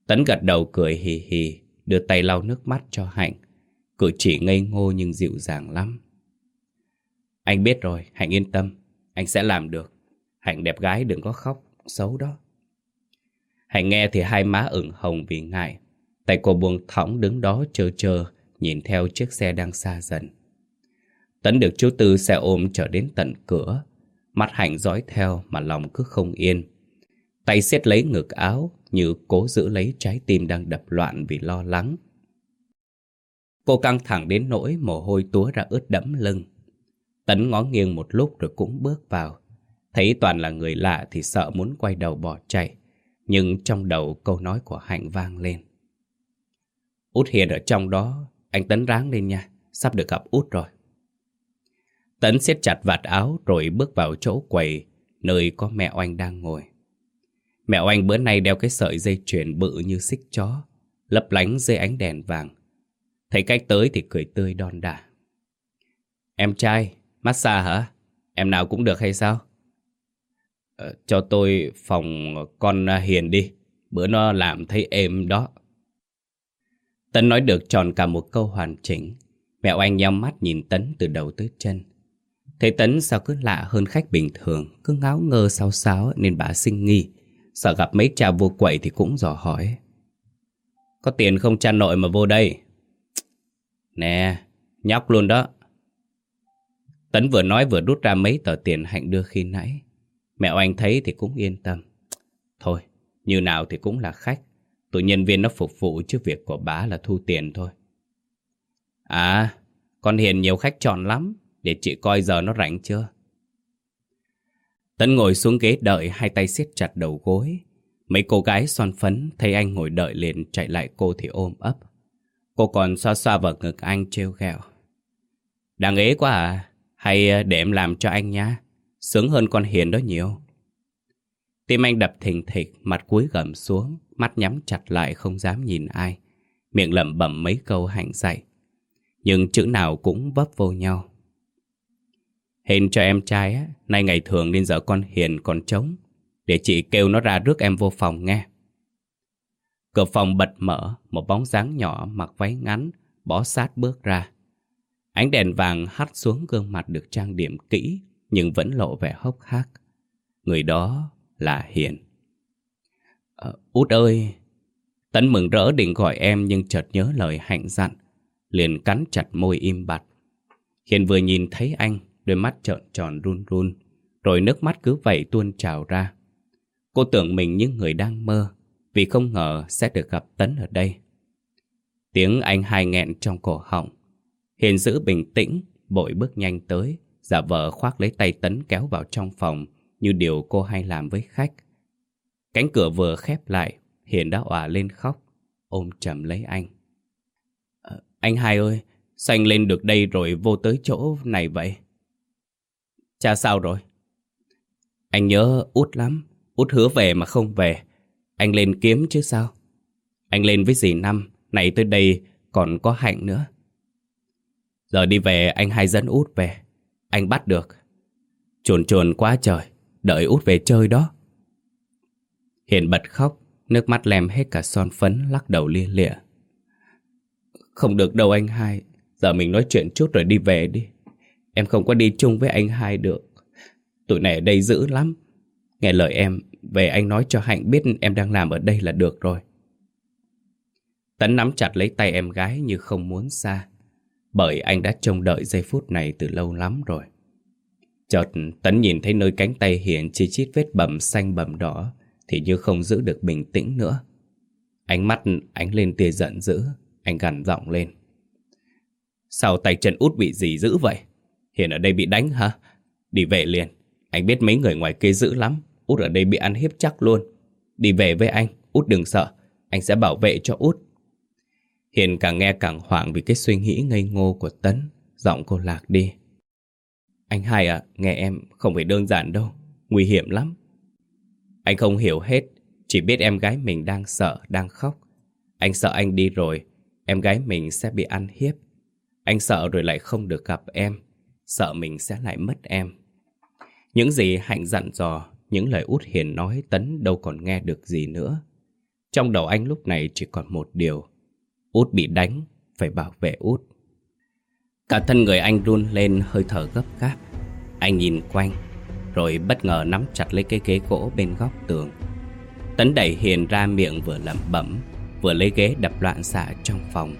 Tấn gật đầu cười hì hì, đưa tay lau nước mắt cho Hạnh. Cử chỉ ngây ngô nhưng dịu dàng lắm. Anh biết rồi, Hạnh yên tâm. Anh sẽ làm được. Hạnh đẹp gái đừng có khóc, xấu đó. Hạnh nghe thì hai má ửng hồng vì ngại. Tay cô buông thõng đứng đó chờ chờ, nhìn theo chiếc xe đang xa dần. Tấn được chú Tư xe ôm trở đến tận cửa. Mặt Hạnh dõi theo mà lòng cứ không yên. Tay siết lấy ngực áo như cố giữ lấy trái tim đang đập loạn vì lo lắng. Cô căng thẳng đến nỗi mồ hôi túa ra ướt đẫm lưng. Tấn ngó nghiêng một lúc rồi cũng bước vào. Thấy toàn là người lạ thì sợ muốn quay đầu bỏ chạy. Nhưng trong đầu câu nói của Hạnh vang lên. Út Hiền ở trong đó, anh Tấn ráng lên nha, sắp được gặp Út rồi. Tấn siết chặt vạt áo rồi bước vào chỗ quầy, nơi có mẹ oanh đang ngồi. Mẹ oanh bữa nay đeo cái sợi dây chuyền bự như xích chó, lấp lánh dưới ánh đèn vàng. Thấy cách tới thì cười tươi đon đả. Em trai, massage hả? Em nào cũng được hay sao? Ờ, cho tôi phòng con à, Hiền đi, bữa nó làm thấy êm đó. Tấn nói được tròn cả một câu hoàn chỉnh. Mẹ oanh nhắm mắt nhìn Tấn từ đầu tới chân. Thấy Tấn sao cứ lạ hơn khách bình thường, cứ ngáo ngơ sao sáo nên bà sinh nghi. Sợ gặp mấy cha vô quậy thì cũng dò hỏi. Có tiền không cha nội mà vô đây? Nè, nhóc luôn đó. Tấn vừa nói vừa rút ra mấy tờ tiền Hạnh đưa khi nãy. Mẹ oanh thấy thì cũng yên tâm. Thôi, như nào thì cũng là khách. Tụi nhân viên nó phục vụ chứ việc của bá là thu tiền thôi. À, con Hiền nhiều khách chọn lắm. Để chị coi giờ nó rảnh chưa. Tấn ngồi xuống ghế đợi hai tay siết chặt đầu gối. Mấy cô gái son phấn thấy anh ngồi đợi liền chạy lại cô thì ôm ấp. Cô còn xoa xoa vào ngực anh trêu ghẹo. đáng ế quá à? Hay à, để em làm cho anh nhá? Sướng hơn con Hiền đó nhiều. Tim anh đập thình thịch, mặt cúi gầm xuống, mắt nhắm chặt lại không dám nhìn ai. Miệng lẩm bẩm mấy câu hạnh dạy. Nhưng chữ nào cũng vấp vô nhau. Hên cho em trai á, nay ngày thường nên giờ con Hiền còn trống. Để chị kêu nó ra rước em vô phòng nghe. Cửa phòng bật mở, một bóng dáng nhỏ mặc váy ngắn, bó sát bước ra. Ánh đèn vàng hắt xuống gương mặt được trang điểm kỹ, nhưng vẫn lộ vẻ hốc hác. Người đó là Hiền. Ờ, út ơi! Tấn mừng rỡ định gọi em nhưng chợt nhớ lời hạnh dặn, liền cắn chặt môi im bặt. Hiền vừa nhìn thấy anh, đôi mắt trợn tròn run run, rồi nước mắt cứ vậy tuôn trào ra. Cô tưởng mình như người đang mơ, vì không ngờ sẽ được gặp Tấn ở đây. Tiếng anh hai nghẹn trong cổ họng. Hiền giữ bình tĩnh, bội bước nhanh tới, giả vờ khoác lấy tay Tấn kéo vào trong phòng như điều cô hay làm với khách. Cánh cửa vừa khép lại, Hiền đã òa lên khóc, ôm chầm lấy anh. À, anh hai ơi, sao anh lên được đây rồi vô tới chỗ này vậy? Cha sao rồi? Anh nhớ út lắm, út hứa về mà không về. Anh lên kiếm chứ sao? Anh lên với dì Năm, này tới đây còn có hạnh nữa. Giờ đi về anh hai dẫn út về. Anh bắt được. Chuồn chuồn quá trời, đợi út về chơi đó. Hiền bật khóc, nước mắt lem hết cả son phấn lắc đầu lia lịa. Không được đâu anh hai, giờ mình nói chuyện chút rồi đi về đi. Em không có đi chung với anh hai được. Tụi này ở đây dữ lắm. Nghe lời em, về anh nói cho Hạnh biết em đang làm ở đây là được rồi. Tấn nắm chặt lấy tay em gái như không muốn xa. Bởi anh đã trông đợi giây phút này từ lâu lắm rồi. Chợt Tấn nhìn thấy nơi cánh tay hiện chi chít vết bầm xanh bầm đỏ thì như không giữ được bình tĩnh nữa. Ánh mắt ánh lên tia giận dữ, anh gằn giọng lên. Sao tay chân út bị gì dữ vậy? hiện ở đây bị đánh hả? Đi về liền. Anh biết mấy người ngoài kia dữ lắm. Út ở đây bị ăn hiếp chắc luôn. Đi về với anh. Út đừng sợ. Anh sẽ bảo vệ cho Út. Hiền càng nghe càng hoảng vì cái suy nghĩ ngây ngô của Tấn. Giọng cô lạc đi. Anh hai à, nghe em không phải đơn giản đâu. Nguy hiểm lắm. Anh không hiểu hết. Chỉ biết em gái mình đang sợ, đang khóc. Anh sợ anh đi rồi. Em gái mình sẽ bị ăn hiếp. Anh sợ rồi lại không được gặp em. Sợ mình sẽ lại mất em Những gì Hạnh dặn dò Những lời út hiền nói Tấn đâu còn nghe được gì nữa Trong đầu anh lúc này chỉ còn một điều Út bị đánh, phải bảo vệ Út. Cả thân người anh run lên hơi thở gấp gáp. Anh nhìn quanh, rồi bất ngờ nắm chặt lấy cái ghế gỗ bên góc tường. Tấn đẩy Hiền ra miệng vừa lẩm bẩm, vừa lấy ghế đập loạn xạ trong phòng.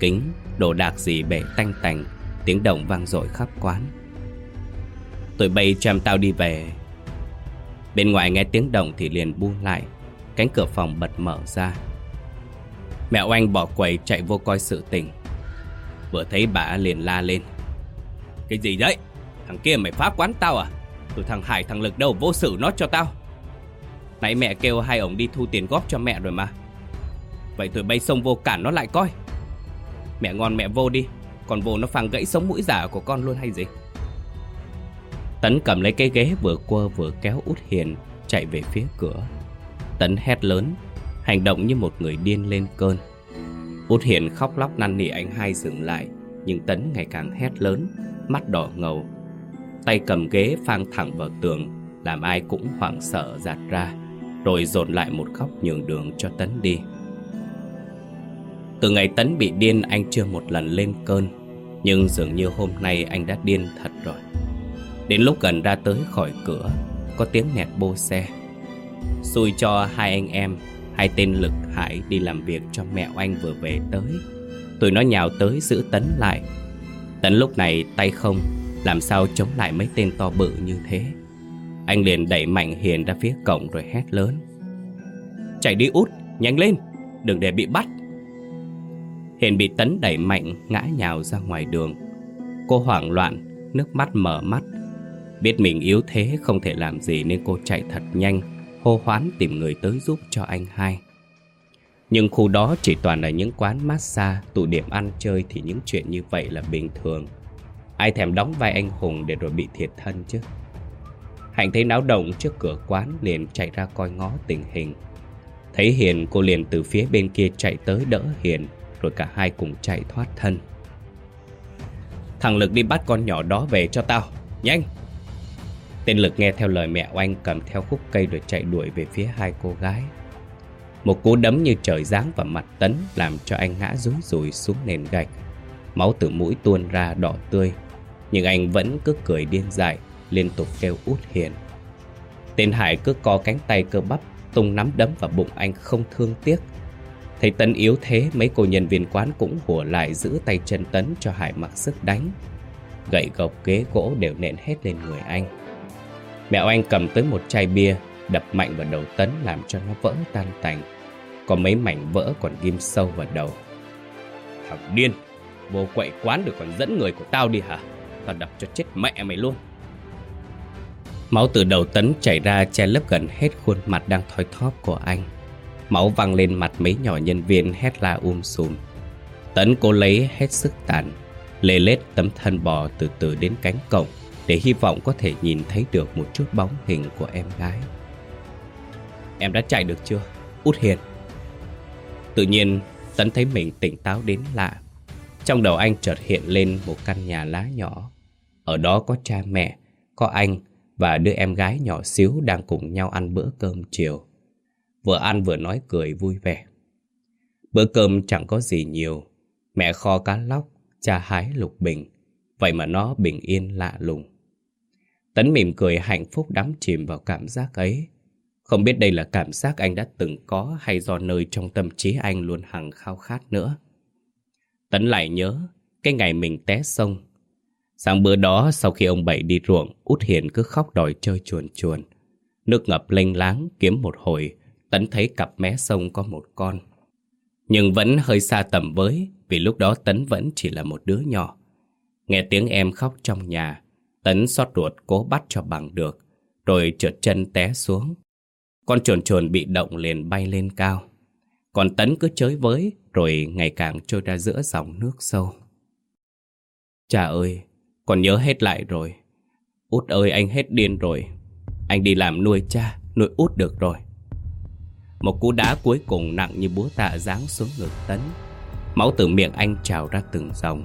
Kính, đồ đạc gì bể tanh tành, tiếng động vang dội khắp quán. Tụi bay cho tao đi về. Bên ngoài nghe tiếng động thì liền buông lại, cánh cửa phòng bật mở ra. Mẹ oanh bỏ quầy chạy vô coi sự tình. Vừa thấy bà liền la lên. Cái gì đấy? Thằng kia mày phá quán tao à? Tụi thằng Hải thằng Lực đâu vô sự nó cho tao. Nãy mẹ kêu hai ổng đi thu tiền góp cho mẹ rồi mà. Vậy tụi bay xông vô cản nó lại coi. Mẹ ngon mẹ vô đi, còn vô nó phang gãy sống mũi giả của con luôn hay gì? Tấn cầm lấy cái ghế vừa quơ vừa kéo út hiền chạy về phía cửa. Tấn hét lớn, hành động như một người điên lên cơn. Út hiền khóc lóc năn nỉ anh hai dừng lại, nhưng Tấn ngày càng hét lớn, mắt đỏ ngầu. Tay cầm ghế phang thẳng vào tường, làm ai cũng hoảng sợ giạt ra, rồi dồn lại một góc nhường đường cho Tấn đi. Từ ngày Tấn bị điên anh chưa một lần lên cơn, nhưng dường như hôm nay anh đã điên thật rồi. Đến lúc gần ra tới khỏi cửa Có tiếng nẹt bô xe Xui cho hai anh em Hai tên lực hải đi làm việc cho mẹ oanh vừa về tới. Tụi nó nhào tới giữ Tấn lại. Tấn lúc này tay không Làm sao chống lại mấy tên to bự như thế? Anh liền đẩy mạnh Hiền ra phía cổng rồi hét lớn. Chạy đi út, nhanh lên Đừng để bị bắt. Hiền bị Tấn đẩy mạnh ngã nhào ra ngoài đường. Cô hoảng loạn Nước mắt mở mắt. Biết mình yếu thế không thể làm gì nên cô chạy thật nhanh, hô hoán tìm người tới giúp cho anh hai. Nhưng khu đó chỉ toàn là những quán massage, tụ điểm ăn chơi thì những chuyện như vậy là bình thường. Ai thèm đóng vai anh hùng để rồi bị thiệt thân chứ. Hạnh thấy náo động trước cửa quán liền chạy ra coi ngó tình hình. Thấy Hiền cô liền từ phía bên kia chạy tới đỡ Hiền rồi cả hai cùng chạy thoát thân. Thằng Lực đi bắt con nhỏ đó về cho tao, nhanh! Tên Lực nghe theo lời mẹ oanh cầm theo khúc cây rồi chạy đuổi về phía hai cô gái. Một cú đấm như trời giáng vào mặt Tấn làm cho anh ngã rúi rùi xuống nền gạch. Máu từ mũi tuôn ra đỏ tươi, nhưng anh vẫn cứ cười điên dại, liên tục kêu út hiền. Tên Hải cứ co cánh tay cơ bắp, tung nắm đấm vào bụng anh không thương tiếc. Thấy Tấn yếu thế, mấy cô nhân viên quán cũng hùa lại giữ tay chân Tấn cho Hải mặc sức đánh. Gậy gộc ghế gỗ đều nện hết lên người anh. Mẹ anh cầm tới một chai bia, Đập mạnh vào đầu Tấn làm cho nó vỡ tan tành. Có mấy mảnh vỡ còn ghim sâu vào đầu. Thằng điên, Vô quậy quán được còn dẫn người của tao đi hả? Tao đập cho chết mẹ mày luôn. Máu từ đầu Tấn chảy ra che lấp gần hết khuôn mặt đang thoi thóp của anh. Máu văng lên mặt mấy nhỏ nhân viên hét la um sùm. Tấn cố lấy hết sức tàn, Lê lết tấm thân bò từ từ đến cánh cổng để hy vọng có thể nhìn thấy được một chút bóng hình của em gái. Em đã chạy được chưa? Út Hiền. Tự nhiên, Tấn thấy mình tỉnh táo đến lạ. Trong đầu anh chợt hiện lên một căn nhà lá nhỏ. Ở đó có cha mẹ, có anh và đứa em gái nhỏ xíu đang cùng nhau ăn bữa cơm chiều. Vừa ăn vừa nói cười vui vẻ. Bữa cơm chẳng có gì nhiều. Mẹ kho cá lóc, cha hái lục bình. Vậy mà nó bình yên lạ lùng. Tấn mỉm cười hạnh phúc đắm chìm vào cảm giác ấy. Không biết đây là cảm giác anh đã từng có hay do nơi trong tâm trí anh luôn hằng khao khát nữa. Tấn lại nhớ cái ngày mình té sông. Sáng bữa đó sau khi ông Bảy đi ruộng, Út Hiền cứ khóc đòi chơi chuồn chuồn. Nước ngập lênh láng kiếm một hồi, Tấn thấy cặp mé sông có một con. Nhưng vẫn hơi xa tầm với vì lúc đó Tấn vẫn chỉ là một đứa nhỏ. Nghe tiếng em khóc trong nhà, Tấn xót ruột cố bắt cho bằng được, rồi trượt chân té xuống. Con chuồn chuồn bị động liền bay lên cao. Còn Tấn cứ chới với, rồi ngày càng trôi ra giữa dòng nước sâu. Cha ơi, con nhớ hết lại rồi. Út ơi, anh hết điên rồi. Anh đi làm nuôi cha, nuôi út được rồi. Một cú đá cuối cùng nặng như búa tạ giáng xuống ngực Tấn. Máu từ miệng anh trào ra từng dòng.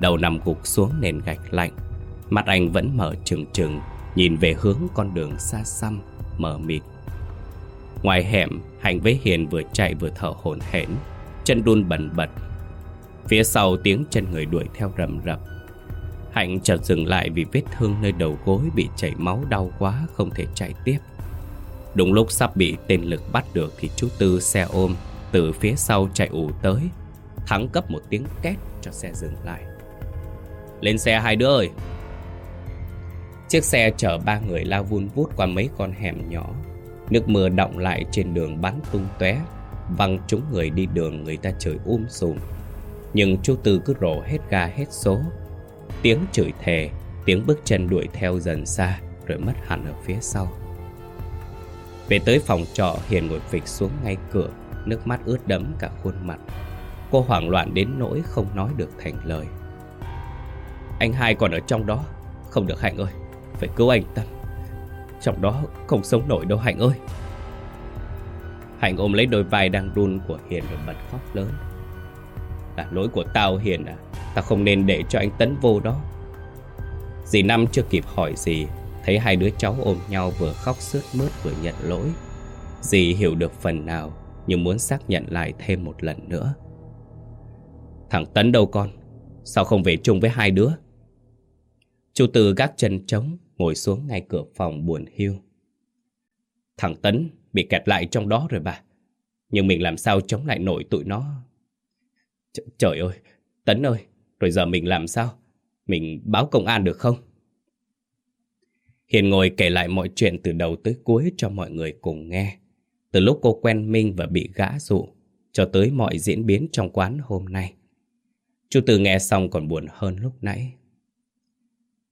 Đầu nằm gục xuống nền gạch lạnh. Mặt anh vẫn mở trừng trừng, Nhìn về hướng con đường xa xăm Mở mịt Ngoài hẻm Hạnh với Hiền vừa chạy vừa thở hổn hển, Chân đun bẩn bật Phía sau tiếng chân người đuổi theo rầm rập Hạnh chợt dừng lại vì vết thương nơi đầu gối bị chảy máu đau quá, không thể chạy tiếp. Đúng lúc sắp bị tên lực bắt được thì chú Tư xe ôm, từ phía sau chạy ù tới. Thắng cấp một tiếng két cho xe dừng lại. Lên xe hai đứa ơi! Chiếc xe chở ba người lao vun vút qua mấy con hẻm nhỏ. Nước mưa động lại trên đường bắn tung tóe, văng chúng người đi đường người ta trời um sùm. Nhưng chú Tư cứ rổ hết ga hết số. Tiếng chửi thề Tiếng bước chân đuổi theo dần xa Rồi mất hẳn ở phía sau. Về tới phòng trọ Hiền ngồi phịch xuống ngay cửa Nước mắt ướt đẫm cả khuôn mặt. Cô hoảng loạn đến nỗi không nói được thành lời. Anh hai còn ở trong đó Không được Hạnh ơi. Phải cứu anh Tâm Trong đó không sống nổi đâu, Hạnh ơi. Hạnh ôm lấy đôi vai đang run của Hiền rồi bật khóc lớn. Là lỗi của tao, Hiền à. Ta không nên để cho anh Tấn vô đó. Dì Năm chưa kịp hỏi gì, Thấy hai đứa cháu ôm nhau vừa khóc sướt mướt vừa nhận lỗi. Dì hiểu được phần nào, Nhưng muốn xác nhận lại thêm một lần nữa. Thằng Tấn đâu con? Sao không về chung với hai đứa? Chú Tư gác chân trống Ngồi xuống ngay cửa phòng buồn hiu Thằng Tấn bị kẹt lại trong đó rồi bà Nhưng mình làm sao chống lại nổi tụi nó Ch Trời ơi Tấn ơi rồi giờ mình làm sao? Mình báo công an được không? Hiền ngồi kể lại mọi chuyện từ đầu tới cuối cho mọi người cùng nghe. Từ lúc cô quen Minh và bị gã dụ, cho tới mọi diễn biến trong quán hôm nay. Chú Từ nghe xong còn buồn hơn lúc nãy.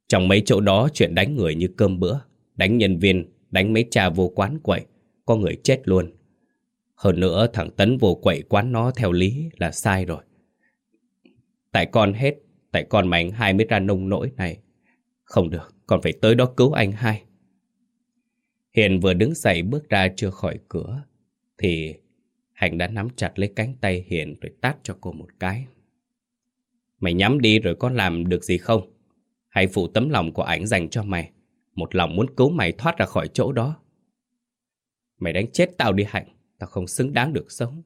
Trong mấy chỗ đó chuyện đánh người như cơm bữa, đánh nhân viên, đánh mấy cha vô quán quậy, có người chết luôn. Hơn nữa thằng Tấn vô quậy quán nó theo lý là sai rồi. Tại con hết, tại con mà anh hai mới ra nông nỗi này. Không được, con phải tới đó cứu anh hai. Hiền vừa đứng dậy bước ra chưa khỏi cửa, thì Hạnh đã nắm chặt lấy cánh tay Hiền rồi tát cho cô một cái. Mày nhắm đi rồi có làm được gì không? Hãy phụ tấm lòng của ảnh dành cho mày. Một lòng muốn cứu mày thoát ra khỏi chỗ đó. Mày đánh chết tao đi Hạnh. Tao không xứng đáng được sống.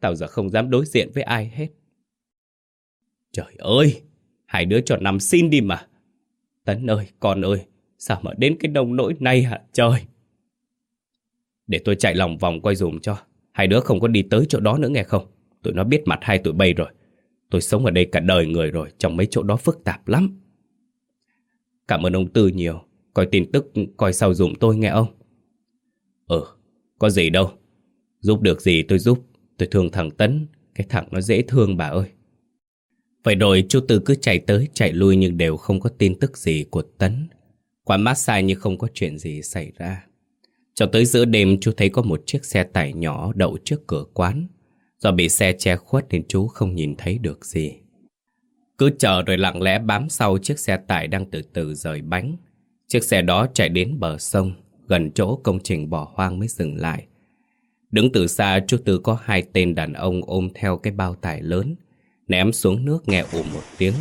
Tao giờ không dám đối diện với ai hết. Trời ơi, hai đứa cho nằm xin đi mà. Tấn ơi, con ơi, sao mà đến cái nông nỗi này hả trời? Để tôi chạy lòng vòng quay dùm cho. Hai đứa không có đi tới chỗ đó nữa nghe không? Tụi nó biết mặt hai tụi bay rồi. Tôi sống ở đây cả đời người rồi, trong mấy chỗ đó phức tạp lắm. Cảm ơn ông Tư nhiều. Coi tin tức, coi sau dùm tôi nghe ông. Ừ, có gì đâu. Giúp được gì tôi giúp. Tôi thương thằng Tấn. Cái thằng nó dễ thương bà ơi. Vậy rồi chú Tư cứ chạy tới chạy lui nhưng đều không có tin tức gì của Tấn. Quán massage như không có chuyện gì xảy ra. Cho tới giữa đêm chú thấy có một chiếc xe tải nhỏ đậu trước cửa quán. Do bị xe che khuất nên chú không nhìn thấy được gì. Cứ chờ rồi lặng lẽ bám sau chiếc xe tải đang từ từ rời bánh. Chiếc xe đó chạy đến bờ sông, gần chỗ công trình bỏ hoang mới dừng lại. Đứng từ xa chú Tư có hai tên đàn ông ôm theo cái bao tải lớn ném xuống nước nghe ủ một tiếng.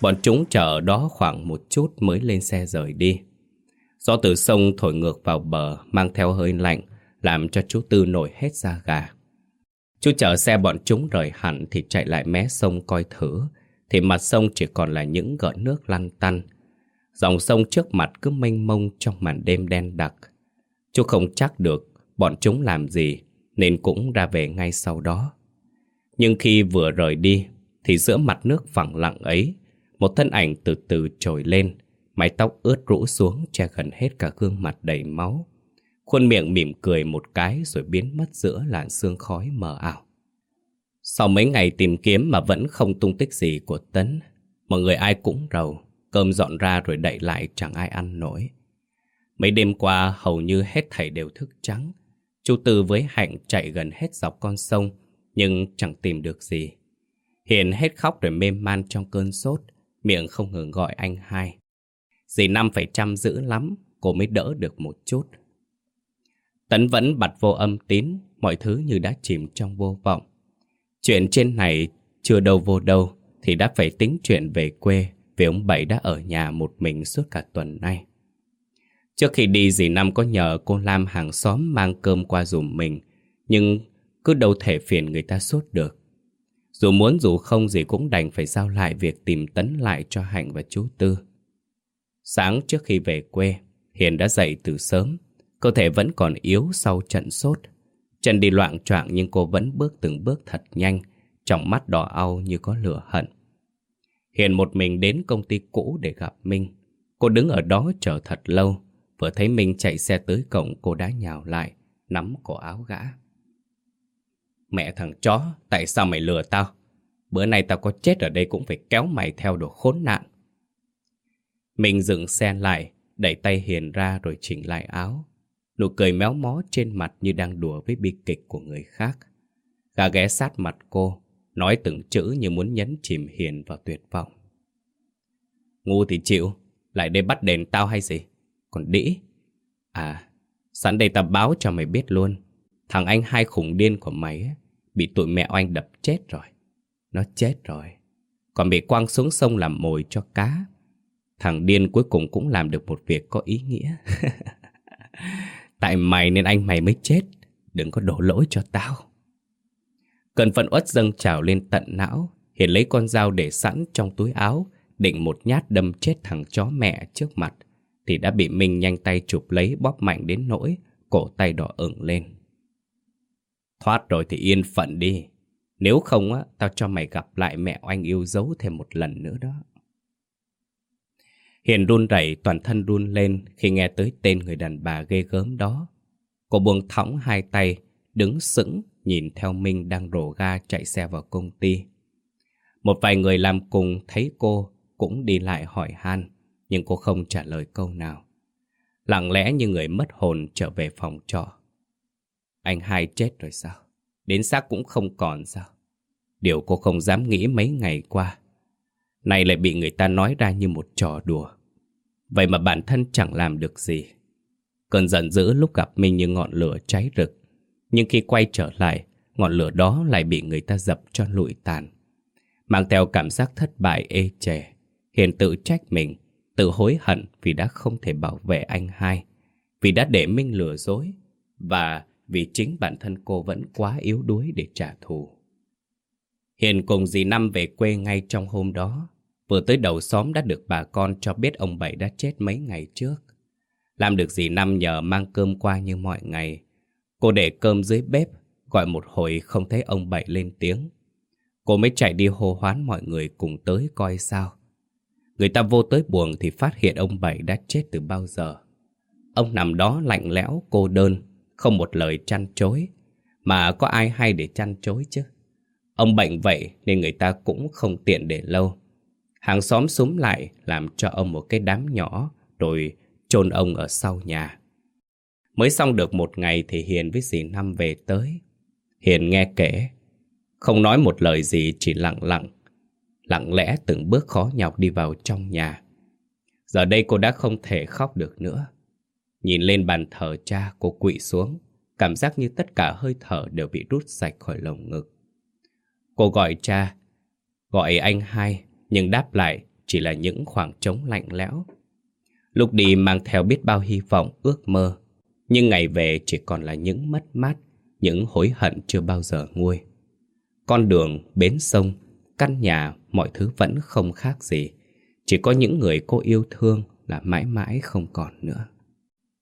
Bọn chúng chờ đó khoảng một chút mới lên xe rời đi. Gió từ sông thổi ngược vào bờ mang theo hơi lạnh làm cho chú Tư nổi hết da gà. Chú chở xe bọn chúng rời hẳn thì chạy lại mé sông coi thử thì mặt sông chỉ còn là những gợn nước lăn tăn. Dòng sông trước mặt cứ mênh mông trong màn đêm đen đặc. Chú không chắc được bọn chúng làm gì nên cũng ra về ngay sau đó. Nhưng khi vừa rời đi, thì giữa mặt nước phẳng lặng ấy, một thân ảnh từ từ trồi lên, mái tóc ướt rũ xuống che gần hết cả gương mặt đầy máu. Khuôn miệng mỉm cười một cái rồi biến mất giữa làn sương khói mờ ảo. Sau mấy ngày tìm kiếm mà vẫn không tung tích gì của Tấn, mọi người ai cũng rầu, cơm dọn ra rồi đậy lại chẳng ai ăn nổi. Mấy đêm qua hầu như hết thảy đều thức trắng. Chú Tư với Hạnh chạy gần hết dọc con sông, nhưng chẳng tìm được gì. Hiền hết khóc rồi mê man trong cơn sốt, miệng không ngừng gọi anh hai. Dì Năm phải chăm giữ lắm, cô mới đỡ được một chút. Tấn vẫn bật vô âm tín, mọi thứ như đã chìm trong vô vọng. Chuyện trên này chưa đâu vô đâu, thì đã phải tính chuyện về quê vì ông Bảy đã ở nhà một mình suốt cả tuần nay. Trước khi đi dì Năm có nhờ cô Lam hàng xóm mang cơm qua dùm mình, nhưng cứ đâu thể phiền người ta suốt được. Dù muốn dù không gì cũng đành phải giao lại việc tìm tấn lại cho Hạnh và chú Tư. Sáng trước khi về quê, Hiền đã dậy từ sớm. Cơ thể vẫn còn yếu sau trận sốt. Chân đi loạn choạng nhưng cô vẫn bước từng bước thật nhanh, trong mắt đỏ au như có lửa hận. Hiền một mình đến công ty cũ để gặp Minh. Cô đứng ở đó chờ thật lâu. Vừa thấy Minh chạy xe tới cổng cô đã nhào lại, nắm cổ áo gã. Mẹ thằng chó, tại sao mày lừa tao? Bữa nay tao có chết ở đây cũng phải kéo mày theo đồ khốn nạn. Mình dựng xe lại, đẩy tay Hiền ra rồi chỉnh lại áo. Nụ cười méo mó trên mặt như đang đùa với bi kịch của người khác. Gà ghé sát mặt cô, nói từng chữ như muốn nhấn chìm Hiền vào tuyệt vọng. Ngu thì chịu, lại đây bắt đền tao hay gì? Còn đĩ? À, sẵn đây tao báo cho mày biết luôn. Thằng anh hai khủng điên của mày ấy, bị tụi mẹ oanh đập chết rồi. Nó chết rồi. Còn bị quăng xuống sông làm mồi cho cá. Thằng điên cuối cùng cũng làm được một việc có ý nghĩa. Tại mày nên anh mày mới chết. Đừng có đổ lỗi cho tao. Cần phận uất dâng trào lên tận não. Hiền lấy con dao để sẵn trong túi áo. Định một nhát đâm chết thằng chó mẹ trước mặt. Thì đã bị Minh nhanh tay chụp lấy bóp mạnh đến nỗi cổ tay đỏ ửng lên. Thoát rồi thì yên phận đi. Nếu không á, tao cho mày gặp lại mẹ oanh yêu dấu thêm một lần nữa đó. Hiền run rẩy toàn thân run lên khi nghe tới tên người đàn bà ghê gớm đó. Cô buông thõng hai tay, đứng sững nhìn theo Minh đang rổ ga chạy xe vào công ty. Một vài người làm cùng thấy cô cũng đi lại hỏi han, nhưng cô không trả lời câu nào. Lặng lẽ như người mất hồn trở về phòng trọ. Anh hai chết rồi sao? Đến xác cũng không còn sao? Điều cô không dám nghĩ mấy ngày qua. Này lại bị người ta nói ra như một trò đùa. Vậy mà bản thân chẳng làm được gì. Cơn giận dữ lúc gặp mình như ngọn lửa cháy rực. Nhưng khi quay trở lại, ngọn lửa đó lại bị người ta dập cho lụi tàn. Mang theo cảm giác thất bại ê chề. Hiền tự trách mình, tự hối hận vì đã không thể bảo vệ anh hai. Vì đã để Minh lừa dối. Và vì chính bản thân cô vẫn quá yếu đuối để trả thù. Hiền cùng dì Năm về quê ngay trong hôm đó. Vừa tới đầu xóm đã được bà con cho biết ông Bảy đã chết mấy ngày trước. Làm được dì Năm nhờ mang cơm qua như mọi ngày. Cô để cơm dưới bếp, gọi một hồi không thấy ông Bảy lên tiếng. Cô mới chạy đi hô hoán mọi người cùng tới coi sao. Người ta vô tới buồng thì phát hiện ông Bảy đã chết từ bao giờ. Ông nằm đó lạnh lẽo, cô đơn, không một lời chăn chối. Mà có ai hay để chăn chối chứ? Ông bệnh vậy nên người ta cũng không tiện để lâu. Hàng xóm súng lại làm cho ông một cái đám nhỏ rồi chôn ông ở sau nhà. Mới xong được một ngày thì Hiền với dì Năm về tới. Hiền nghe kể, không nói một lời gì chỉ lặng lặng. Lặng lẽ từng bước khó nhọc đi vào trong nhà. Giờ đây cô đã không thể khóc được nữa. Nhìn lên bàn thờ cha cô quỵ xuống Cảm giác như tất cả hơi thở đều bị rút sạch khỏi lồng ngực Cô gọi cha Gọi anh hai Nhưng đáp lại chỉ là những khoảng trống lạnh lẽo. Lúc đi mang theo biết bao hy vọng, ước mơ Nhưng ngày về chỉ còn là những mất mát Những hối hận chưa bao giờ nguôi. Con đường, bến sông, căn nhà Mọi thứ vẫn không khác gì. Chỉ có những người cô yêu thương Là mãi mãi không còn nữa.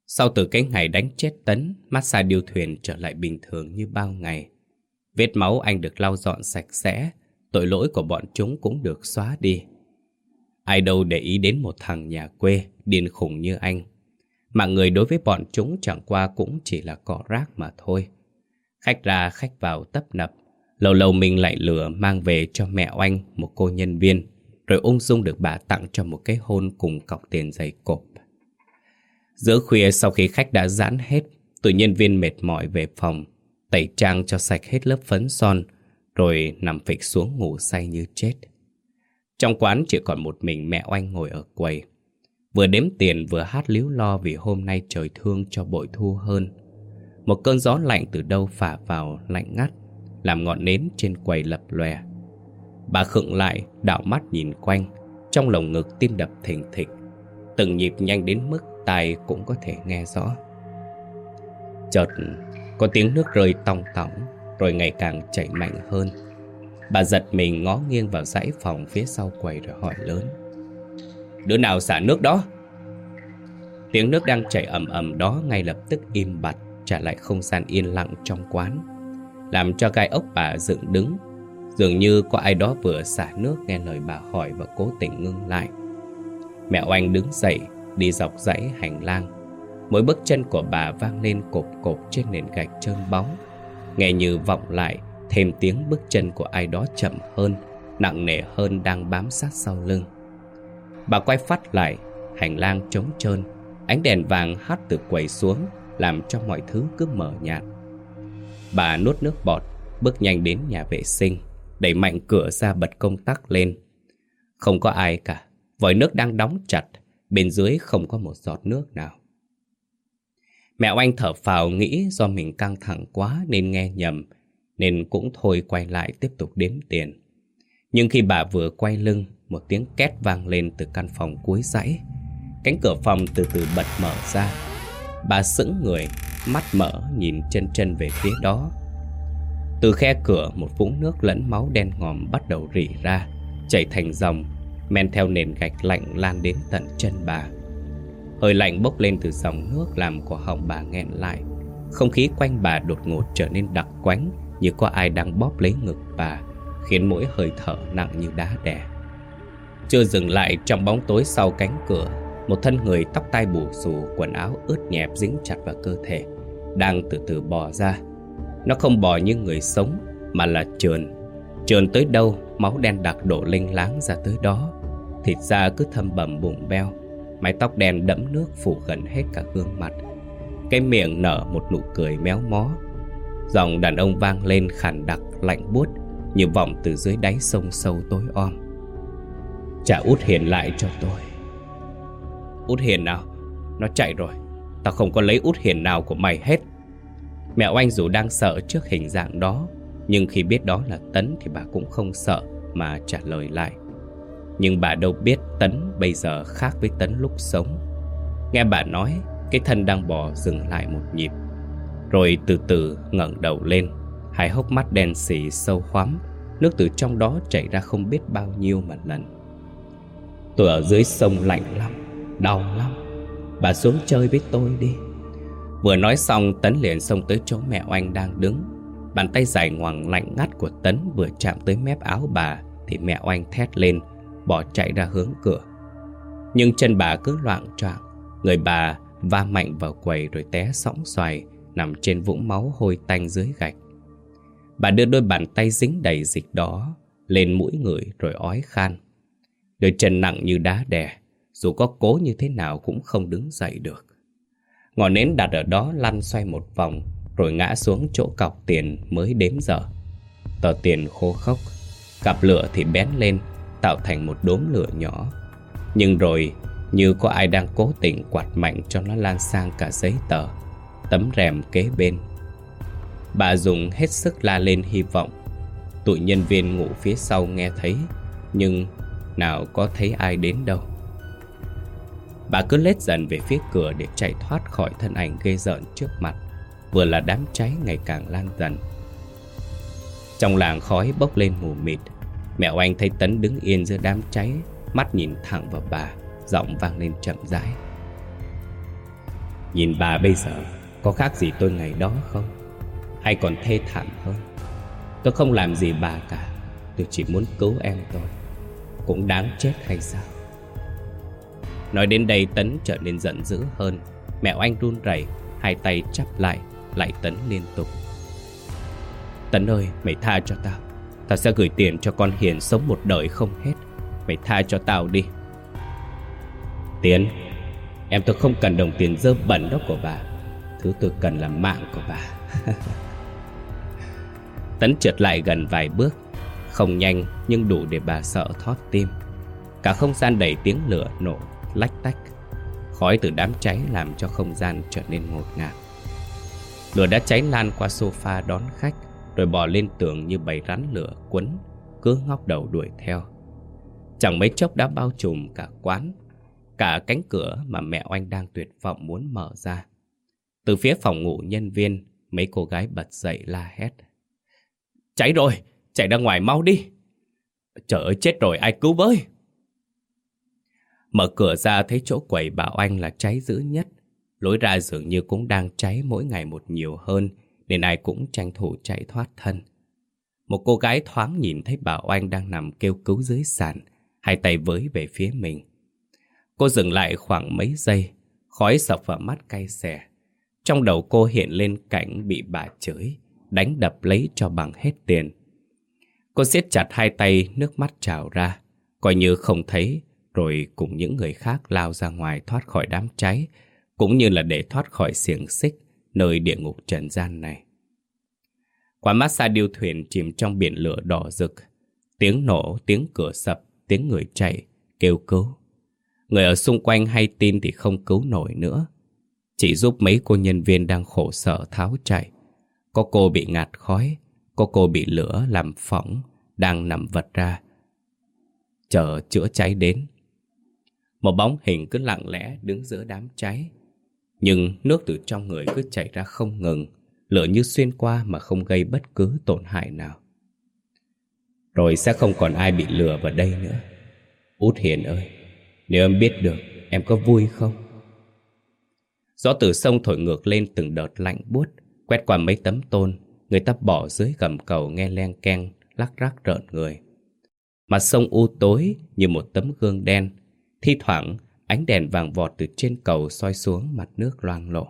Sau từ cái ngày đánh chết Tấn, massage điêu thuyền trở lại bình thường như bao ngày. Vết máu anh được lau dọn sạch sẽ, tội lỗi của bọn chúng cũng được xóa đi. Ai đâu để ý đến một thằng nhà quê, điên khùng như anh. Mà người đối với bọn chúng chẳng qua cũng chỉ là cỏ rác mà thôi. Khách ra khách vào tấp nập, lâu lâu mình lại lừa mang về cho mẹ oanh một cô nhân viên, rồi ung dung được bà tặng cho một cái hôn cùng cọc tiền dày cộp. Giữa khuya sau khi khách đã giãn hết, tụi nhân viên mệt mỏi về phòng, tẩy trang cho sạch hết lớp phấn son, rồi nằm phịch xuống ngủ say như chết. Trong quán chỉ còn một mình mẹ oanh ngồi ở quầy. Vừa đếm tiền vừa hát líu lo vì hôm nay trời thương cho bội thu hơn. Một cơn gió lạnh từ đâu phả vào lạnh ngắt, làm ngọn nến trên quầy lập lòe. Bà khựng lại, đảo mắt nhìn quanh, trong lồng ngực tim đập thình thịch. Từng nhịp nhanh đến mức tai cũng có thể nghe rõ. Chợt có tiếng nước rơi tòng tỏng, rồi ngày càng chảy mạnh hơn. Bà giật mình ngó nghiêng vào dãy phòng phía sau quầy rồi hỏi lớn. Đứa nào xả nước đó? Tiếng nước đang chảy ầm ầm đó ngay lập tức im bặt, Trả lại không gian yên lặng trong quán. Làm cho gai ốc bà dựng đứng. Dường như có ai đó vừa xả nước nghe lời bà hỏi và cố tình ngưng lại. Mẹ oanh đứng dậy, đi dọc dãy hành lang. Mỗi bước chân của bà vang lên cộp cộp trên nền gạch trơn bóng. Nghe như vọng lại, thêm tiếng bước chân của ai đó chậm hơn, Nặng nề hơn đang bám sát sau lưng. Bà quay phát lại, Hành lang trống trơn, Ánh đèn vàng hắt từ quầy xuống, Làm cho mọi thứ cứ mờ nhạt. Bà nuốt nước bọt, Bước nhanh đến nhà vệ sinh, Đẩy mạnh cửa ra bật công tắc lên. Không có ai cả, Vòi nước đang đóng chặt, Bên dưới không có một giọt nước nào. Mẹ anh thở phào nghĩ do mình căng thẳng quá nên nghe nhầm, Nên cũng thôi quay lại tiếp tục đếm tiền. Nhưng khi bà vừa quay lưng, Một tiếng két vang lên từ căn phòng cuối dãy. Cánh cửa phòng từ từ bật mở ra. Bà sững người, Mắt mở nhìn chân chân về phía đó. Từ khe cửa, một vũng nước lẫn máu đen ngòm bắt đầu rỉ ra, Chảy thành dòng, Men theo nền gạch lạnh lan đến tận chân bà. Hơi lạnh bốc lên từ dòng nước làm cổ họng bà nghẹn lại. Không khí quanh bà đột ngột trở nên đặc quánh, Như có ai đang bóp lấy ngực bà, Khiến mỗi hơi thở nặng như đá đè. Chưa dừng lại trong bóng tối sau cánh cửa, Một thân người tóc tai bù xù, Quần áo ướt nhẹp dính chặt vào cơ thể, Đang từ từ bò ra. Nó không bò như người sống, Mà là trườn. Trườn tới đâu, Máu đen đặc đổ linh láng ra tới đó. Thịt da cứ thâm bầm bụng beo. Mái tóc đen đẫm nước phủ gần hết cả gương mặt. Cái miệng nở một nụ cười méo mó. Giọng đàn ông vang lên khàn đặc, lạnh buốt, Như vọng từ dưới đáy sông sâu tối om. Trả út hiền lại cho tôi. Út hiền nào? Nó chạy rồi. Tao không có lấy út hiền nào của mày hết. Mẹ oanh dù đang sợ trước hình dạng đó, Nhưng khi biết đó là Tấn Thì bà cũng không sợ Mà trả lời lại nhưng bà đâu biết Tấn bây giờ khác với Tấn lúc sống. Nghe bà nói, Cái thân đang bò dừng lại một nhịp. Rồi từ từ ngẩng đầu lên, Hai hốc mắt đen xì sâu khoắm Nước từ trong đó chảy ra không biết bao nhiêu mà lần. Tôi ở dưới sông lạnh lắm, Đau lắm. Bà xuống chơi với tôi đi. Vừa nói xong, Tấn liền xông tới chỗ mẹ oanh đang đứng. Bàn tay dài ngoằng lạnh ngắt của Tấn vừa chạm tới mép áo bà, Thì mẹ oanh thét lên bỏ chạy ra hướng cửa. Nhưng chân bà cứ loạn choạng, người bà va mạnh vào quầy rồi té sõng xoài nằm trên vũng máu hôi tanh dưới gạch. Bà đưa đôi bàn tay dính đầy dịch đó lên mũi người rồi ói khan. Đôi chân nặng như đá đè, dù có cố như thế nào cũng không đứng dậy được. Ngọn nến đặt ở đó lăn xoay một vòng rồi ngã xuống chỗ cọc tiền mới đếm giờ. Tờ tiền khô khốc, cặp lửa thì bén lên tạo thành một đốm lửa nhỏ. Nhưng rồi, như có ai đang cố tình quạt mạnh cho nó lan sang cả giấy tờ, tấm rèm kế bên. Bà dùng hết sức la lên hy vọng. Tụi nhân viên ngủ phía sau nghe thấy, nhưng nào có thấy ai đến đâu. Bà cứ lết dần về phía cửa để chạy thoát khỏi thân ảnh ghê rợn trước mặt, vừa là đám cháy ngày càng lan dần. Trong làng khói bốc lên mù mịt, Mẹ oanh thấy Tấn đứng yên giữa đám cháy, Mắt nhìn thẳng vào bà, Giọng vang lên chậm rãi. Nhìn bà bây giờ, Có khác gì tôi ngày đó không? Hay còn thê thảm hơn? Tôi không làm gì bà cả, Tôi chỉ muốn cứu em tôi Cũng đáng chết hay sao? Nói đến đây Tấn trở nên giận dữ hơn. Mẹ oanh run rẩy, Hai tay chắp lại Lại Tấn liên tục. Tấn ơi, mày tha cho tao. Tao sẽ gửi tiền cho con Hiền sống một đời không hết. Mày tha cho tao đi. Tiến, Em tôi không cần đồng tiền dơ bẩn đó của bà. Thứ tôi cần là mạng của bà. Tấn trượt lại gần vài bước. Không nhanh nhưng đủ để bà sợ thót tim. Cả không gian đầy tiếng lửa nổ lách tách. Khói từ đám cháy làm cho không gian trở nên ngột ngạt. Lửa đã cháy lan qua sofa đón khách rồi bò lên tường như bầy rắn lửa quấn Cứ ngóc đầu đuổi theo Chẳng mấy chốc đã bao trùm cả quán Cả cánh cửa mà mẹ oanh đang tuyệt vọng muốn mở ra Từ phía phòng ngủ nhân viên Mấy cô gái bật dậy la hét Cháy rồi, chạy ra ngoài mau đi. Trời ơi chết rồi ai cứu với. Mở cửa ra thấy chỗ quầy bà oanh là cháy dữ nhất. Lối ra dường như cũng đang cháy mỗi ngày một nhiều hơn, nên ai cũng tranh thủ chạy thoát thân. Một cô gái thoáng nhìn thấy bà Oanh đang nằm kêu cứu dưới sàn, hai tay với về phía mình. Cô dừng lại khoảng mấy giây, khói sập vào mắt cay xè. Trong đầu cô hiện lên cảnh bị bà chửi, đánh đập lấy cho bằng hết tiền. Cô siết chặt hai tay, nước mắt trào ra, coi như không thấy, rồi cùng những người khác lao ra ngoài thoát khỏi đám cháy, cũng như là để thoát khỏi xiềng xích nơi địa ngục trần gian này. Quán massage điêu thuyền chìm trong biển lửa đỏ rực. Tiếng nổ, tiếng cửa sập, tiếng người chạy, kêu cứu. Người ở xung quanh hay tin thì không cứu nổi nữa. Chỉ giúp mấy cô nhân viên đang khổ sở tháo chạy. Có cô bị ngạt khói, có cô bị lửa làm phỏng, đang nằm vật ra. Chờ chữa cháy đến. Một bóng hình cứ lặng lẽ đứng giữa đám cháy. Nhưng nước từ trong người cứ chảy ra không ngừng, lửa như xuyên qua mà không gây bất cứ tổn hại nào. Rồi sẽ không còn ai bị lừa vào đây nữa. Út Hiền ơi, nếu em biết được, em có vui không? Gió từ sông thổi ngược lên từng đợt lạnh buốt, quét qua mấy tấm tôn, người ta bỏ dưới gầm cầu nghe len keng, lắc rắc rợn người. Mặt sông u tối như một tấm gương đen, thi thoảng ánh đèn vàng vọt từ trên cầu soi xuống mặt nước loang lộ.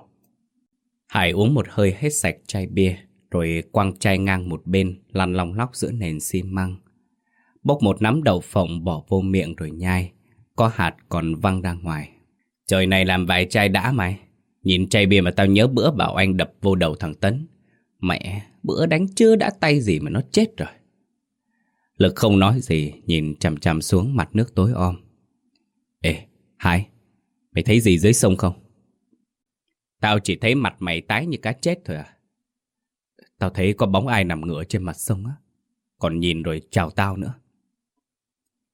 Hải uống một hơi hết sạch chai bia, rồi quăng chai ngang một bên, lăn lòng lóc giữa nền xi măng. Bốc một nắm đậu phộng bỏ vô miệng rồi nhai, có hạt còn văng ra ngoài. Trời này làm vài chai đã mày. Nhìn chai bia mà tao nhớ bữa bảo anh đập vô đầu thằng Tấn. Mẹ, bữa đánh chưa đã tay gì mà nó chết rồi. Lực không nói gì, nhìn chằm chằm xuống mặt nước tối om. Ê, Hải, mày thấy gì dưới sông không? Tao chỉ thấy mặt mày tái như cá chết thôi à. Tao thấy có bóng ai nằm ngửa trên mặt sông á. Còn nhìn rồi chào tao nữa.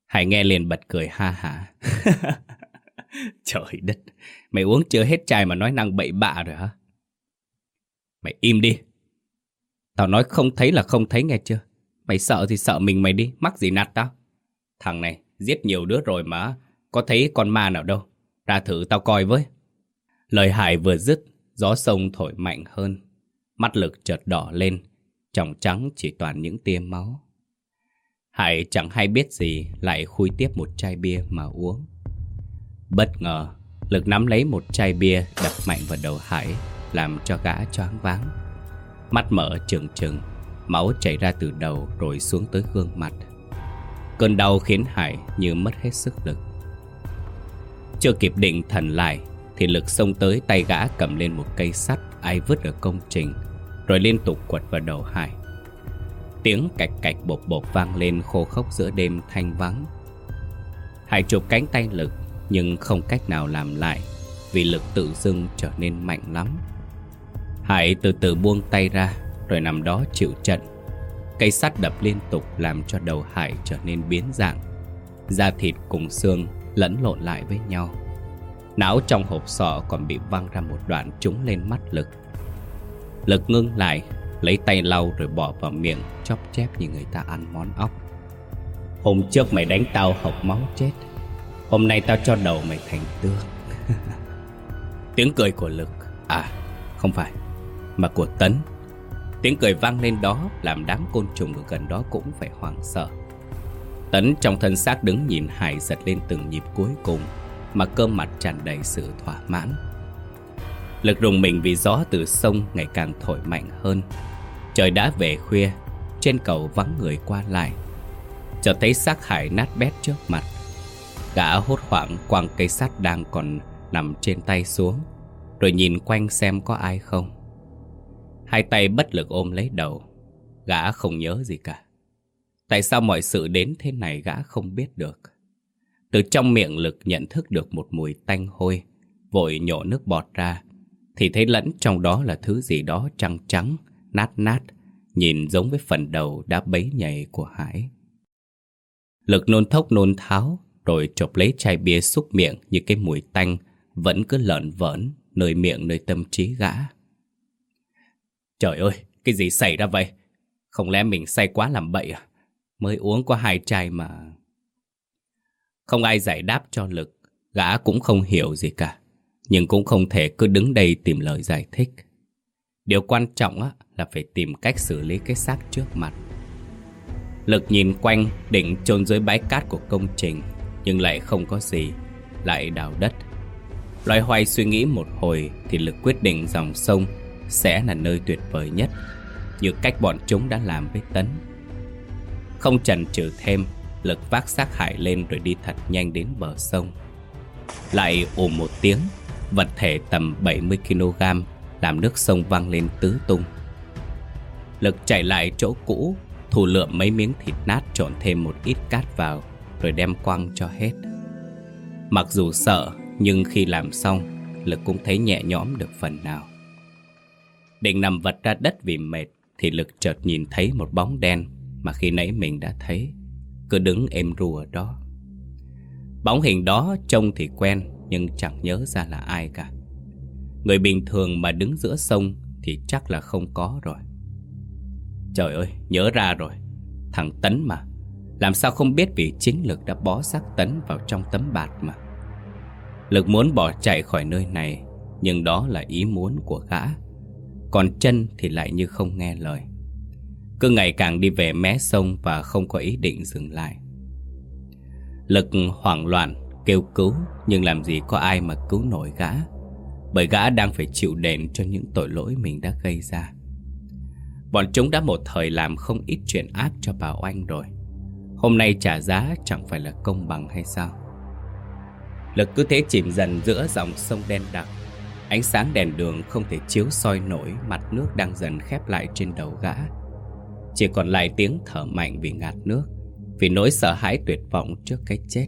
Hải nghe liền bật cười ha hả. Trời đất, mày uống chưa hết chai mà nói năng bậy bạ rồi hả? Mày im đi. Tao nói không thấy là không thấy nghe chưa? Mày sợ thì sợ mình mày đi, mắc gì nạt tao? Thằng này giết nhiều đứa rồi mà, có thấy con ma nào đâu. Ra thử tao coi với. Lời Hải vừa dứt, gió sông thổi mạnh hơn. Mắt lực chợt đỏ lên, trong trắng chỉ toàn những tia máu. Hải chẳng hay biết gì, lại khui tiếp một chai bia mà uống. Bất ngờ, lực nắm lấy một chai bia đập mạnh vào đầu Hải, làm cho gã choáng váng. Mắt mở trừng trừng, máu chảy ra từ đầu rồi xuống tới gương mặt. Cơn đau khiến Hải như mất hết sức lực. Chưa kịp định thần lại, thì lực xông tới tay gã cầm lên một cây sắt, ai vứt ở công trình, Rồi liên tục quật vào đầu Hải. Tiếng cạch cạch bột bột vang lên khô khốc giữa đêm thanh vắng. Hải chụp cánh tay lực, Nhưng không cách nào làm lại, Vì lực tự dưng trở nên mạnh lắm. Hải từ từ buông tay ra, Rồi nằm đó chịu trận. Cây sắt đập liên tục làm cho đầu Hải trở nên biến dạng, Da thịt cùng xương lẫn lộn lại với nhau. Não trong hộp sọ còn bị văng ra một đoạn trúng lên mắt Lực. Lực ngưng lại, Lấy tay lau rồi bỏ vào miệng, Chóp chép như người ta ăn món ốc. Hôm trước mày đánh tao hộc máu chết, Hôm nay tao cho đầu mày thành tương Tiếng cười của Lực À không phải, Mà của Tấn. Tiếng cười vang lên đó Làm đám côn trùng ở gần đó cũng phải hoảng sợ. Tấn trong thân xác đứng nhìn Hải giật lên từng nhịp cuối cùng mà cơm mặt tràn đầy sự thỏa mãn. Lực rùng mình vì gió từ sông ngày càng thổi mạnh hơn. Trời đã về khuya, trên cầu vắng người qua lại. Chợt thấy xác hải nát bét trước mặt. Gã hốt hoảng quăng cây sắt đang còn nằm trên tay xuống, rồi nhìn quanh xem có ai không. Hai tay bất lực ôm lấy đầu, gã không nhớ gì cả. Tại sao mọi sự đến thế này gã không biết được. Từ trong miệng lực nhận thức được một mùi tanh hôi, vội nhổ nước bọt ra, thì thấy lẫn trong đó là thứ gì đó trắng trắng, nát nát, nhìn giống với phần đầu đã bấy nhầy của Hải. Lực nôn thốc nôn tháo, rồi chộp lấy chai bia xúc miệng như cái mùi tanh vẫn cứ lợn vỡn nơi miệng nơi tâm trí gã. Trời ơi, cái gì xảy ra vậy? Không lẽ mình say quá làm bậy à? Mới uống có hai chai mà... Không ai giải đáp cho Lực, gã cũng không hiểu gì cả. Nhưng cũng không thể cứ đứng đây tìm lời giải thích. Điều quan trọng á, là phải tìm cách xử lý cái xác trước mặt. Lực nhìn quanh định chôn dưới bãi cát của công trình Nhưng lại không có gì Lại đào đất Loài hoài suy nghĩ một hồi Thì Lực quyết định dòng sông Sẽ là nơi tuyệt vời nhất Như cách bọn chúng đã làm với Tấn không chần chừ thêm, Lực vác xác hải lên rồi đi thật nhanh đến bờ sông. Lại ồm một tiếng, Vật thể tầm 70kg Làm nước sông văng lên tứ tung. Lực chạy lại chỗ cũ Thủ lượm mấy miếng thịt nát trộn thêm một ít cát vào, Rồi đem quăng cho hết. Mặc dù sợ, Nhưng khi làm xong, Lực cũng thấy nhẹ nhõm được phần nào. Định nằm vật ra đất vì mệt, Thì Lực chợt nhìn thấy một bóng đen mà khi nãy mình đã thấy Cứ đứng êm ru ở đó. Bóng hình đó trông thì quen Nhưng chẳng nhớ ra là ai cả. Người bình thường mà đứng giữa sông Thì chắc là không có rồi. Trời ơi, nhớ ra rồi. Thằng Tấn mà. Làm sao không biết vì chính Lực đã bó xác Tấn vào trong tấm bạt mà. Lực muốn bỏ chạy khỏi nơi này Nhưng đó là ý muốn của gã. Còn chân thì lại như không nghe lời. Cứ ngày càng đi về mé sông Và không có ý định dừng lại. Lực hoảng loạn, kêu cứu, Nhưng làm gì có ai mà cứu nổi gã. Bởi gã đang phải chịu đền cho những tội lỗi mình đã gây ra. Bọn chúng đã một thời làm không ít chuyện ác cho bà Oanh rồi. Hôm nay trả giá chẳng phải là công bằng hay sao? Lực cứ thế chìm dần giữa dòng sông đen đặc. Ánh sáng đèn đường không thể chiếu soi nổi, Mặt nước đang dần khép lại trên đầu gã. Chỉ còn lại tiếng thở mạnh vì ngạt nước, Vì nỗi sợ hãi tuyệt vọng trước cái chết.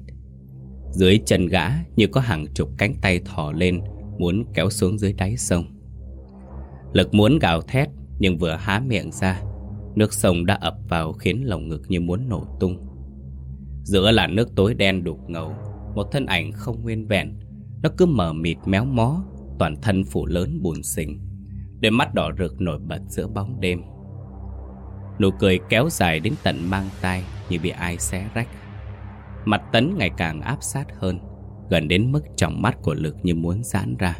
Dưới chân gã như có hàng chục cánh tay thò lên, Muốn kéo xuống dưới đáy sông. Lực muốn gào thét, nhưng vừa há miệng ra, Nước sông đã ập vào khiến lồng ngực như muốn nổ tung. Giữa là nước tối đen đục ngầu, Một thân ảnh không nguyên vẹn, Nó cứ mờ mịt méo mó, Toàn thân phủ lớn bùn xình, Đôi mắt đỏ rực nổi bật giữa bóng đêm. Nụ cười kéo dài đến tận mang tay Như bị ai xé rách. Mặt tấn ngày càng áp sát hơn Gần đến mức trong mắt của lực như muốn giãn ra.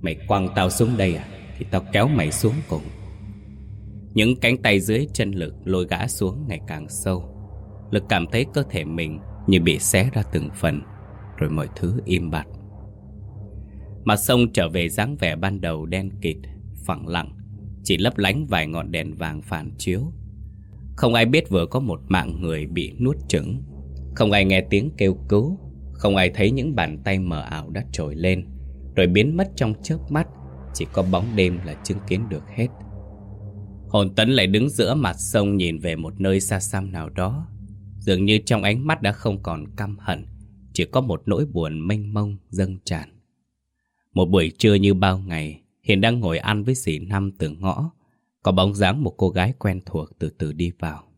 Mày quăng tao xuống đây à? Thì tao kéo mày xuống cùng. Những cánh tay dưới chân lực lôi gã xuống ngày càng sâu. Lực cảm thấy cơ thể mình như bị xé ra từng phần Rồi mọi thứ im bặt. Mặt sông trở về dáng vẻ ban đầu đen kịt, phẳng lặng. Chỉ lấp lánh vài ngọn đèn vàng phản chiếu. Không ai biết vừa có một mạng người bị nuốt chửng Không ai nghe tiếng kêu cứu. Không ai thấy những bàn tay mờ ảo đã trồi lên. Rồi biến mất trong chớp mắt. Chỉ có bóng đêm là chứng kiến được hết. Hồn tấn lại đứng giữa mặt sông nhìn về một nơi xa xăm nào đó. Dường như trong ánh mắt đã không còn căm hận. Chỉ có một nỗi buồn mênh mông, dâng tràn. Một buổi trưa như bao ngày Hiền đang ngồi ăn với dì Năm từ ngõ Có bóng dáng một cô gái quen thuộc từ từ đi vào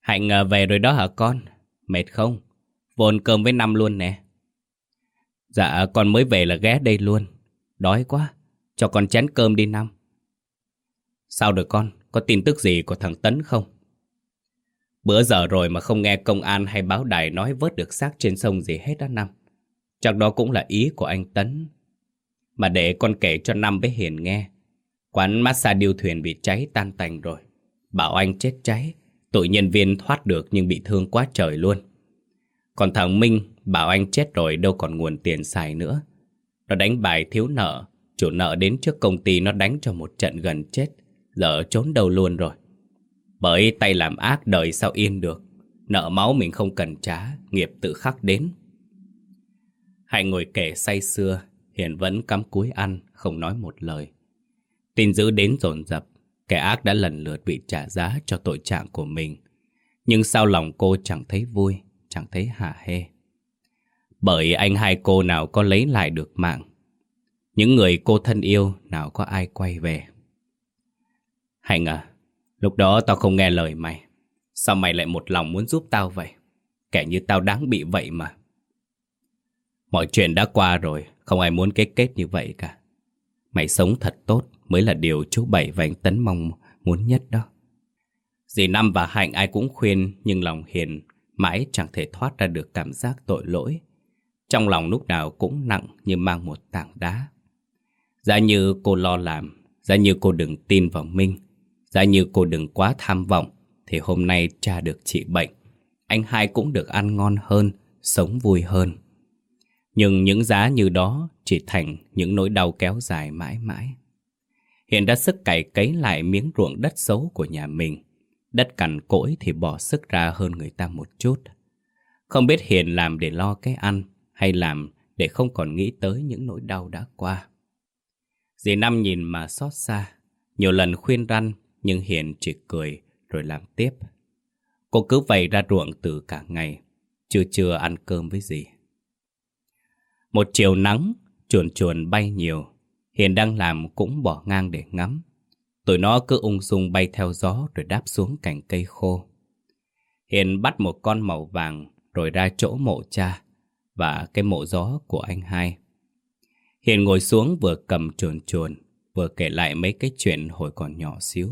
Hạnh ngờ về rồi đó hả con? Mệt không? Vồn cơm với Năm luôn nè Dạ ờ, con mới về là ghé đây luôn Đói quá, cho con chén cơm đi Năm. Sao được con, có tin tức gì của thằng Tấn không? Bữa giờ rồi mà không nghe công an hay báo đài nói vớt được xác trên sông gì hết đó Năm. Chắc đó cũng là ý của anh Tấn. Mà để con kể cho Năm với Hiền nghe. Quán massage điêu thuyền bị cháy tan tành rồi. Bảo anh chết cháy. Tội nhân viên thoát được nhưng bị thương quá trời luôn. Còn thằng Minh bảo anh chết rồi đâu còn nguồn tiền xài nữa. Nó đánh bài thiếu nợ Chủ nợ đến trước công ty nó đánh cho một trận gần chết Giờ trốn đâu luôn rồi Bởi tay làm ác đời sao yên được Nợ máu mình không cần trả Nghiệp tự khắc đến hãy ngồi kể say xưa Hiền vẫn cắm cúi ăn, Không nói một lời. Tin dữ đến dồn dập, Kẻ ác đã lần lượt bị trả giá cho tội trạng của mình. Nhưng sao lòng cô chẳng thấy vui, Chẳng thấy hả hê. Bởi anh hai cô nào có lấy lại được mạng? Những người cô thân yêu nào có ai quay về? Hạnh à Lúc đó tao không nghe lời mày. Sao mày lại một lòng muốn giúp tao vậy? Kẻ như tao đáng bị vậy mà. Mọi chuyện đã qua rồi. Không ai muốn cái kết như vậy cả Mày sống thật tốt Mới là điều chú Bảy và anh Tấn mong muốn nhất đó. Dì Năm và Hạnh ai cũng khuyên nhưng lòng Hiền mãi chẳng thể thoát ra được cảm giác tội lỗi. Trong lòng lúc nào cũng nặng như mang một tảng đá. Giá như cô lo làm, giá như cô đừng tin vào Minh, giá như cô đừng quá tham vọng, thì hôm nay cha được trị bệnh. Anh hai cũng được ăn ngon hơn, sống vui hơn. Nhưng những giá như đó chỉ thành những nỗi đau kéo dài mãi mãi. Hiện đã sức cày cấy lại miếng ruộng đất xấu của nhà mình. Đất cằn cỗi thì bỏ sức ra hơn người ta một chút. Không biết Hiền làm để lo cái ăn hay làm để không còn nghĩ tới những nỗi đau đã qua. Dì Năm nhìn mà xót xa, nhiều lần khuyên răn nhưng Hiền chỉ cười rồi làm tiếp. Cô cứ vậy ra ruộng từ cả ngày, chưa chưa ăn cơm với dì. Một chiều nắng, chuồn chuồn bay nhiều, Hiền đang làm cũng bỏ ngang để ngắm. Tụi nó cứ ung dung bay theo gió rồi đáp xuống cành cây khô. Hiền bắt một con màu vàng rồi ra chỗ mộ cha và cái mộ gió của anh hai. Hiền ngồi xuống vừa cầm chuồn chuồn, vừa kể lại mấy cái chuyện hồi còn nhỏ xíu.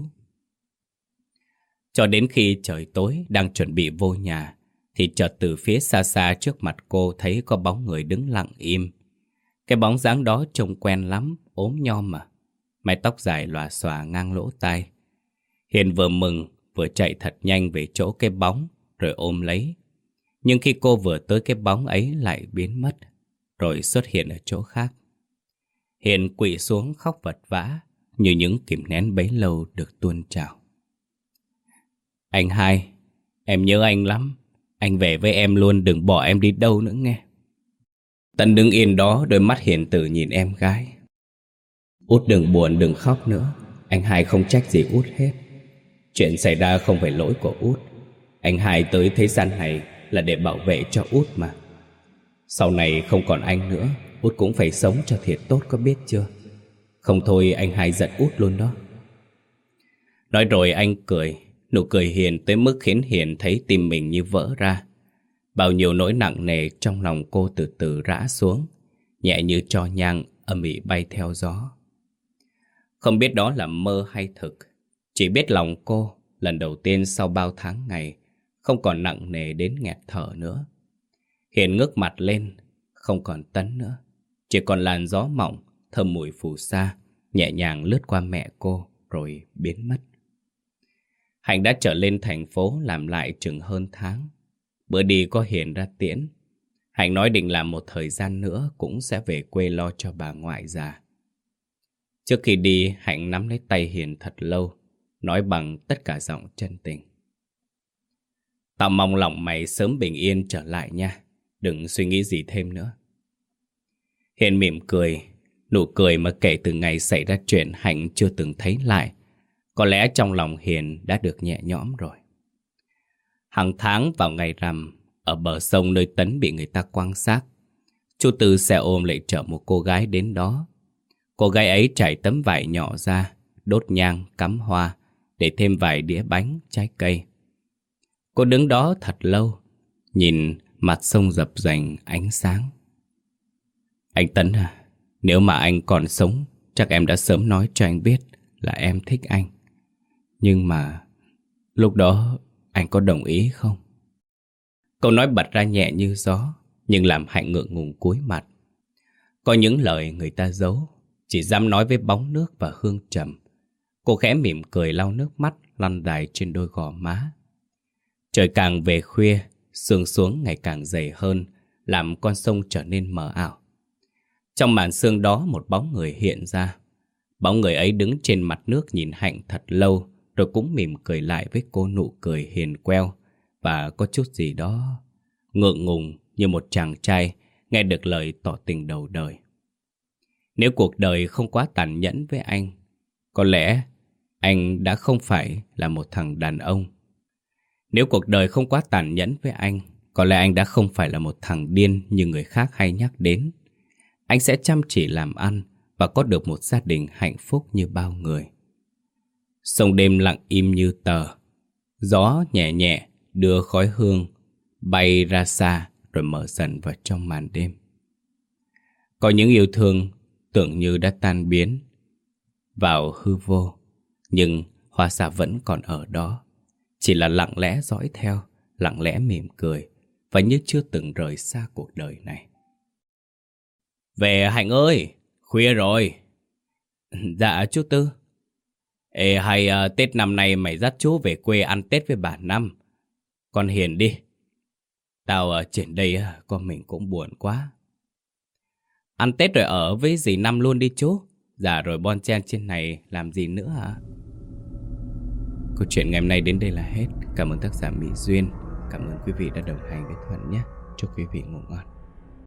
Cho đến khi trời tối đang chuẩn bị vô nhà, thì chợt từ phía xa xa trước mặt cô thấy có bóng người đứng lặng im. Cái bóng dáng đó trông quen lắm, ốm nhom mà. Mái tóc dài lòa xòa ngang lỗ tai. Hiền vừa mừng, vừa chạy thật nhanh về chỗ cái bóng, rồi ôm lấy. Nhưng khi cô vừa tới cái bóng ấy lại biến mất, rồi xuất hiện ở chỗ khác. Hiền quỵ xuống khóc vật vã, như những kìm nén bấy lâu được tuôn trào. Anh hai, em nhớ anh lắm. Anh về với em luôn, đừng bỏ em đi đâu nữa nghe. Tần đứng yên đó, đôi mắt hiền tử nhìn em gái. Út đừng buồn, đừng khóc nữa. Anh hai không trách gì Út hết. Chuyện xảy ra không phải lỗi của Út. Anh hai tới thế gian này là để bảo vệ cho Út mà. Sau này không còn anh nữa, Út cũng phải sống cho thiệt tốt có biết chưa? Không thôi anh hai giận Út luôn đó. Nói rồi anh cười, Nụ cười hiền tới mức khiến Hiền thấy tim mình như vỡ ra. Bao nhiêu nỗi nặng nề trong lòng cô từ từ rã xuống, nhẹ như cho nhang âm ỉ bay theo gió. Không biết đó là mơ hay thực, chỉ biết lòng cô lần đầu tiên sau bao tháng ngày không còn nặng nề đến nghẹt thở nữa. Hiền ngước mặt lên, không còn tấn nữa, chỉ còn làn gió mỏng, thơm mùi phù sa, nhẹ nhàng lướt qua mẹ cô rồi biến mất. Hạnh đã trở lên thành phố làm lại chừng hơn tháng. Bữa đi có Hiền ra tiễn. Hạnh nói định làm một thời gian nữa cũng sẽ về quê lo cho bà ngoại già. Trước khi đi, Hạnh nắm lấy tay Hiền thật lâu, nói bằng tất cả giọng chân tình. Tao mong lòng mày sớm bình yên trở lại nha, đừng suy nghĩ gì thêm nữa. Hiền mỉm cười, nụ cười mà kể từ ngày xảy ra chuyện Hạnh chưa từng thấy lại, có lẽ trong lòng Hiền đã được nhẹ nhõm rồi. Hàng tháng vào ngày rằm, ở bờ sông nơi Tấn bị người ta quan sát, chú Tư xe ôm lại chở một cô gái đến đó. Cô gái ấy trải tấm vải nhỏ ra, đốt nhang, cắm hoa, để thêm vài đĩa bánh, trái cây. Cô đứng đó thật lâu, nhìn mặt sông dập dành ánh sáng. Anh Tấn à, nếu mà anh còn sống, chắc em đã sớm nói cho anh biết là em thích anh. Nhưng mà lúc đó anh có đồng ý không? Câu nói bật ra nhẹ như gió, Nhưng làm Hạnh ngượng ngùng cúi mặt. Có những lời người ta giấu, Chỉ dám nói với bóng nước và hương trầm. Cô khẽ mỉm cười lau nước mắt, Lăn dài trên đôi gò má. Trời càng về khuya, Sương xuống ngày càng dày hơn, Làm con sông trở nên mờ ảo. Trong màn sương đó một bóng người hiện ra. Bóng người ấy đứng trên mặt nước nhìn Hạnh thật lâu rồi cũng mỉm cười lại với cô nụ cười hiền queo và có chút gì đó ngượng ngùng như một chàng trai nghe được lời tỏ tình đầu đời. Nếu cuộc đời không quá tàn nhẫn với anh, có lẽ anh đã không phải là một thằng đàn ông. Nếu cuộc đời không quá tàn nhẫn với anh, có lẽ anh đã không phải là một thằng điên như người khác hay nhắc đến. Anh sẽ chăm chỉ làm ăn và có được một gia đình hạnh phúc như bao người. Sông đêm lặng im như tờ. Gió nhẹ nhẹ đưa khói hương Bay ra xa rồi mở dần vào trong màn đêm. Có những yêu thương tưởng như đã tan biến Vào hư vô, Nhưng Hoa xa vẫn còn ở đó. Chỉ là lặng lẽ dõi theo, Lặng lẽ mỉm cười Và như chưa từng rời xa cuộc đời này. Về Hạnh ơi, Khuya rồi. Dạ chú Tư. Ê hay uh, Tết năm nay mày dắt chú về quê ăn Tết với bà Năm. Con hiền đi. Tao ờ, ở trên đây uh, con mình cũng buồn quá. Ăn Tết rồi ở với dì Năm luôn đi chú. Dạ rồi bon chen trên này làm gì nữa hả? Câu chuyện ngày hôm nay đến đây là hết. Cảm ơn tác giả Mỹ Duyên. Cảm ơn quý vị đã đồng hành với Thuận nhé. Chúc quý vị ngủ ngon.